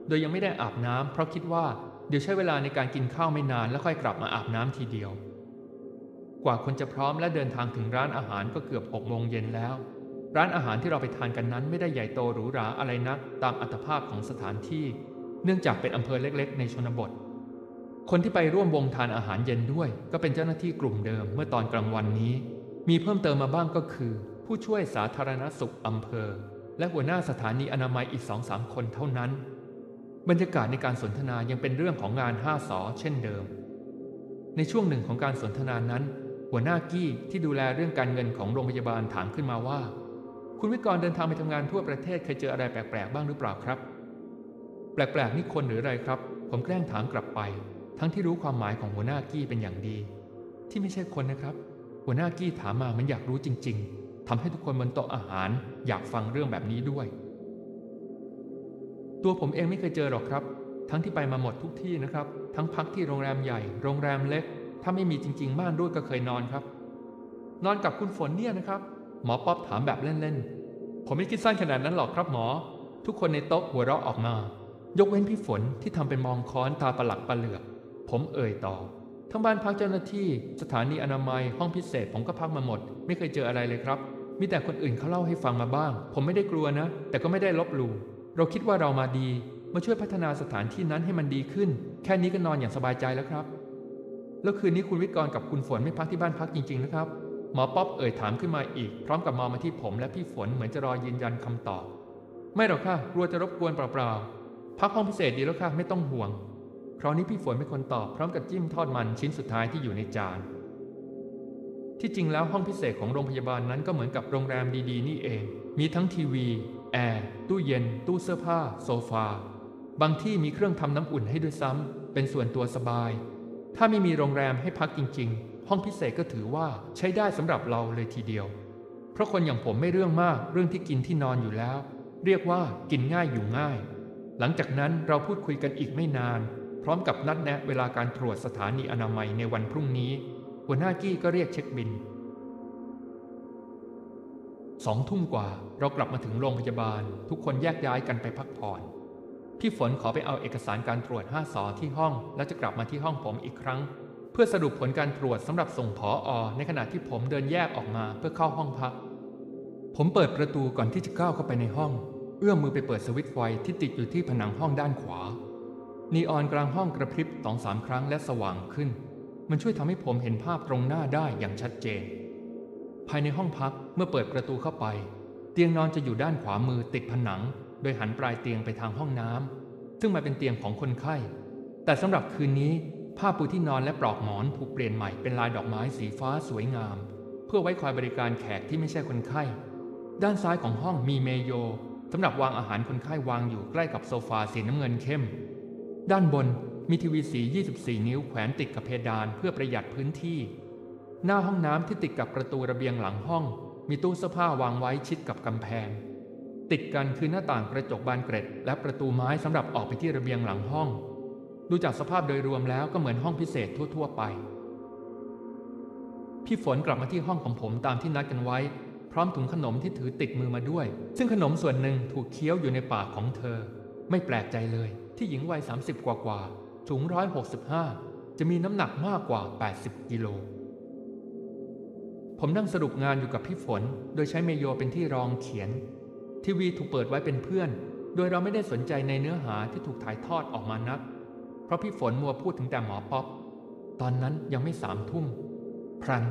โดยยังไม่ได้อาบน้ำเพราะคิดว่า เดี๋ยวใช้เวลาในการกินข้าวไม่นานแล้วค่อยกลับมาอาบน้ำทีเดียว กว่าคนจะพร้อมและเดินทางถึงร้านอาหารก็เกือบหกโมงเย็นแล้ว ร้านอาหารที่เราไปทานกันนั้นไม่ได้ใหญ่โตหรูหราอะไรนักตามอัตภาพของสถานที่ เนื่องจากเป็นอำเภอเล็กๆ ในชนบท คนที่ไปร่วมวงทานอาหารเย็นด้วย ก็เป็นเจ้าหน้าที่กลุ่มเดิมเมื่อตอนกลางวันนี้ มีเพิ่มเติมมาบ้างก็คือ ผู้ช่วยสาธารณสุขอำเภอ และหัวหน้าสถานีอนามัยอีกสองสามคนเท่านั้น บรรยากาศในการสนทนายังเป็นเรื่องของงานห้าสอเช่นเดิม ในช่วงหนึ่งของการสนทนานั้น หัวหน้ากี้ที่ดูแลเรื่องการเงินของโรงพยาบาลถามขึ้นมาว่า คุณวิกรเดินทางไปทำงานทั่วประเทศเคยเจออะไรแปลกๆบ้างหรือเปล่าครับ แปลกๆนี่คนหรืออะไรครับ ผมแกล้งถามกลับไป ทั้งที่รู้ความหมายของหัวหน้ากี้เป็นอย่างดี ที่ไม่ใช่คนนะครับ หัวหน้ากี้ถามมามันอยากรู้จริง ๆทำให้ทุกคนบนโต๊ะอาหารอยากฟังเรื่องแบบนี้ด้วย ตัวผมเองไม่เคยเจอหรอกครับ ทั้งที่ไปมาหมดทุกที่นะครับ ทั้งพักที่โรงแรมใหญ่ โรงแรมเล็ก ถ้าไม่มีจริงๆบ้านด้วยก็เคยนอนครับ นอนกับคุณฝนเนี่ยนะครับ หมอป๊อบถามแบบเล่นๆ ผมไม่คิดสั้นขนาดนั้นหรอกครับหมอ ทุกคนในโต๊ะหัวเราะออกมา ยกเว้นพี่ฝนที่ทำเป็นมองค้อนตาประหลักประเหลือก ผมเอ่ยต่อ ทั้งบ้านพักเจ้าหน้าที่ สถานีอนามัย ห้องพิเศษผมก็พักมาหมด ไม่เคยเจออะไรเลยครับ มีแต่คนอื่นเขาเล่าให้ฟังมาบ้าง ผมไม่ได้กลัวนะ แต่ก็ไม่ได้ลบหลู่ เราคิดว่าเรามาดี มาช่วยพัฒนาสถานที่นั้นให้มันดีขึ้น แค่นี้ก็นอนอย่างสบายใจแล้วครับ แล้วคืนนี้คุณวิกรกับคุณฝนไม่พักที่บ้านพักจริง ๆ นะครับ หมอป๊อบเอ่ยถามขึ้นมาอีก พร้อมกับมองมาที่ผมและพี่ฝนเหมือนจะรอยืนยันคำตอบ ไม่หรอกค่ะกลัวจะรบกวนเปล่าๆพักห้องพิเศษดีแล้วค่ะไม่ต้องห่วงคราวนี้พี่ฝนเป็นคนตอบพร้อมกับจิ้มทอดมันชิ้นสุดท้ายที่อยู่ในจาน ที่จริงแล้วห้องพิเศษของโรงพยาบาลนั้นก็เหมือนกับโรงแรมดีๆ นี่เอง มีทั้งทีวี แอร์ตู้เย็น ตู้เสื้อผ้า โซฟา บางที่มีเครื่องทำน้ำอุ่นให้ด้วยซ้ำเป็นส่วนตัวสบาย ถ้าไม่มีโรงแรมให้พักจริง ๆ ห้องพิเศษก็ถือว่าใช้ได้สำหรับเราเลยทีเดียว เพราะคนอย่างผมไม่เรื่องมากเรื่องที่กินที่นอนอยู่แล้ว เรียกว่ากินง่ายอยู่ง่าย หลังจากนั้นเราพูดคุยกันอีกไม่นาน พร้อมกับนัดแนะเวลาการตรวจสถานีอนามัยในวันพรุ่งนี้ หัวหน้ากี้ก็เรียกเช็คบิน สองทุ่มกว่าเรากลับมาถึงโรงพยาบาล ทุกคนแยกย้ายกันไปพักผ่อนพี่ฝนขอไปเอาเอกสารการตรวจ5สอที่ห้อง แล้วจะกลับมาที่ห้องผมอีกครั้ง เพื่อสรุปผลการตรวจสำหรับส่งผออในขณะที่ผมเดินแยกออกมาเพื่อเข้าห้องพัก ผมเปิดประตูก่อนที่จะก้าวเข้าไปในห้อง เอื้อมมือไปเปิดสวิตช์ไฟที่ติดอยู่ที่ผนังห้องด้านขวา นีออนกลางห้องกระพริบสองสามครั้งและสว่างขึ้น มันช่วยทำให้ผมเห็นภาพตรงหน้าได้อย่างชัดเจน ภายในห้องพักเมื่อเปิดประตูเข้าไป เตียงนอนจะอยู่ด้านขวามือติดผนัง โดยหันปลายเตียงไปทางห้องน้ำซึ่งมาเป็นเตียงของคนไข้ แต่สำหรับคืนนี้ ผ้าปูที่นอนและปลอกหมอนถูกเปลี่ยนใหม่เป็นลายดอกไม้สีฟ้าสวยงาม เพื่อไว้คอยบริการแขกที่ไม่ใช่คนไข้ ด้านซ้ายของห้องมีเมโยสำหรับวางอาหารคนไข้วางอยู่ใกล้กับโซฟาสีน้ำเงินเข้ม ด้านบนมีทีวีสี 24 นิ้วแขวนติดกับเพดานเพื่อประหยัดพื้นที่ หน้าห้องน้ำที่ติดกับประตูระเบียงหลังห้อง มีตู้เสื้อผ้าวางไว้ชิดกับกำแพง ติดกันคือหน้าต่างกระจกบานเกร็ด และประตูไม้สำหรับออกไปที่ระเบียงหลังห้อง ดูจากสภาพโดยรวมแล้วก็เหมือนห้องพิเศษทั่ว ๆ ไป พี่ฝนกลับมาที่ห้องของผมตามที่นัดกันไว้ พร้อมถุงขนมที่ถือติดมือมาด้วย ซึ่งขนมส่วนหนึ่งถูกเคี้ยวอยู่ในปากของเธอ ไม่แปลกใจเลย ที่หญิงวัย30 กว่ากว่าสูง165 จะมีน้ำหนักมากกว่า 80 กิโล ผมนั่งสรุปงานอยู่กับพี่ฝน โดยใช้เมโยเป็นที่รองเขียน ทีวีถูกเปิดไว้เป็นเพื่อน โดยเราไม่ได้สนใจในเนื้อหาที่ถูกถ่ายทอดออกมานัก เพราะพี่ฝนมัวพูดถึงแต่หมอป๊อป ตอนนั้นยังไม่สามทุ่ม พรัน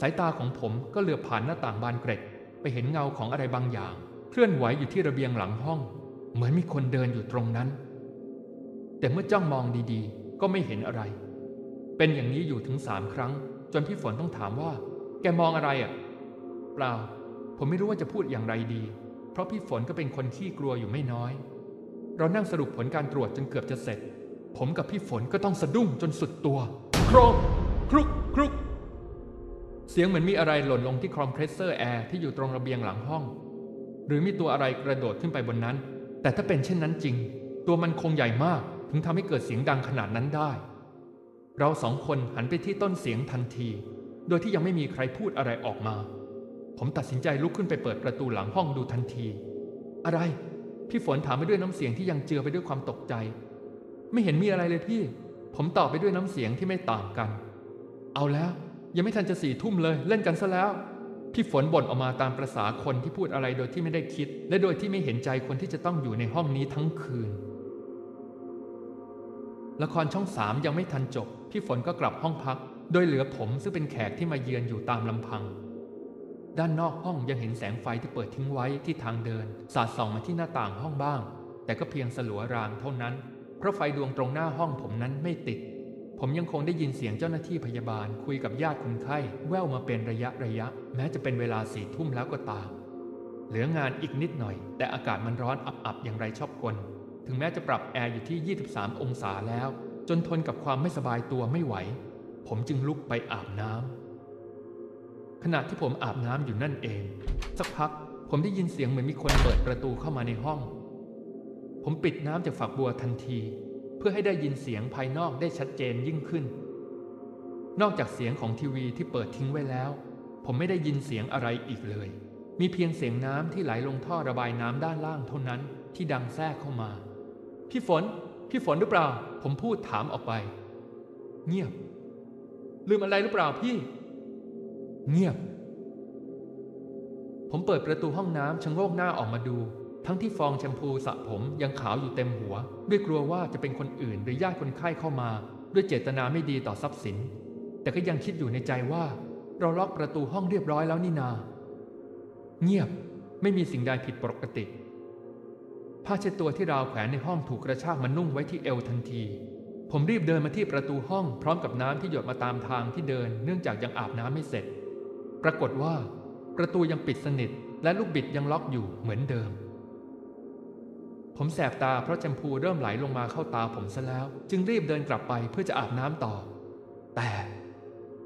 สายตาของผมก็เหลือบผ่านหน้าต่างบานเกร็ด ไปเห็นเงาของอะไรบางอย่าง เคลื่อนไหวอยู่ที่ระเบียงหลังห้อง เหมือนมีคนเดินอยู่ตรงนั้น แต่เมื่อจ้องมองดีๆ ก็ไม่เห็นอะไร เป็นอย่างนี้อยู่ถึงสามครั้ง จนพี่ฝนต้องถามว่า แกมองอะไรอะ่ะเปล่า ผมไม่รู้ว่าจะพูดอย่างไรดี เพราะพี่ฝนก็เป็นคนขี้กลัวอยู่ไม่น้อย เรานั่งสรุปผลการตรวจจนเกือบจะเสร็จ ผมกับพี่ฝนก็ต้องสะดุ้งจนสุดตัว โครมครุกครุกเสียงเหมือนมีอะไรหล่นลงที่คอมเพรสเซอร์แอร์ที่อยู่ตรงระเบียงหลังห้อง หรือมีตัวอะไรกระโดดขึ้นไปบนนั้น แต่ถ้าเป็นเช่นนั้นจริง ตัวมันคงใหญ่มาก ถึงทำให้เกิดเสียงดังขนาดนั้นได้ เราสองคนหันไปที่ต้นเสียงทันที โดยที่ยังไม่มีใครพูดอะไรออกมา ผมตัดสินใจลุกขึ้นไปเปิดประตูหลังห้องดูทันที อะไร พี่ฝนถามไปด้วยน้ำเสียงที่ยังเจือไปด้วยความตกใจ ไม่เห็นมีอะไรเลยพี่ ผมตอบไปด้วยน้ำเสียงที่ไม่ต่างกัน เอาแล้ว ยังไม่ทันจะสี่ทุ่มเลยเล่นกันซะแล้ว พี่ฝนบ่นออกมาตามประษาคนที่พูดอะไรโดยที่ไม่ได้คิด และโดยที่ไม่เห็นใจคนที่จะต้องอยู่ในห้องนี้ทั้งคืนละครช่องสามยังไม่ทันจบ พี่ฝนก็กลับห้องพัก โดยเหลือผมซึ่งเป็นแขกที่มาเยือนอยู่ตามลำพัง ด้านนอกห้องยังเห็นแสงไฟที่เปิดทิ้งไว้ที่ทางเดิน สาดส่องมาที่หน้าต่างห้องบ้าง แต่ก็เพียงสลัวรางเท่านั้น เพราะไฟดวงตรงหน้าห้องผมนั้นไม่ติด ผมยังคงได้ยินเสียงเจ้าหน้าที่พยาบาลคุยกับญาติคนไข้แว่วมาเป็นระยะระยะ แม้จะเป็นเวลาสี่ทุ่มแล้วก็ตาม เหลืองานอีกนิดหน่อย แต่อากาศมันร้อนอับๆอย่างไรชอบกลถึงแม้จะปรับแอร์อยู่ที่ 23 องศาแล้ว จนทนกับความไม่สบายตัวไม่ไหว ผมจึงลุกไปอาบน้ำขณะที่ผมอาบน้ำอยู่นั่นเอง สักพักผมได้ยินเสียงเหมือนมีคนเปิดประตูเข้ามาในห้อง ผมปิดน้ำจากฝักบัวทันที เพื่อให้ได้ยินเสียงภายนอกได้ชัดเจนยิ่งขึ้น นอกจากเสียงของทีวีที่เปิดทิ้งไว้แล้ว ผมไม่ได้ยินเสียงอะไรอีกเลย มีเพียงเสียงน้ำที่ไหลลงท่อระบายน้ำด้านล่างเท่านั้นที่ดังแทรกเข้ามา พี่ฝน พี่ฝนหรือเปล่า ผมพูดถามออกไป เงียบ ลืมอะไรหรือเปล่าพี่ เงียบ ผมเปิดประตูห้องน้ำชะโงกหน้าออกมาดู ทั้งที่ฟองแชมพูสระผมยังขาวอยู่เต็มหัว ด้วยกลัวว่าจะเป็นคนอื่นหรือญาติคนไข้เข้ามา ด้วยเจตนาไม่ดีต่อทรัพย์สิน แต่ก็ยังคิดอยู่ในใจว่า เราล็อกประตูห้องเรียบร้อยแล้วนี่นา เงียบไม่มีสิ่งใดผิดปกติ ผ้าเช็ดตัวที่ราวแขวนในห้องถูกกระชากมานุ่งไว้ที่เอวทันที ผมรีบเดินมาที่ประตูห้องพร้อมกับน้ำที่หยดมาตามทางที่เดิน เนื่องจากยังอาบน้ำไม่เสร็จ ปรากฏว่า ประตูยังปิดสนิท และลูกบิดยังล็อกอยู่เหมือนเดิม ผมแสบตาเพราะแชมพูเริ่มไหลลงมาเข้าตาผมซะแล้ว จึงรีบเดินกลับไปเพื่อจะอาบน้ำต่อ แต่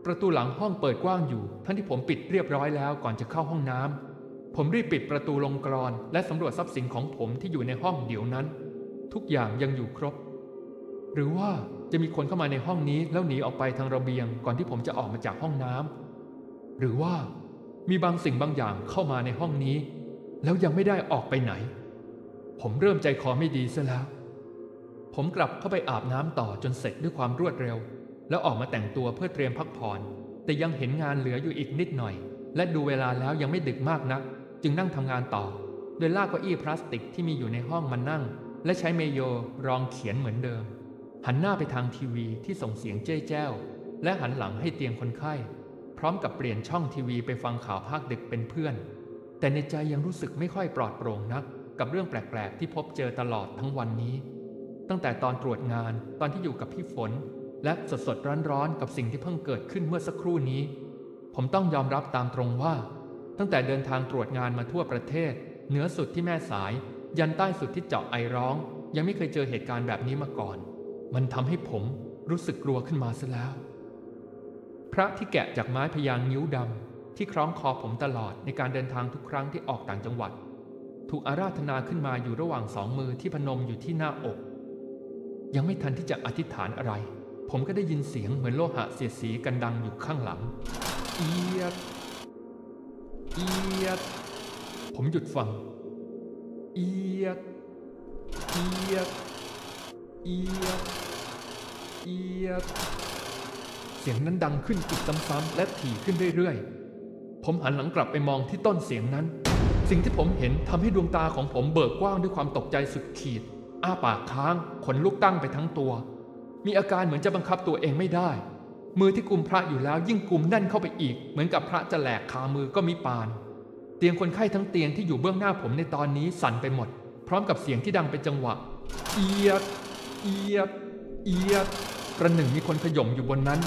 ประตูหลังห้องเปิดกว้างอยู่ทั้งที่ผมปิดเรียบร้อยแล้วก่อนจะเข้าห้องน้ำผมรีบปิดประตูลงกรอน และสำรวจทรัพย์สินของผมที่อยู่ในห้องเดี๋ยวนั้น ทุกอย่างยังอยู่ครบ หรือว่าจะมีคนเข้ามาในห้องนี้แล้วหนีออกไปทางระเบียงก่อนที่ผมจะออกมาจากห้องน้ำหรือว่ามีบางสิ่งบางอย่างเข้ามาในห้องนี้ แล้วยังไม่ได้ออกไปไหน ผมเริ่มใจคอไม่ดีซะแล้ว ผมกลับเข้าไปอาบน้ำต่อจนเสร็จด้วยความรวดเร็ว แล้วออกมาแต่งตัวเพื่อเตรียมพักผ่อน แต่ยังเห็นงานเหลืออยู่อีกนิดหน่อย และดูเวลาแล้วยังไม่ดึกมากนัก จึงนั่งทำงานต่อ โดยลากเก้าอี้พลาสติกที่มีอยู่ในห้องมานั่ง และใช้เมโยรองเขียนเหมือนเดิม หันหน้าไปทางทีวีที่ส่งเสียงเจ้ยแจ้ว และหันหลังให้เตียงคนไข้ พร้อมกับเปลี่ยนช่องทีวีไปฟังข่าวภาคดึกเป็นเพื่อน แต่ในใจยังรู้สึกไม่ค่อยปลอดโปร่งนัก กับเรื่องแปลกๆ ที่พบเจอตลอดทั้งวันนี้ ตั้งแต่ตอนตรวจงานตอนที่อยู่กับพี่ฝน และสดๆร้อนๆกับสิ่งที่เพิ่งเกิดขึ้นเมื่อสักครู่นี้ ผมต้องยอมรับตามตรงว่า ตั้งแต่เดินทางตรวจงานมาทั่วประเทศ เหนือสุดที่แม่สาย ยันใต้สุดที่เจาะไอร้อง ยังไม่เคยเจอเหตุการณ์แบบนี้มาก่อน มันทำให้ผมรู้สึกกลัวขึ้นมาซะแล้ว พระที่แกะจากไม้พยางนิ้วดำที่คล้องคอผมตลอดในการเดินทางทุกครั้งที่ออกต่างจังหวัด ถูกอาราธนาขึ้นมาอยู่ระหว่างสองมือที่พนมอยู่ที่หน้าอก ยังไม่ทันที่จะอธิษฐานอะไร ผมก็ได้ยินเสียงเหมือนโลหะเสียดสีกันดังอยู่ข้างหลัง เอียด เอียด ผมหยุดฟัง เอียด เอียด เอียด เอียด เสียงนั้นดังขึ้นอีกซ้ำๆและถี่ขึ้นเรื่อยๆ ผมหันหลังกลับไปมองที่ต้นเสียงนั้น สิ่งที่ผมเห็นทำให้ดวงตาของผมเบิกกว้างด้วยความตกใจสุดขีด อ้าปากค้าง ขนลุกตั้งไปทั้งตัว มีอาการเหมือนจะบังคับตัวเองไม่ได้ มือที่กุมพระอยู่แล้วยิ่งกุมแน่นเข้าไปอีก เหมือนกับพระจะแหลกคามือก็มีปาน เตียงคนไข้ทั้งเตียงที่อยู่เบื้องหน้าผมในตอนนี้สั่นไปหมด พร้อมกับเสียงที่ดังเป็นจังหวะ เอียด เอียด เอียดประหนึ่งมีคนขย่มอยู่บนนั้น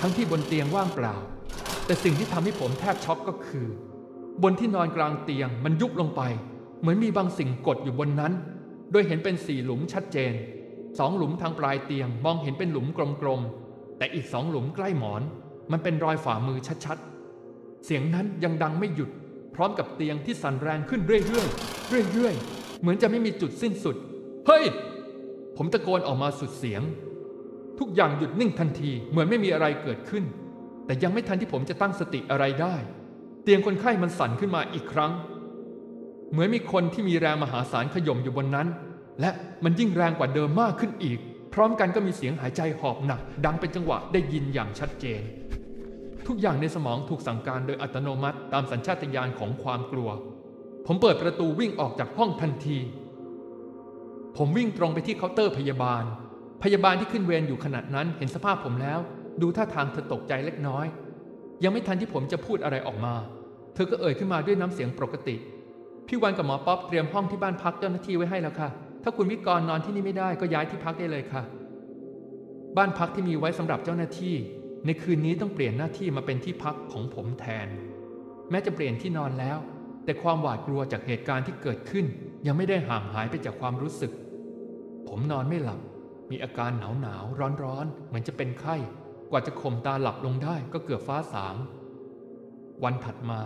ทั้งที่บนเตียงว่างเปล่า แต่สิ่งที่ทำให้ผมแทบช็อกก็คือ บนที่นอนกลางเตียงมันยุบลงไป เหมือนมีบางสิ่งกดอยู่บนนั้น โดยเห็นเป็นสี่หลุมชัดเจนสองหลุมทางปลายเตียงมองเห็นเป็นหลุมกลมๆแต่อีกสองหลุมใกล้หมอน มันเป็นรอยฝ่ามือชัดๆ เสียงนั้นยังดังไม่หยุด พร้อมกับเตียงที่สั่นแรงขึ้นเรื่อยๆเรื่อยๆเหมือนจะไม่มีจุดสิ้นสุด เฮ้ย ผมตะโกนออกมาสุดเสียง ทุกอย่างหยุดนิ่งทันทีเหมือนไม่มีอะไรเกิดขึ้น แต่ยังไม่ทันที่ผมจะตั้งสติอะไรได้ เตียงคนไข้มันสั่นขึ้นมาอีกครั้ง เหมือนมีคนที่มีแรงมหาศาลขย่มอยู่บนนั้น และมันยิ่งแรงกว่าเดิมมากขึ้นอีก พร้อมกันก็มีเสียงหายใจหอบหนัก ดังเป็นจังหวะได้ยินอย่างชัดเจน ทุกอย่างในสมองถูกสั่งการโดยอัตโนมัติตามสัญชาตญาณของความกลัว ผมเปิดประตูวิ่งออกจากห้องทันที ผมวิ่งตรงไปที่เคาน์เตอร์พยาบาล พยาบาลที่ขึ้นเวรอยู่ขณะนั้นเห็นสภาพผมแล้ว ดูท่าทางเธอตกใจเล็กน้อย ยังไม่ทันที่ผมจะพูดอะไรออกมา เธอก็เอ่ยขึ้นมาด้วยน้ำเสียงปกติ พี่วันกับหมอป๊อปเตรียมห้องที่บ้านพักเจ้าหน้าที่ไว้ให้แล้วค่ะ ถ้าคุณวิกรนอนที่นี่ไม่ได้ก็ย้ายที่พักได้เลยค่ะ บ้านพักที่มีไว้สำหรับเจ้าหน้าที่ ในคืนนี้ต้องเปลี่ยนหน้าที่มาเป็นที่พักของผมแทน แม้จะเปลี่ยนที่นอนแล้ว แต่ความหวาดกลัวจากเหตุการณ์ที่เกิดขึ้น ยังไม่ได้ห่างหายไปจากความรู้สึก ผมนอนไม่หลับ มีอาการหนาวหนาวร้อนร้อนเหมือนจะเป็นไข้ กว่าจะข่มตาหลับลงได้ก็เกือบฟ้าสาง วันถัดมา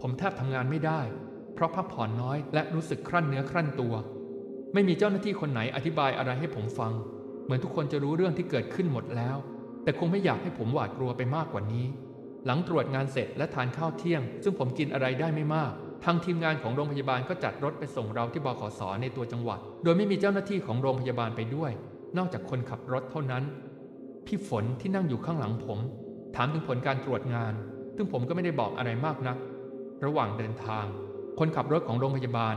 ผมแทบทำงานไม่ได้ เพราะพักผ่อนน้อยและรู้สึกครั่นเนื้อครั่นตัว ไม่มีเจ้าหน้าที่คนไหนอธิบายอะไรให้ผมฟัง เหมือนทุกคนจะรู้เรื่องที่เกิดขึ้นหมดแล้ว แต่คงไม่อยากให้ผมหวาดกลัวไปมากกว่านี้ หลังตรวจงานเสร็จและทานข้าวเที่ยง ซึ่งผมกินอะไรได้ไม่มาก ทางทีมงานของโรงพยาบาลก็จัดรถไปส่งเราที่บขสในตัวจังหวัด โดยไม่มีเจ้าหน้าที่ของโรงพยาบาลไปด้วย นอกจากคนขับรถเท่านั้น พี่ฝนที่นั่งอยู่ข้างหลังผม ถามถึงผลการตรวจงาน ซึ่งผมก็ไม่ได้บอกอะไรมากนัก ระหว่างเดินทาง คนขับรถของโรงพยาบาล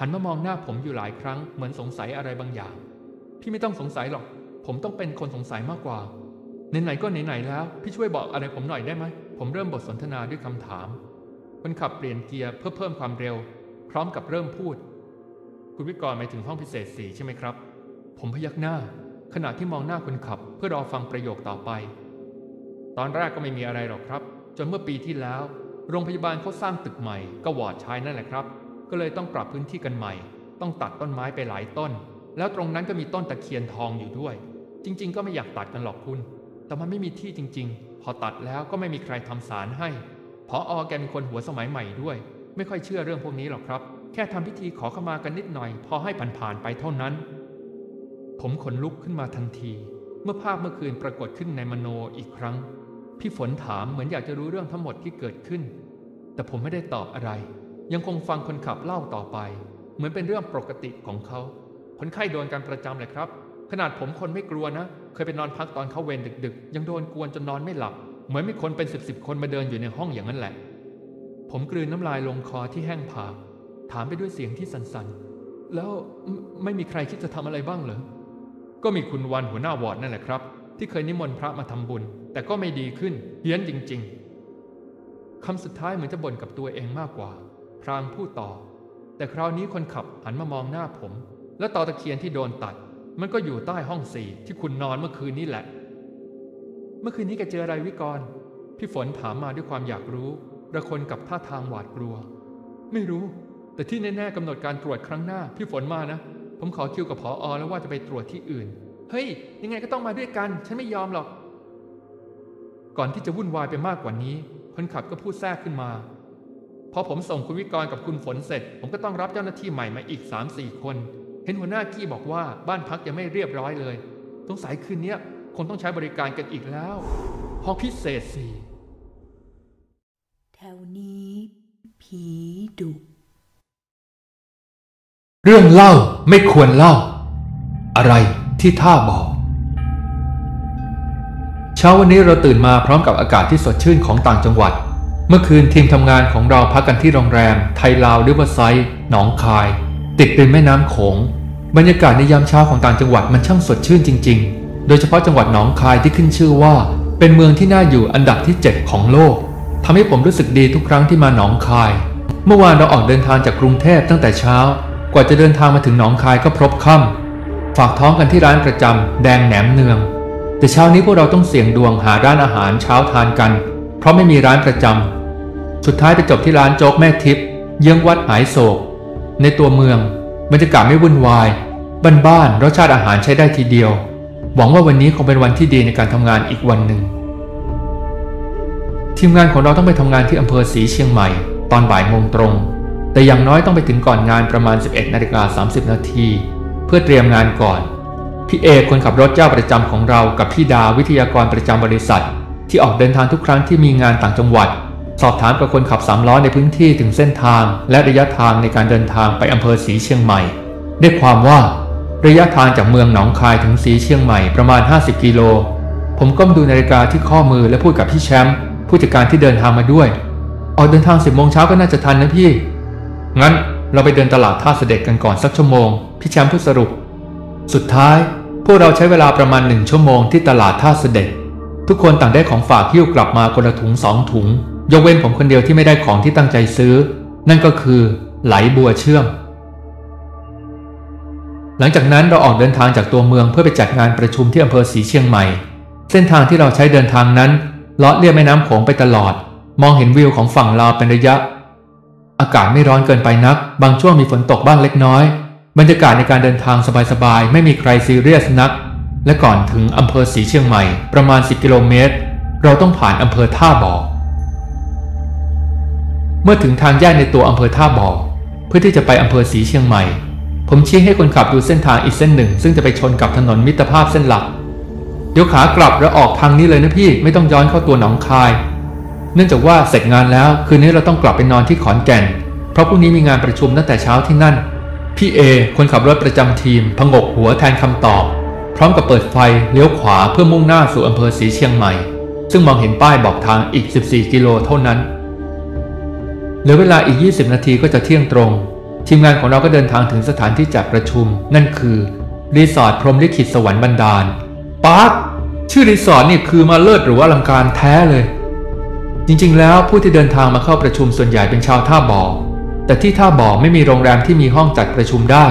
หันมามองหน้าผมอยู่หลายครั้งเหมือนสงสัยอะไรบางอย่าง พี่ไม่ต้องสงสัยหรอก ผมต้องเป็นคนสงสัยมากกว่าไหนๆก็ไหนๆแล้ว พี่ช่วยบอกอะไรผมหน่อยได้ไหมผมเริ่มบทสนทนาด้วยคำถาม คนขับเปลี่ยนเกียร์เพื่อเพิ่มความเร็ว พร้อมกับเริ่มพูด คุณวิกรหมายถึงห้องพิเศษสี่ใช่ไหมครับ ผมพยักหน้า ขณะที่มองหน้าคนขับเพื่อรอฟังประโยคต่อไป ตอนแรกก็ไม่มีอะไรหรอกครับ จนเมื่อปีที่แล้ว โรงพยาบาลเขาสร้างตึกใหม่ก็วอร์ดชายนั่นแหละครับ ก็เลยต้องปรับพื้นที่กันใหม่ ต้องตัดต้นไม้ไปหลายต้น แล้วตรงนั้นก็มีต้นตะเคียนทองอยู่ด้วย จริง ๆ ก็ไม่อยากตัดกันหรอกคุณ แต่มันไม่มีที่จริง ๆ พอตัดแล้วก็ไม่มีใครทำสารให้ พออแกเป็นคนหัวสมัยใหม่ด้วย ไม่ค่อยเชื่อเรื่องพวกนี้หรอกครับ แค่ทำพิธีขอขมากันนิดหน่อย พอให้ผ่านๆไปเท่านั้น ผมขนลุกขึ้นมาทันที เมื่อภาพเมื่อคืนปรากฏขึ้นในมโนอีกครั้ง พี่ฝนถามเหมือนอยากจะรู้เรื่องทั้งหมดที่เกิดขึ้น แต่ผมไม่ได้ตอบอะไร ยังคงฟังคนขับเล่าต่อไป เหมือนเป็นเรื่องปกติของเขาคนไข้โดนการประจำเลยครับ ขนาดผมคนไม่กลัวนะ เคยไปนอนพักตอนเขาเวรดึก ๆ ยังโดนกวนจนนอนไม่หลับ เหมือนมีคนเป็นสิบสิบคนมาเดินอยู่ในห้องอย่างนั้นแหละ ผมกลืนน้ำลายลงคอที่แห้งผากถามไปด้วยเสียงที่สั่นๆ แล้วไม่ไม่มีใครคิดจะทำอะไรบ้างเหรอ ก็มีคุณวันหัวหน้าวอร์ดนั่นแหละครับ ที่เคยนิมนต์พระมาทำบุญ แต่ก็ไม่ดีขึ้นเฮี้ยนจริง ๆคำสุดท้ายเหมือนจะบ่นกับตัวเองมากกว่า พรางพูดต่อ แต่คราวนี้คนขับหันมามองหน้าผม และต่อตะเคียนที่โดนตัด มันก็อยู่ใต้ห้องสี่ที่คุณนอนเมื่อคืนนี้แหละ มื่อคืนนี้แกเจออะไรวิกรณ์พี่ฝนถามมาด้วยความอยากรู้ ระคนกับท่าทางหวาดกลัว ไม่รู้ แต่ที่แน่ๆกำหนดการตรวจครั้งหน้า พี่ฝนมานะ ผมขอคิวกับพออแล้วว่าจะไปตรวจที่อื่น เฮ้ย ยังไงก็ต้องมาด้วยกัน ฉันไม่ยอมหรอก ก่อนที่จะวุ่นวายไปมากกว่านี้ คนขับก็พูดแทรกขึ้นมา พอผมส่งคุณวิกรณ์กับคุณฝนเสร็จ ผมก็ต้องรับเจ้าหน้าที่ใหม่มาอีก3-4คน เห็นหัวหน้ากี้บอกว่าบ้านพักยังไม่เรียบร้อยเลยสงสัยคืนนี้ คงต้องใช้บริการกันอีกแล้วห้องพิเศษสี่ผีดุ เรื่องเล่าไม่ควรเล่า อะไรที่ท่าบอก เช้าวันนี้เราตื่นมาพร้อมกับอากาศที่สดชื่นของต่างจังหวัด เมื่อคืนทีมทำงานของเราพักกันที่โรงแรม ไทยลาวริเวอร์ไซด์หนองคาย ติดริมแม่น้ำโขง บรรยากาศในยามเช้าของต่างจังหวัดมันช่างสดชื่นจริง ๆ โดยเฉพาะจังหวัดหนองคายที่ขึ้นชื่อว่า เป็นเมืองที่น่าอยู่อันดับที่ 7 ของโลกทำให้ผมรู้สึกดีทุกครั้งที่มาหนองคาย เมื่อวานเราออกเดินทางจากกรุงเทพตั้งแต่เช้า กว่าจะเดินทางมาถึงหนองคายก็พรบค่ำฝากท้องกันที่ร้านประจำแดงแหนมเนือง แต่เช้านี้พวกเราต้องเสี่ยงดวงหาร้านอาหารเช้าทานกัน เพราะไม่มีร้านประจำสุดท้ายไปจบที่ร้านโจ๊กแม่ทิพย์เยื้องวัดหายโศก ในตัวเมืองบรรยากาศไม่วุ่นวายบ้านๆรสชาติอาหารใช้ได้ทีเดียว หวังว่าวันนี้คงเป็นวันที่ดีในการทำงานอีกวันหนึ่ง ทีมงานของเราต้องไปทำงานที่อำเภอศรีเชียงใหม่ ตอนบ่ายโมงตรง แต่อย่างน้อยต้องไปถึงก่อนงานประมาณ 11นาฬิกา30 นาที เพื่อเตรียมงานก่อน พี่เอกคนขับรถเจ้าประจำของเรากับพี่ดาวิทยากรประจำบริษัท ที่ออกเดินทางทุกครั้งที่มีงานต่างจังหวัด สอบถามกับคนขับสามล้อในพื้นที่ถึงเส้นทาง และระยะทางในการเดินทางไปอำเภอศรีเชียงใหม่ได้ความว่า ระยะทางจากเมืองหนองคายถึงศรีเชียงใหม่ประมาณ 50 กิโล ผมก้มดูนาฬิกาที่ข้อมือและพูดกับพี่แชมป์ผู้จัดการที่เดินทางมาด้วย ออกเดินทางสิบโมงเช้าก็น่าจะทันนะพี่ งั้นเราไปเดินตลาดท่าเสด็จกันก่อนสักชั่วโมง พี่แชมป์พูดสรุป สุดท้าย พวกเราใช้เวลาประมาณหนึ่งชั่วโมงที่ตลาดท่าเสด็จ ทุกคนต่างได้ของฝากหิ้วกลับมาคนละถุงสองถุง ยกเว้นผมคนเดียวที่ไม่ได้ของที่ตั้งใจซื้อ นั่นก็คือไหลบัวเชื่อม หลังจากนั้นเราออกเดินทางจากตัวเมืองเพื่อไปจัดงานประชุมที่อำเภอศรีเชียงใหม่ เส้นทางที่เราใช้เดินทางนั้นเลาะเลียบแม่น้ำโขงไปตลอด มองเห็นวิวของฝั่งลาวเป็นระยะ อากาศไม่ร้อนเกินไปนัก บางช่วงมีฝนตกบ้างเล็กน้อย บรรยากาศในการเดินทางสบายๆ ไม่มีใครซีเรียสนัก และก่อนถึงอำเภอศรีเชียงใหม่ ประมาณ 10 กิโลเมตร เราต้องผ่านอำเภอท่าบ่อ เมื่อถึงทางแยกในตัวอำเภอท่าบ่อ เพื่อที่จะไปอำเภอศรีเชียงใหม่ ผมชี้ให้คนขับดูเส้นทางอีกเส้นหนึ่ง ซึ่งจะไปชนกับถนนมิตรภาพเส้นหลักเดี๋ยวขากลับแล้วออกทางนี้เลยนะพี่ไม่ต้องย้อนเข้าตัวหนองคาย เนื่องจากว่าเสร็จงานแล้วคืนนี้เราต้องกลับไปนอนที่ขอนแก่น เพราะพรุ่งนี้มีงานประชุมตั้งแต่เช้าที่นั่นพี่เอคนขับรถประจำทีมพงกหัวแทนคำตอบ พร้อมกับเปิดไฟเลี้ยวขวาเพื่อมุ่งหน้าสู่อำเภอศรีเชียงใหม่ ซึ่งมองเห็นป้ายบอกทางอีก 14 กิโลเท่านั้นเหลือเวลาอีก 20 นาทีก็จะเที่ยงตรง ทีมงานของเราก็เดินทางถึงสถานที่จัดประชุม นั่นคือรีสอร์ทพรหมลิขิตสวรรค์บันดาลปาร์คชื่อรีสอร์ทนี่คือมาเลิศหรือว่าอลังการแท้เลย จริงๆ แล้วผู้ที่เดินทางมาเข้าประชุมส่วนใหญ่เป็นชาวท่าบ่อแต่ที่ท่าบ่อไม่มีโรงแรมที่มีห้องจัดประชุมได้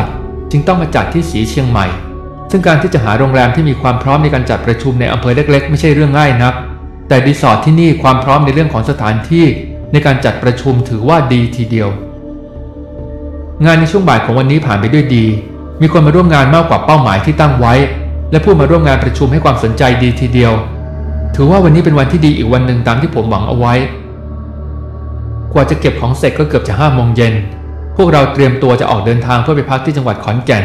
จึงต้องมาจัดที่สีเชียงใหม่ ซึ่งการที่จะหาโรงแรมที่มีความพร้อมในการจัดประชุมในอำเภอเล็กๆ ไม่ใช่เรื่องง่ายนัก แต่รีสอร์ทที่นี่ความพร้อมในเรื่องของสถานที่ ในการจัดประชุมถือว่าดีทีเดียว งานในช่วงบ่ายของวันนี้ผ่านไปด้วยดี มีคนมาร่วมงานมากกว่าเป้าหมายที่ตั้งไว้ และผู้มาร่วมงานประชุมให้ความสนใจดีทีเดียว ถือว่าวันนี้เป็นวันที่ดีอีกวันหนึ่งตามที่ผมหวังเอาไว้ กว่าจะเก็บของเสร็จก็เกือบจะห้าโมงเย็น พวกเราเตรียมตัวจะออกเดินทางเพื่อไปพักที่จังหวัดขอนแก่น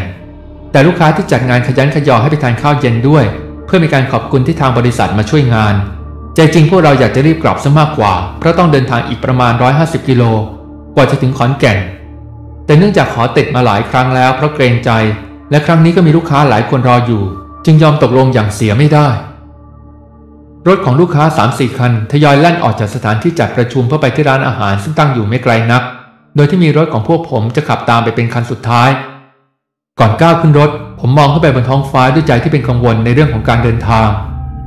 แต่ลูกค้าที่จัดงานขยันขยอให้ไปทานข้าวเย็นด้วย เพื่อมีการขอบคุณที่ทางบริษัทมาช่วยงาน ใจจริงพวกเราอยากจะรีบกลับซะมากกว่า เพราะต้องเดินทางอีกประมาณ 150 กิโล กว่าจะถึงขอนแก่น แต่เนื่องจากขอติดมาหลายครั้งแล้วเพราะเกรงใจ และครั้งนี้ก็มีลูกค้าหลายคนรออยู่ จึงยอมตกลงอย่างเสียไม่ได้ รถของลูกค้า3-4คันทยอยแล่นออกจากสถานที่จัดประชุมเพื่อไปที่ร้านอาหารซึ่งตั้งอยู่ไม่ไกลนัก โดยที่มีรถของพวกผมจะขับตามไปเป็นคันสุดท้าย ก่อนก้าวขึ้นรถ ผมมองขึ้นไปบนท้องฟ้าด้วยใจที่เป็นกังวลในเรื่องของการเดินทาง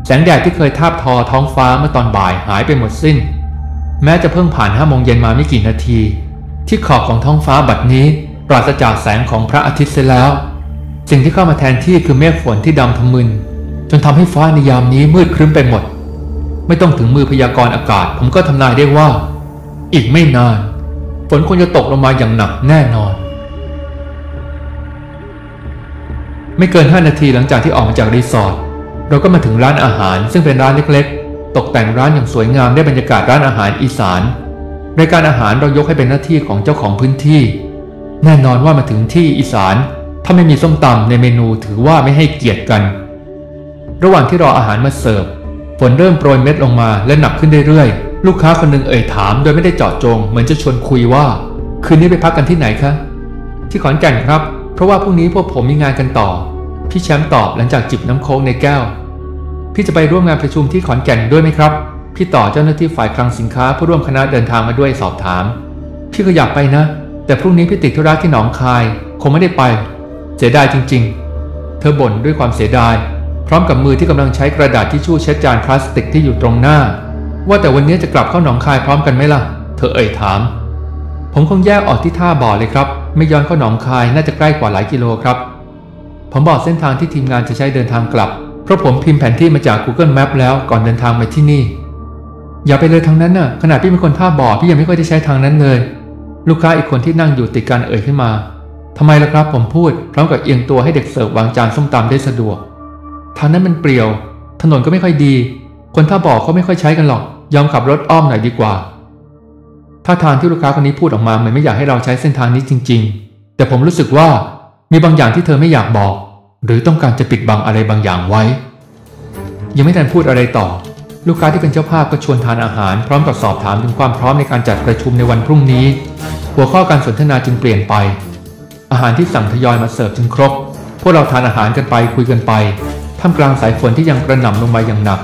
แสงแดดที่เคยทาบทอท้องฟ้าเมื่อตอนบ่ายหายไปหมดสิ้น แม้จะเพิ่งผ่านห้าโมงเย็นมาไม่กี่นาที ที่ขอบของท้องฟ้าบัดนี้ปราศจากแสงของพระอาทิตย์เสียแล้ว สิ่งที่เข้ามาแทนที่คือเมฆฝนที่ดำทะมึน จนทำให้ฟ้าในยามนี้มืดครึ้มไปหมด ไม่ต้องถึงมือพยากรณ์อากาศ ผมก็ทำนายได้ว่า อีกไม่นาน ฝนคงจะตกลงมาอย่างหนักแน่นอน ไม่เกิน 5 นาทีหลังจากที่ออกมาจากรีสอร์ทเราก็มาถึงร้านอาหาร ซึ่งเป็นร้านเล็กๆ ตกแต่งร้านอย่างสวยงามได้บรรยากาศร้านอาหารอีสาน รายการอาหารเรายกให้เป็นหน้าที่ของเจ้าของพื้นที่ แน่นอนว่ามาถึงที่อีสาน ถ้าไม่มีส้มตำในเมนูถือว่าไม่ให้เกียรติกัน ระหว่างที่รออาหารมาเสิร์ฟฝนเริ่มโปรยเม็ดลงมาและหนักขึ้นเรื่อยๆ ลูกค้าคนหนึ่งเอ่ยถามโดยไม่ได้เจาะจง เหมือนจะชวนคุยว่า คืนนี้ไปพักกันที่ไหนคะ ที่ขอนแก่นครับ เพราะว่าพรุ่งนี้พวกผมมีงานกันต่อ พี่แชมป์ตอบหลังจากจิบน้ำโค้งในแก้ว พี่จะไปร่วมงานประชุมที่ขอนแก่นด้วยไหมครับ พี่ต่อเจ้าหน้าที่ฝ่ายคลังสินค้าผู้ร่วมคณะเดินทางมาด้วยสอบถาม พี่ก็อยากไปนะ แต่พรุ่งนี้พี่ติดธุระที่หนองคาย คงไม่ได้ไป เสียดายจริง ๆ เธอบ่นด้วยความเสียดาย พร้อมกับมือที่กำลังใช้กระดาษทิชชู่เช็ดจานพลาสติกที่อยู่ตรงหน้า ว่าแต่วันนี้จะกลับเข้าหนองคายพร้อมกันไหมล่ะ เธอเอ่ยถาม ผมคงแยกออกที่ท่าบ่อเลยครับ ไม่ย้อนเข้าหนองคายน่าจะใกล้กว่าหลายกิโลครับผมบอกเส้นทางที่ทีมงานจะใช้เดินทางกลับ เพราะผมพิมพ์แผนที่มาจาก Google Map แล้วก่อนเดินทางมาที่นี่ อย่าไปเลยทางนั้นน่ะขนาดพี่เป็นคนท่าบ่อพี่ยังไม่ค่อยได้ใช้ทางนั้นเลย ลูกค้าอีกคนที่นั่งอยู่ติดกันเอ่ยขึ้นมาทำไมล่ะครับผมพูดพร้อมกับเอียงตัวให้เด็กเสิร์ฟวางจานส้มตำได้สะดวกทางนั้นมันเปรี่ยว ถนนก็ไม่ค่อยดี คนท่าบ่อเขาไม่ค่อยใช้กันหรอก ยอมขับรถอ้อมหน่อยดีกว่าถ้าทางที่ลูกค้าคนนี้พูดออกมาเหมือนไม่อยากให้เราใช้เส้นทางนี้จริง ๆ แต่ผมรู้สึกว่ามีบางอย่างที่เธอไม่อยากบอก หรือต้องการจะปิดบังอะไรบางอย่างไว้ ยังไม่ทันพูดอะไรต่อ ลูกค้าที่เป็นเจ้าภาพก็ชวนทานอาหาร พร้อมกับสอบถามถึงความพร้อมในการจัดประชุมในวันพรุ่งนี้ หัวข้อการสนทนาจึงเปลี่ยนไป อาหารที่สั่งทยอยมาเสิร์ฟจึงครบ พวกเราทานอาหารกันไปคุยกันไปท่ามกลางสายฝนที่ยังกระหน่ำลงมาอย่างหนัก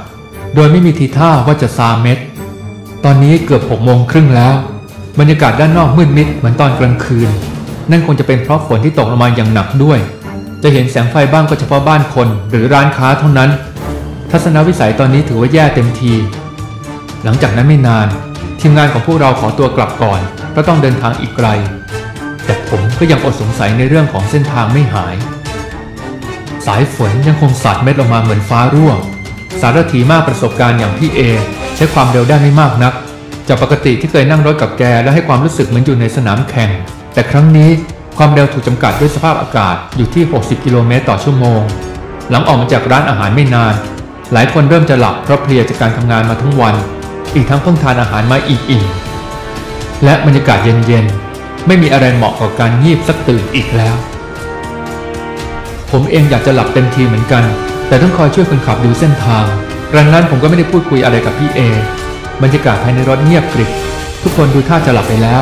โดยไม่มีทีท่าว่าจะซาเม็ด ตอนนี้เกือบหกโมงครึ่งแล้ว บรรยากาศด้านนอกมืดมิดเหมือนตอนกลางคืน นั่นคงจะเป็นเพราะฝนที่ตกลงมาอย่างหนักด้วย จะเห็นแสงไฟบ้างก็เฉพาะบ้านคนหรือร้านค้าเท่านั้น ทัศนวิสัยตอนนี้ถือว่าแย่เต็มที หลังจากนั้นไม่นาน ทีมงานของพวกเราขอตัวกลับก่อนเพราะต้องเดินทางอีกไกล แต่ผมก็ยังอดสงสัยในเรื่องของเส้นทางไม่หาย สายฝนยังคงสาดเม็ดลงมาเหมือนฟ้าร่วง สารถีมากประสบการณ์อย่างพี่เอใช้ความเร็วได้ไม่มากนัก จากปกติที่เคยนั่งรถกับแกและให้ความรู้สึกเหมือนอยู่ในสนามแข่ง แต่ครั้งนี้ความเร็วถูกจำกัดด้วยสภาพอากาศอยู่ที่ 60 กิโลเมตรต่อชั่วโมง หลังออกมาจากร้านอาหารไม่นาน หลายคนเริ่มจะหลับเพราะเพลียจากการทำงานมาทั้งวัน อีกทั้งเพิ่งทานอาหารมาอีกอิ่มและบรรยากาศเย็นๆ ไม่มีอะไรเหมาะกับการงีบสักตื่นอีกแล้ว ผมเองอยากจะหลับเต็มทีเหมือนกัน แต่ต้องคอยช่วยคนขับดูเส้นทางรังนั้นผมก็ไม่ได้พูดคุยอะไรกับพี่เอบรรยากาศภายในรถเงียบกริบทุกคนดูท่าจะหลับไปแล้ว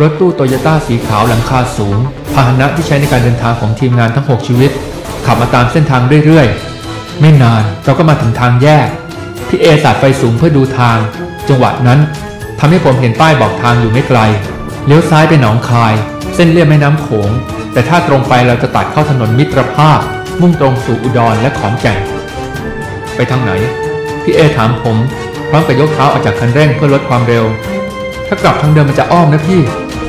รถตู้โตโยต้าสีขาวหลังคาสูง พาหนะที่ใช้ในการเดินทางของทีมงานทั้ง 6 ชีวิต ขับมาตามเส้นทางเรื่อยๆ ไม่นานเราก็มาถึงทางแยก พี่เอสาดไฟสูงเพื่อดูทาง จังหวะนั้นทำให้ผมเห็นป้ายบอกทางอยู่ไม่ไกล เลี้ยวซ้ายไปหนองคาย เส้นเลียบแม่น้ำโขง แต่ถ้าตรงไปเราจะตัดเข้าถนนมิตรภาพ มุ่งตรงสู่อุดรและขอนแก่น ไปทางไหน พี่เอถามผม พร้อมกับยกเท้าออกจากคันเร่งเพื่อลดความเร็ว ถ้ากลับทางเดิมมันจะอ้อมนะพี่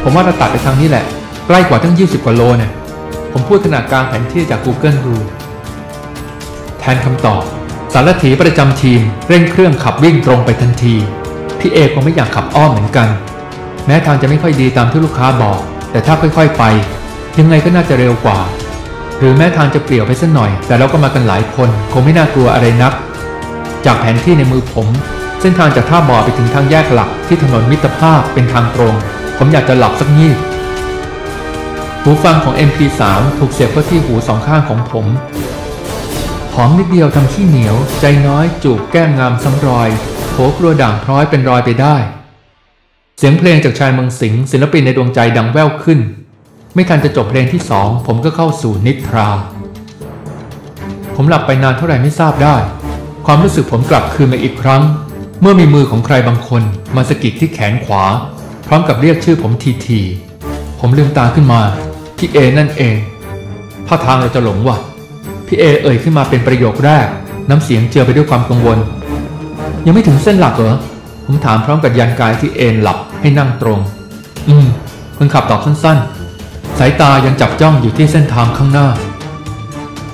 ผมว่าเราตัดไปทางนี้แหละ ใกล้กว่าตั้ง 20 กว่าโลเนี่ยผมพูดขนาดกลางแผนที่จาก Google ดู ทนคำตอบ สารถีประจำทีมเร่งเครื่องขับวิ่งตรงไปทันที พี่เอคงไม่อยากขับอ้อมเหมือนกัน แม้ทางจะไม่ค่อยดีตามที่ลูกค้าบอก แต่ถ้าค่อยๆไป ยังไงก็น่าจะเร็วกว่า หรือแม้ทางจะเปลี่ยวไปสักหน่อย แต่เราก็มากันหลายคน คงไม่น่ากลัวอะไรนัก จากแผนที่ในมือผมเส้นทางจากท่าบ่อไปถึงทางแยกหลักที่ถนนมิตรภาพเป็นทางตรง ผมอยากจะหลับสักงีบหูฟังของ MP3 ถูกเสียบเข้าที่หูสองข้างของผม หอมนิดเดียวทำขี้เหนียว ใจน้อยจูบแก้มงามซ้ำรอยโผกลัวด่างพร้อยเป็นรอยไปได้ เสียงเพลงจากชายเมืองสิงศิลปินในดวงใจดังแว่วขึ้น ไม่ทันจะจบเพลงที่สองผมก็เข้าสู่นิทรา ผมหลับไปนานเท่าไหร่ไม่ทราบได้ ความรู้สึกผมกลับคืนมาอีกครั้ง เมื่อมีมือของใครบางคน มาสะกิดที่แขนขวา พร้อมกับเรียกชื่อผมทีทีผมลืมตาขึ้นมาพี่เอนั่นเองท่าทางเราจะหลงว่ะ พี่เอเอ่ยขึ้นมาเป็นประโยคแรก น้ำเสียงเจือไปด้วยความกังวล ยังไม่ถึงเส้นหลักเหรอ ผมถามพร้อมกับยันกายที่เอนหลับให้นั่งตรง อืมคนขับตอบสั้นๆ สายตายังจับจ้องอยู่ที่เส้นทางข้างหน้า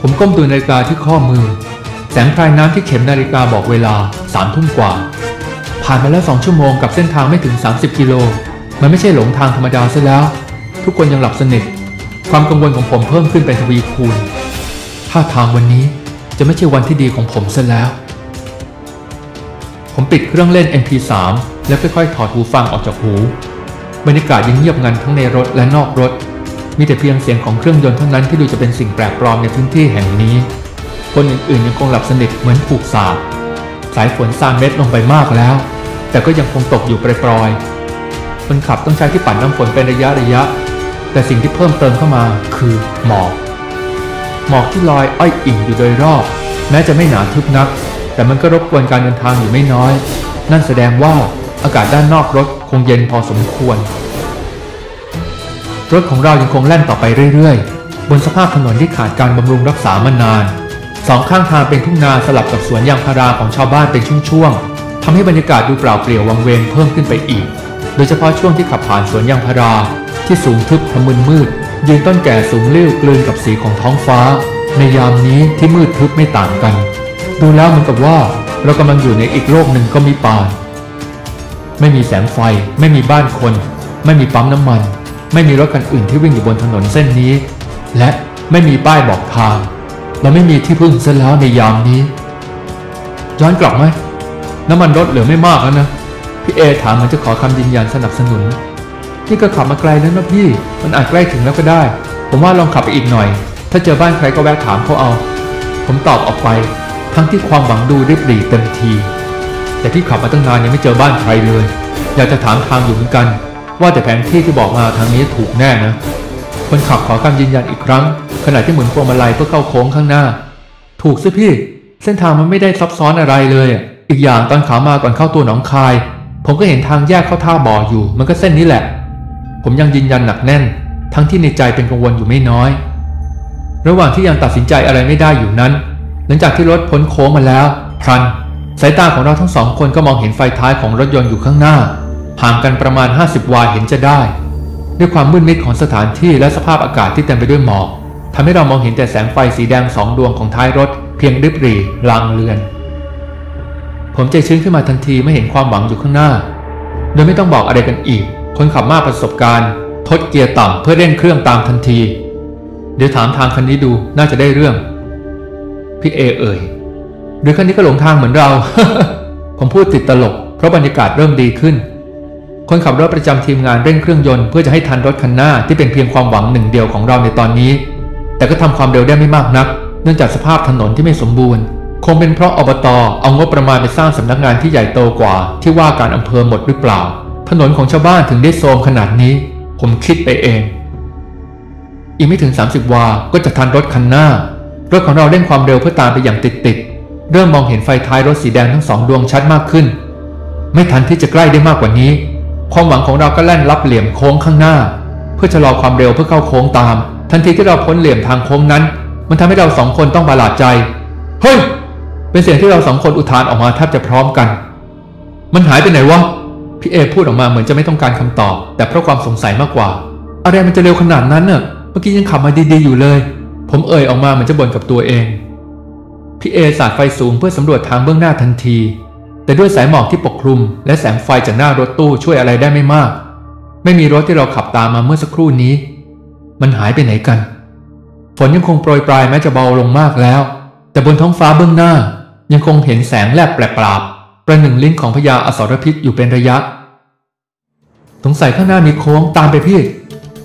ผมก้มดูนาฬิกาที่ข้อมือ แสงพรายน้ำที่เข็มนาฬิกาบอกเวลาสามทุ่มกว่า ผ่านมาแล้วสองชั่วโมงกับเส้นทางไม่ถึง 30 กิโล มันไม่ใช่หลงทางธรรมดาซะแล้ว ทุกคนยังหลับสนิทความกังวลของผมเพิ่มขึ้นเป็นทวีคูณ ท่าทางวันนี้จะไม่ใช่วันที่ดีของผมซะแล้ว ผมปิดเครื่องเล่น MP3 แล้วค่อยๆถอดหูฟังออกจากหู บรรยากาศยังเงียบงันทั้งในรถและนอกรถ มีแต่เพียงเสียงของเครื่องยนต์เท่านั้นที่ดูจะเป็นสิ่งแปลกปลอมในพื้นที่แห่งนี้ คนอื่นๆยังคงหลับสนิทเหมือนผูกสาบสายฝนซาเม็ดลงไปมากแล้ว แต่ก็ยังคงตกอยู่ปลอยๆคนขับต้องใช้ที่ปัดน้ำฝนเป็นระยะระยะ แต่สิ่งที่เพิ่มเติมเข้ามาคือหมอก หมอกที่ลอยอ้อยอิ่งอยู่โดยรอบ แม้จะไม่หนาทึบนัก แต่มันก็รบกวนการเดินทางอยู่ไม่น้อย นั่นแสดงว่าอากาศด้านนอกรถคงเย็นพอสมควร รถของเรายังคงแล่นต่อไปเรื่อยๆ บนสภาพถนนที่ขาดการบำรุงรักษามานาน สองข้างทางเป็นทุ่งนาสลับกับสวนยางพาราของชาวบ้านเป็นช่วงๆทำให้บรรยากาศดูเปล่าเปลี่ยววังเวงเพิ่มขึ้นไปอีก โดยเฉพาะช่วงที่ขับผ่านสวนยางพาราที่สูงทึบทะมึนมืด ยืนต้นแก่สูงเลี้ยวกลืนกับสีของท้องฟ้า ในยามนี้ที่มืดทึบไม่ต่างกัน ดูแล้วเหมือนกับว่า เรากำลังอยู่ในอีกโลกหนึ่งก็มีป่าไม่มีแสงไฟ ไม่มีบ้านคน ไม่มีปั๊มน้ำมัน ไม่มีรถคันอื่นที่วิ่งอยู่บนถนนเส้นนี้ และไม่มีป้ายบอกทาง เราไม่มีที่พึ่งซะแล้วในยามนี้ ย้อนกลับไหมน้ำมันรถเหลือไม่มากแล้วนะพี่เอถามเหมือนจะขอคำยืนยันสนับสนุน นี่ก็ขับมาไกลแล้วนะพี่ มันอาจใกล้ถึงแล้วก็ได้ ผมว่าลองขับไปอีกหน่อย ถ้าเจอบ้านใครก็แวะถามเขาเอา ผมตอบออกไป ทั้งที่ความหวังดูริบรีเต็มที แต่พี่ขับมาตั้งนานยังไม่เจอบ้านใครเลย อยากจะถามทางอยู่เหมือนกัน ว่าแต่แผนที่ที่บอกมาทางนี้ถูกแน่นะคนขับขอคำยืนยันอีกครั้ง ขณะที่หมุนพวงมาลัยเพื่อเข้าโค้งข้างหน้า ถูกสิพี่ เส้นทางมันไม่ได้ซับซ้อนอะไรเลย อีกอย่างตอนขามาก่อนเข้าตัวหนองคาย ผมก็เห็นทางแยกเข้าท่าบ่ออยู่ มันก็เส้นนี้แหละ ผมยังยืนยันหนักแน่น ทั้งที่ในใจเป็นกังวลอยู่ไม่น้อย ระหว่างที่ยังตัดสินใจอะไรไม่ได้อยู่นั้น หลังจากที่รถพ้นโค้งมาแล้ว พลัน สายตาของเราทั้งสองคนก็มองเห็นไฟท้ายของรถยนต์อยู่ข้างหน้า ห่างกันประมาณ 50 วาเห็นจะได้ ด้วยความมืดมิดของสถานที่และสภาพอากาศที่เต็มไปด้วยหมอกทำให้เรามองเห็นแต่แสงไฟสีแดงสองดวงของท้ายรถ เพียงริบหรี่ลางเลือน ผมใจชื้นขึ้นมาทันทีไม่เห็นความหวังอยู่ข้างหน้า โดยไม่ต้องบอกอะไรกันอีก คนขับมากประสบการณ์ ทดเกียร์ต่ำเพื่อเร่งเครื่องตามทันที เดี๋ยวถามทางคันนี้ดูน่าจะได้เรื่อง พี่เอเอ่ย หรือคันนี้ก็หลงทางเหมือนเรา ผมพูดติดตลก เพราะบรรยากาศเริ่มดีขึ้น คนขับรถประจำทีมงานเร่งเครื่องยนต์เพื่อจะให้ทันรถคันหน้าที่เป็นเพียงความหวังหนึ่งเดียวของเราในตอนนี้ แต่ก็ทำความเร็วได้ไม่มากนัก เนื่องจากสภาพถนนที่ไม่สมบูรณ์คงเป็นเพราะอบต เอางบประมาณไปสร้างสำนักงานที่ใหญ่โตกว่า ที่ว่าการอำเภอหมดหรือเปล่า ถนนของชาวบ้านถึงได้โทรมขนาดนี้ ผมคิดไปเอง อีกไม่ถึง 30 วา ก็จะทันรถคันหน้า รถของเราเร่งความเร็วเพื่อตามไปอย่างติดๆเริ่มมองเห็นไฟท้ายรถสีแดงทั้งสองดวงชัดมากขึ้น ไม่ทันที่จะใกล้ได้มากกว่านี้ ความหวังของเราก็แล่นลับเหลี่ยมโค้งข้างหน้า เพื่อชะลอความเร็วเพื่อเข้าโค้งตาม ทันทีที่เราพ้นเหลี่ยมทางโค้งนั้น มันทำให้เราสองคนต้องประหลาดใจ เฮ้ย เป็นเสียงที่เราสองคนอุทานออกมาแทบจะพร้อมกัน มันหายไปไหนวะ พี่เอพูดออกมาเหมือนจะไม่ต้องการคำตอบ แต่เพราะความสงสัยมากกว่า อะไรมันจะเร็วขนาดนั้นเน่ะเมื่อกี้ยังขับมาดีๆอยู่เลย ผมเอ่ยออกมาเหมือนจะบ่นกับตัวเอง พี่เอสาดไฟสูงเพื่อสำรวจทางเบื้องหน้าทันที แต่ด้วยสายหมอกที่ปกคลุม และแสงไฟจากหน้ารถตู้ช่วยอะไรได้ไม่มาก ไม่มีรถที่เราขับตามมาเมื่อสักครู่นี้ มันหายไปไหนกัน ฝนยังคงโปรยปลายแม้จะเบาลงมากแล้ว แต่บนท้องฟ้าเบื้องหน้า ยังคงเห็นแสงแลบแปลกปราบ ประหนึ่งลิ้นของพญาอสรพิษอยู่เป็นระยะ สงสัยข้างหน้ามีโค้งตามไปพี่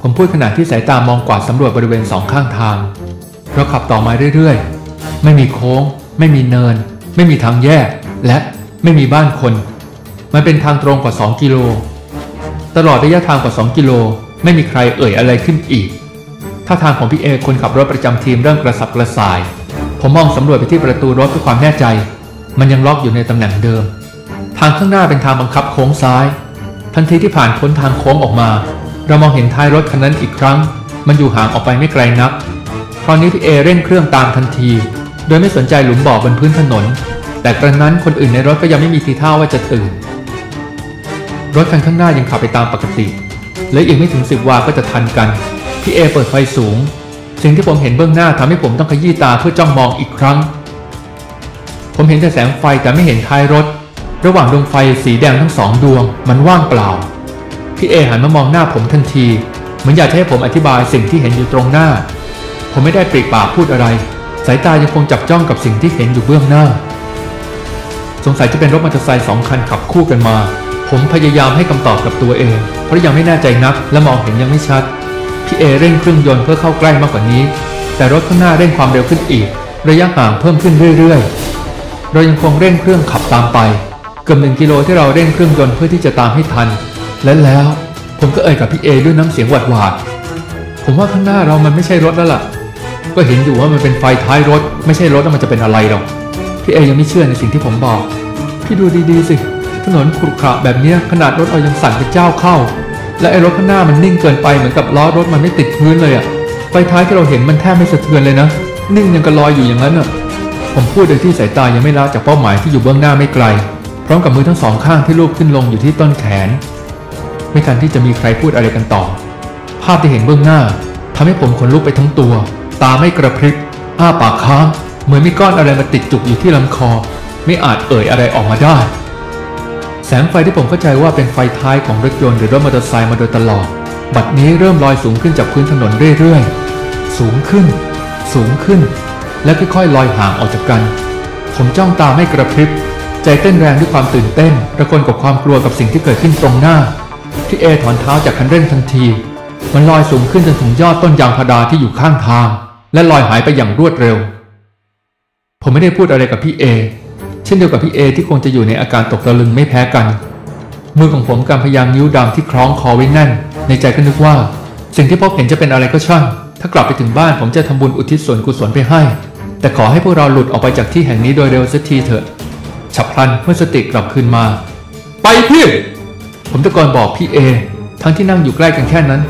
ผมพูดขณะที่สายตามองกวาดสำรวจบริเวณสองข้างทาง เราขับต่อมาเรื่อยๆ ไม่มีโค้ง ไม่มีเนิน ไม่มีทางแยก และไม่มีบ้านคน มันเป็นทางตรงกว่า 2 กิโล ตลอดระยะทางกว่า 2 กิโล ไม่มีใครเอ่ยอะไรขึ้นอีกท่าทางของพี่เอคนขับรถประจำทีมเริ่มกระสับกระส่าย ผมมองสำรวจไปที่ประตูรถเพื่อความแน่ใจ มันยังล็อกอยู่ในตำแหน่งเดิม ทางข้างหน้าเป็นทางบังคับโค้งซ้าย ทันทีที่ผ่านพ้นทางโค้งออกมา เรามองเห็นท้ายรถคันนั้นอีกครั้ง มันอยู่ห่างออกไปไม่ไกลนัก คราวนี้พี่เอเร่งเครื่องตามทันที โดยไม่สนใจหลุมบ่อบนพื้นถนน แต่กระนั้นคนอื่นในรถก็ยังไม่มีทีท่าว่าจะตื่น รถคันข้างหน้ายังขับไปตามปกติและอีกไม่ถึงสิบวาก็จะทันกัน พี่เอเปิดไฟสูง สิ่งที่ผมเห็นเบื้องหน้าทำให้ผมต้องขยี้ตาเพื่อจ้องมองอีกครั้ง ผมเห็นแต่แสงไฟแต่ไม่เห็นท้ายรถ ระหว่างดวงไฟสีแดงทั้งสองดวง มันว่างเปล่า พี่เอหันมามองหน้าผมทันที เหมือนอยากให้ผมอธิบายสิ่งที่เห็นอยู่ตรงหน้า ผมไม่ได้ปริปากพูดอะไร สายตายังคงจับจ้องกับสิ่งที่เห็นอยู่เบื้องหน้า สงสัยจะเป็นรถมอเตอร์ไซค์สองคันขับคู่กันมา ผมพยายามให้คำตอบกับตัวเอง เพราะยังไม่แน่ใจนัก และมองเห็นยังไม่ชัด พี่เอเร่งเครื่องยนต์เพื่อเข้าใกล้มากกว่านี้ แต่รถข้างหน้าเร่งความเร็วขึ้นอีก ระยะห่างเพิ่มขึ้นเรื่อยๆ เรายังคงเร่งเครื่องขับตามไปเกือบหนึ่งกิโลที่เราเร่งเครื่องยนต์เพื่อที่จะตามให้ทัน และแล้ว ผมก็เอ่ยกับพี่เอด้วยน้ำเสียงหวาดหวาดผมว่าข้างหน้าเรามันไม่ใช่รถแล้วล่ะ ก็เห็นอยู่ว่ามันเป็นไฟท้ายรถ ไม่ใช่รถแล้วมันจะเป็นอะไรหรอกพี่เอยังไม่เชื่อในสิ่งที่ผมบอกพี่ดูดีๆสิถนนขรุขระแบบนี้ขนาดรถเรายังสั่นเป็นเจ้าเข้า และไอ้รถข้างหน้ามันนิ่งเกินไปเหมือนกับล้อรถมันไม่ติดพื้นเลยอะไฟท้ายที่เราเห็นมันแทบไม่สะเทือนเลยนะ นิ่งยังกระลอยอยู่อย่างนั้นอะ ผมพูดโดยที่สายตายังไม่ละจากเป้าหมายที่อยู่เบื้องหน้าไม่ไกล พร้อมกับมือทั้งสองข้างที่ลูบขึ้นลงอยู่ที่ต้นแขน ไม่ทันที่จะมีใครพูดอะไรกันต่อ ภาพที่เห็นเบื้องหน้าทำให้ผมขนลุกไปทั้งตัว ตาไม่กระพริบ อ้าปากค้าง เหมือนมีก้อนอะไรมาติดจุกอยู่ที่ลำคอ ไม่อาจเอ่ยอะไรออกมาได้ แสงไฟที่ผมเข้าใจว่าเป็นไฟท้ายของรถยนต์หรือรถมอเตอร์ไซค์มาโดยตลอด บัดนี้เริ่มลอยสูงขึ้นจากพื้นถนนเรื่อยๆ สูงขึ้น สูงขึ้น และค่อยๆลอยห่างออกจากกัน ผมจ้องตาไม่กระพริบ ใจเต้นแรงด้วยความตื่นเต้นระคนกับความกลัวกับสิ่งที่เกิดขึ้นตรงหน้า ที่เอถอนเท้าจากคันเร่งทันที มันลอยสูงขึ้นจนถึงยอดต้นยางพาราที่อยู่ข้างทาง และลอยหายไปอย่างรวดเร็ว ผมไม่ได้พูดอะไรกับพี่เอเช่นเดียวกับพี่เอที่คงจะอยู่ในอาการตกตะลึงไม่แพ้กัน มือของผมกำพยายามนิ้วดำที่คล้องคอไว้แน่น ในใจก็นึกว่า สิ่งที่พบเห็นจะเป็นอะไรก็ช่างถ้ากลับไปถึงบ้านผมจะทำบุญอุทิศส่วนกุศลไปให้ แต่ขอให้พวกเราหลุดออกไปจากที่แห่งนี้โดยเร็วสักทีเถอะ ฉับพลันเมื่อสติกลับคืนมา ไปพี่ ผมตะโกนบอกพี่เอ ทั้งที่นั่งอยู่ใกล้กันแค่นั้น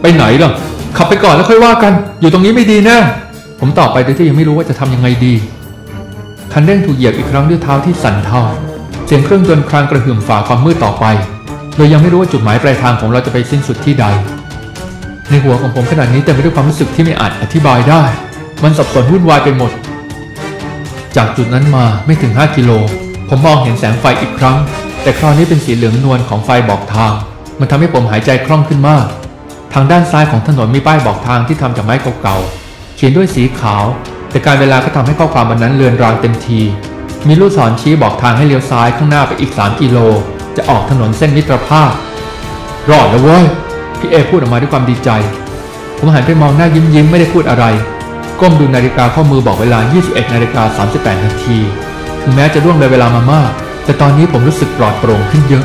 ไปไหนล่ะ ขับไปก่อนแล้วค่อยว่ากัน อยู่ตรงนี้ไม่ดีแน่ผมตอบไปโดยที่ยังไม่รู้ว่าจะทำยังไงดี คันเร่งถูกเหยียบอีกครั้งด้วยเท้าที่สั่นเทาเสียงเครื่องยนต์ครางกระหึ่มฝ่าความมืดต่อไป โดยยังไม่รู้ว่าจุดหมายปลายทางของเราจะไปสิ้นสุดที่ใด ในหัวของผมขนาดนี้เต็มไปด้วยความรู้สึกที่ไม่อาจอธิบายได้ มันสับสนวุ่นวายไปหมด จากจุดนั้นมาไม่ถึง 5 กิโล ผมมองเห็นแสงไฟอีกครั้ง แต่คราวนี้เป็นสีเหลืองนวลของไฟบอกทาง มันทำให้ผมหายใจคล่องขึ้นมาก ทางด้านซ้ายของถนนมีป้ายบอกทางที่ทำจากไม้เก่าๆ เขียนด้วยสีขาว แต่การเวลาก็ทำให้ข้อความบนนั้นเลือนรางเต็มที มีลูกศรชี้บอกทางให้เลี้ยวซ้ายข้างหน้าไปอีก 3 กิโล จะออกถนนเส้นมิตรภาพ รอดแล้วเว้ย พี่เอพูดออกมาด้วยความดีใจ ผมหันไปมองหน้ายิ้มยิ้มๆไม่ได้พูดอะไร ก้มดูนาฬิกาข้อมือบอกเวลา 21นาฬิกา38 นาที ถึงแม้จะล่วงเลยเวลามามาก แต่ตอนนี้ผมรู้สึกปลอดโปร่งขึ้นเยอะ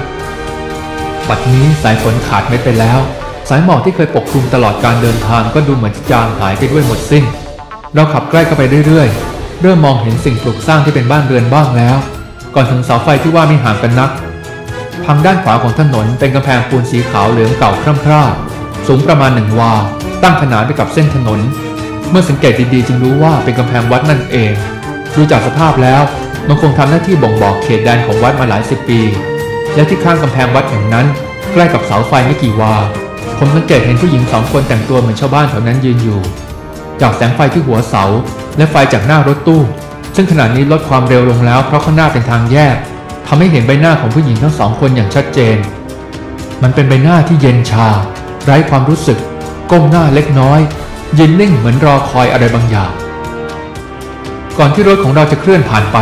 บัดนี้สายฝนขาดเม็ดไปแล้ว สายหมอกที่เคยปกคลุมตลอดการเดินทางก็ดูเหมือนจะจางหายไปด้วยหมดสิ้น เราขับใกล้เข้าไปเรื่อยๆ เริ่มมองเห็นสิ่งปลูกสร้างที่เป็นบ้านเรือนบ้างแล้ว ก่อนถึงเสาไฟที่ว่าไม่ห่างกันนัก ทางด้านขวาของถนนเป็นกำแพงปูนสีขาวเหลืองเก่าคร่ำๆสูงประมาณหนึ่งวา ตั้งขนานไปกับเส้นถนน เมื่อสังเกตดีๆจึงรู้ว่าเป็นกำแพงวัดนั่นเอง ดูจากสภาพแล้วมันคงทำหน้าที่บ่งบอกเขตแดนของวัดมาหลายสิบปี และที่ข้างกำแพงวัดแห่งนั้น ใกล้กับเสาไฟไม่กี่วา ผมสังเกตเห็นผู้หญิงสองคนแต่งตัวเหมือนชาวบ้านแถวนั้นยืนอยู่ จากแสงไฟที่หัวเสา และไฟจากหน้ารถตู้ ซึ่งขณะนี้ลดความเร็วลงแล้วเพราะข้างหน้าเป็นทางแยกทำให้เห็นใบหน้าของผู้หญิงทั้งสองคนอย่างชัดเจน มันเป็นใบหน้าที่เย็นชา ไร้ความรู้สึก ก้มหน้าเล็กน้อย ยืนนิ่งเหมือนรอคอยอะไรบางอย่าง ก่อนที่รถของเราจะเคลื่อนผ่านไป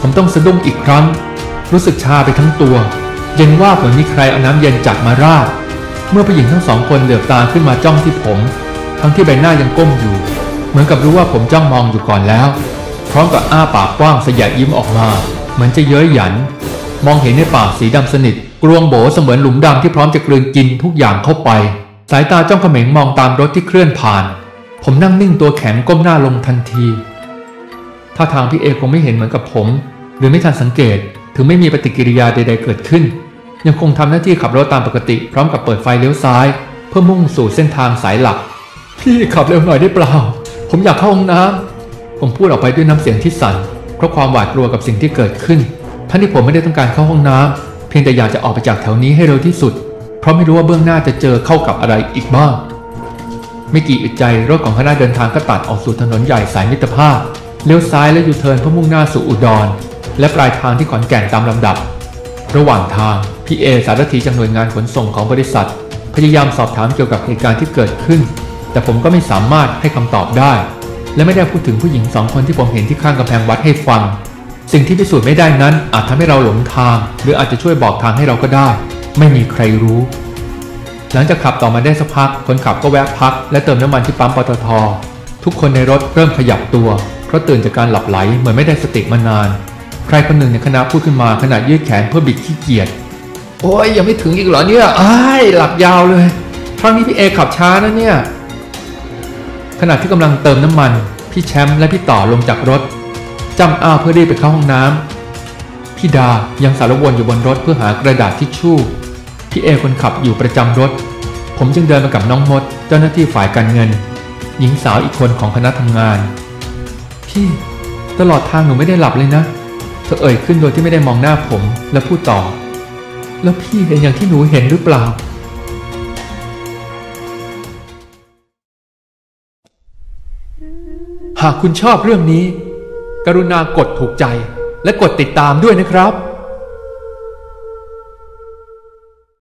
ผมต้องสะดุ้งอีกครั้ง รู้สึกชาไปทั้งตัว เย็นว่าเหมือนมีใครเอาน้ำเย็นจัดมาราด เมื่อผู้หญิงทั้งสองคนเหลือบตาขึ้นมาจ้องที่ผม ทั้งที่ใบหน้ายังก้มอยู่ เหมือนกับรู้ว่าผมจ้องมองอยู่ก่อนแล้ว พร้อมกับอ้าปากกว้างสยะยิ้มออกมา เหมือนจะเย้ยหยัน มองเห็นในปากสีดำสนิทกรวงโบเสมือนหลุมดำที่พร้อมจะกลืนกินทุกอย่างเข้าไป สายตาจ้องเขม็งมองตามรถที่เคลื่อนผ่าน ผมนั่งนิ่งตัวแข็งก้มหน้าลงทันทีท่าทางพี่เอคงไม่เห็นเหมือนกับผม หรือไม่ทันสังเกตถึงไม่มีปฏิกิริยาใด ๆ เกิดขึ้น ยังคงทำหน้าที่ขับรถตามปกติ พร้อมกับเปิดไฟเลี้ยวซ้าย เพื่อมุ่งสู่เส้นทางสายหลัก พี่ขับเร็วหน่อยได้เปล่า ผมอยากเข้าห้องน้ำผมพูดออกไปด้วยน้ำเสียงที่สั่นเพราะความหวาดกลัวกับสิ่งที่เกิดขึ้นทั้งที่ผมไม่ได้ต้องการเข้าห้องน้ำเพียงแต่อยากจะออกไปจากแถวนี้ให้เร็วที่สุด เพราะไม่รู้ว่าเบื้องหน้าจะเจอเข้ากับอะไรอีกบ้าง ไม่กี่อึดใจรถของคณะเดินทางก็ตัดออกสู่ถนนใหญ่สายมิตรภาพ เลี้ยวซ้ายและยูเทิร์นเพื่อมุ่งหน้าสู่อุดร และปลายทางที่ขอนแก่นตามลำดับ ระหว่างทางพี่เอสารถีจากหน่วยงานขนส่งของบริษัท พยายามสอบถามเกี่ยวกับเหตุการณ์ที่เกิดขึ้น แต่ผมก็ไม่สามารถให้คำตอบได้ และไม่ได้พูดถึงผู้หญิงสองคนที่ผมเห็นที่ข้างกำแพงวัดให้ฟัง สิ่งที่พิสูจน์ไม่ได้นั้นอาจทำให้เราหลงทาง หรืออาจจะช่วยบอกทางให้เราก็ได้ ไม่มีใครรู้ หลังจากขับต่อมาได้สักพัก คนขับก็แวะพัก และเติมน้ำมันที่ปั๊มปตท ทุกคนในรถเริ่มขยับตัว เพราะตื่นจากการหลับไหลเหมือนไม่ได้สติมานาน ใครคนหนึ่งในคณะพูดขึ้นมาขณะยืดแขนเพื่อบิดขี้เกียจโอ้ยยังไม่ถึงอีกเหรอเนี่ยอ้ายหลับยาวเลยครั้งนี้พี่เอขับช้านะเนี่ยขณะที่กำลังเติมน้ำมัน พี่แชมป์และพี่ต่อลงจากรถจำอ้าวเพื่อรีบไปเข้าห้องน้ำพี่ดายังสารวนอยู่บนรถเพื่อหากระดาษทิชชู่ พี่เอคนขับอยู่ประจำรถ ผมจึงเดินมากับน้องมด เจ้าหน้าที่ฝ่ายการเงิน หญิงสาวอีกคนของคณะทำงาน พี่ ตลอดทางหนูไม่ได้หลับเลยนะ เธอเอ่ยขึ้นโดยที่ไม่ได้มองหน้าผมและพูดต่อ แล้วพี่เห็นอย่างที่หนูเห็นหรือเปล่าหากคุณชอบเรื่องนี้ กรุณากดถูกใจและกดติดตามด้วยนะครับ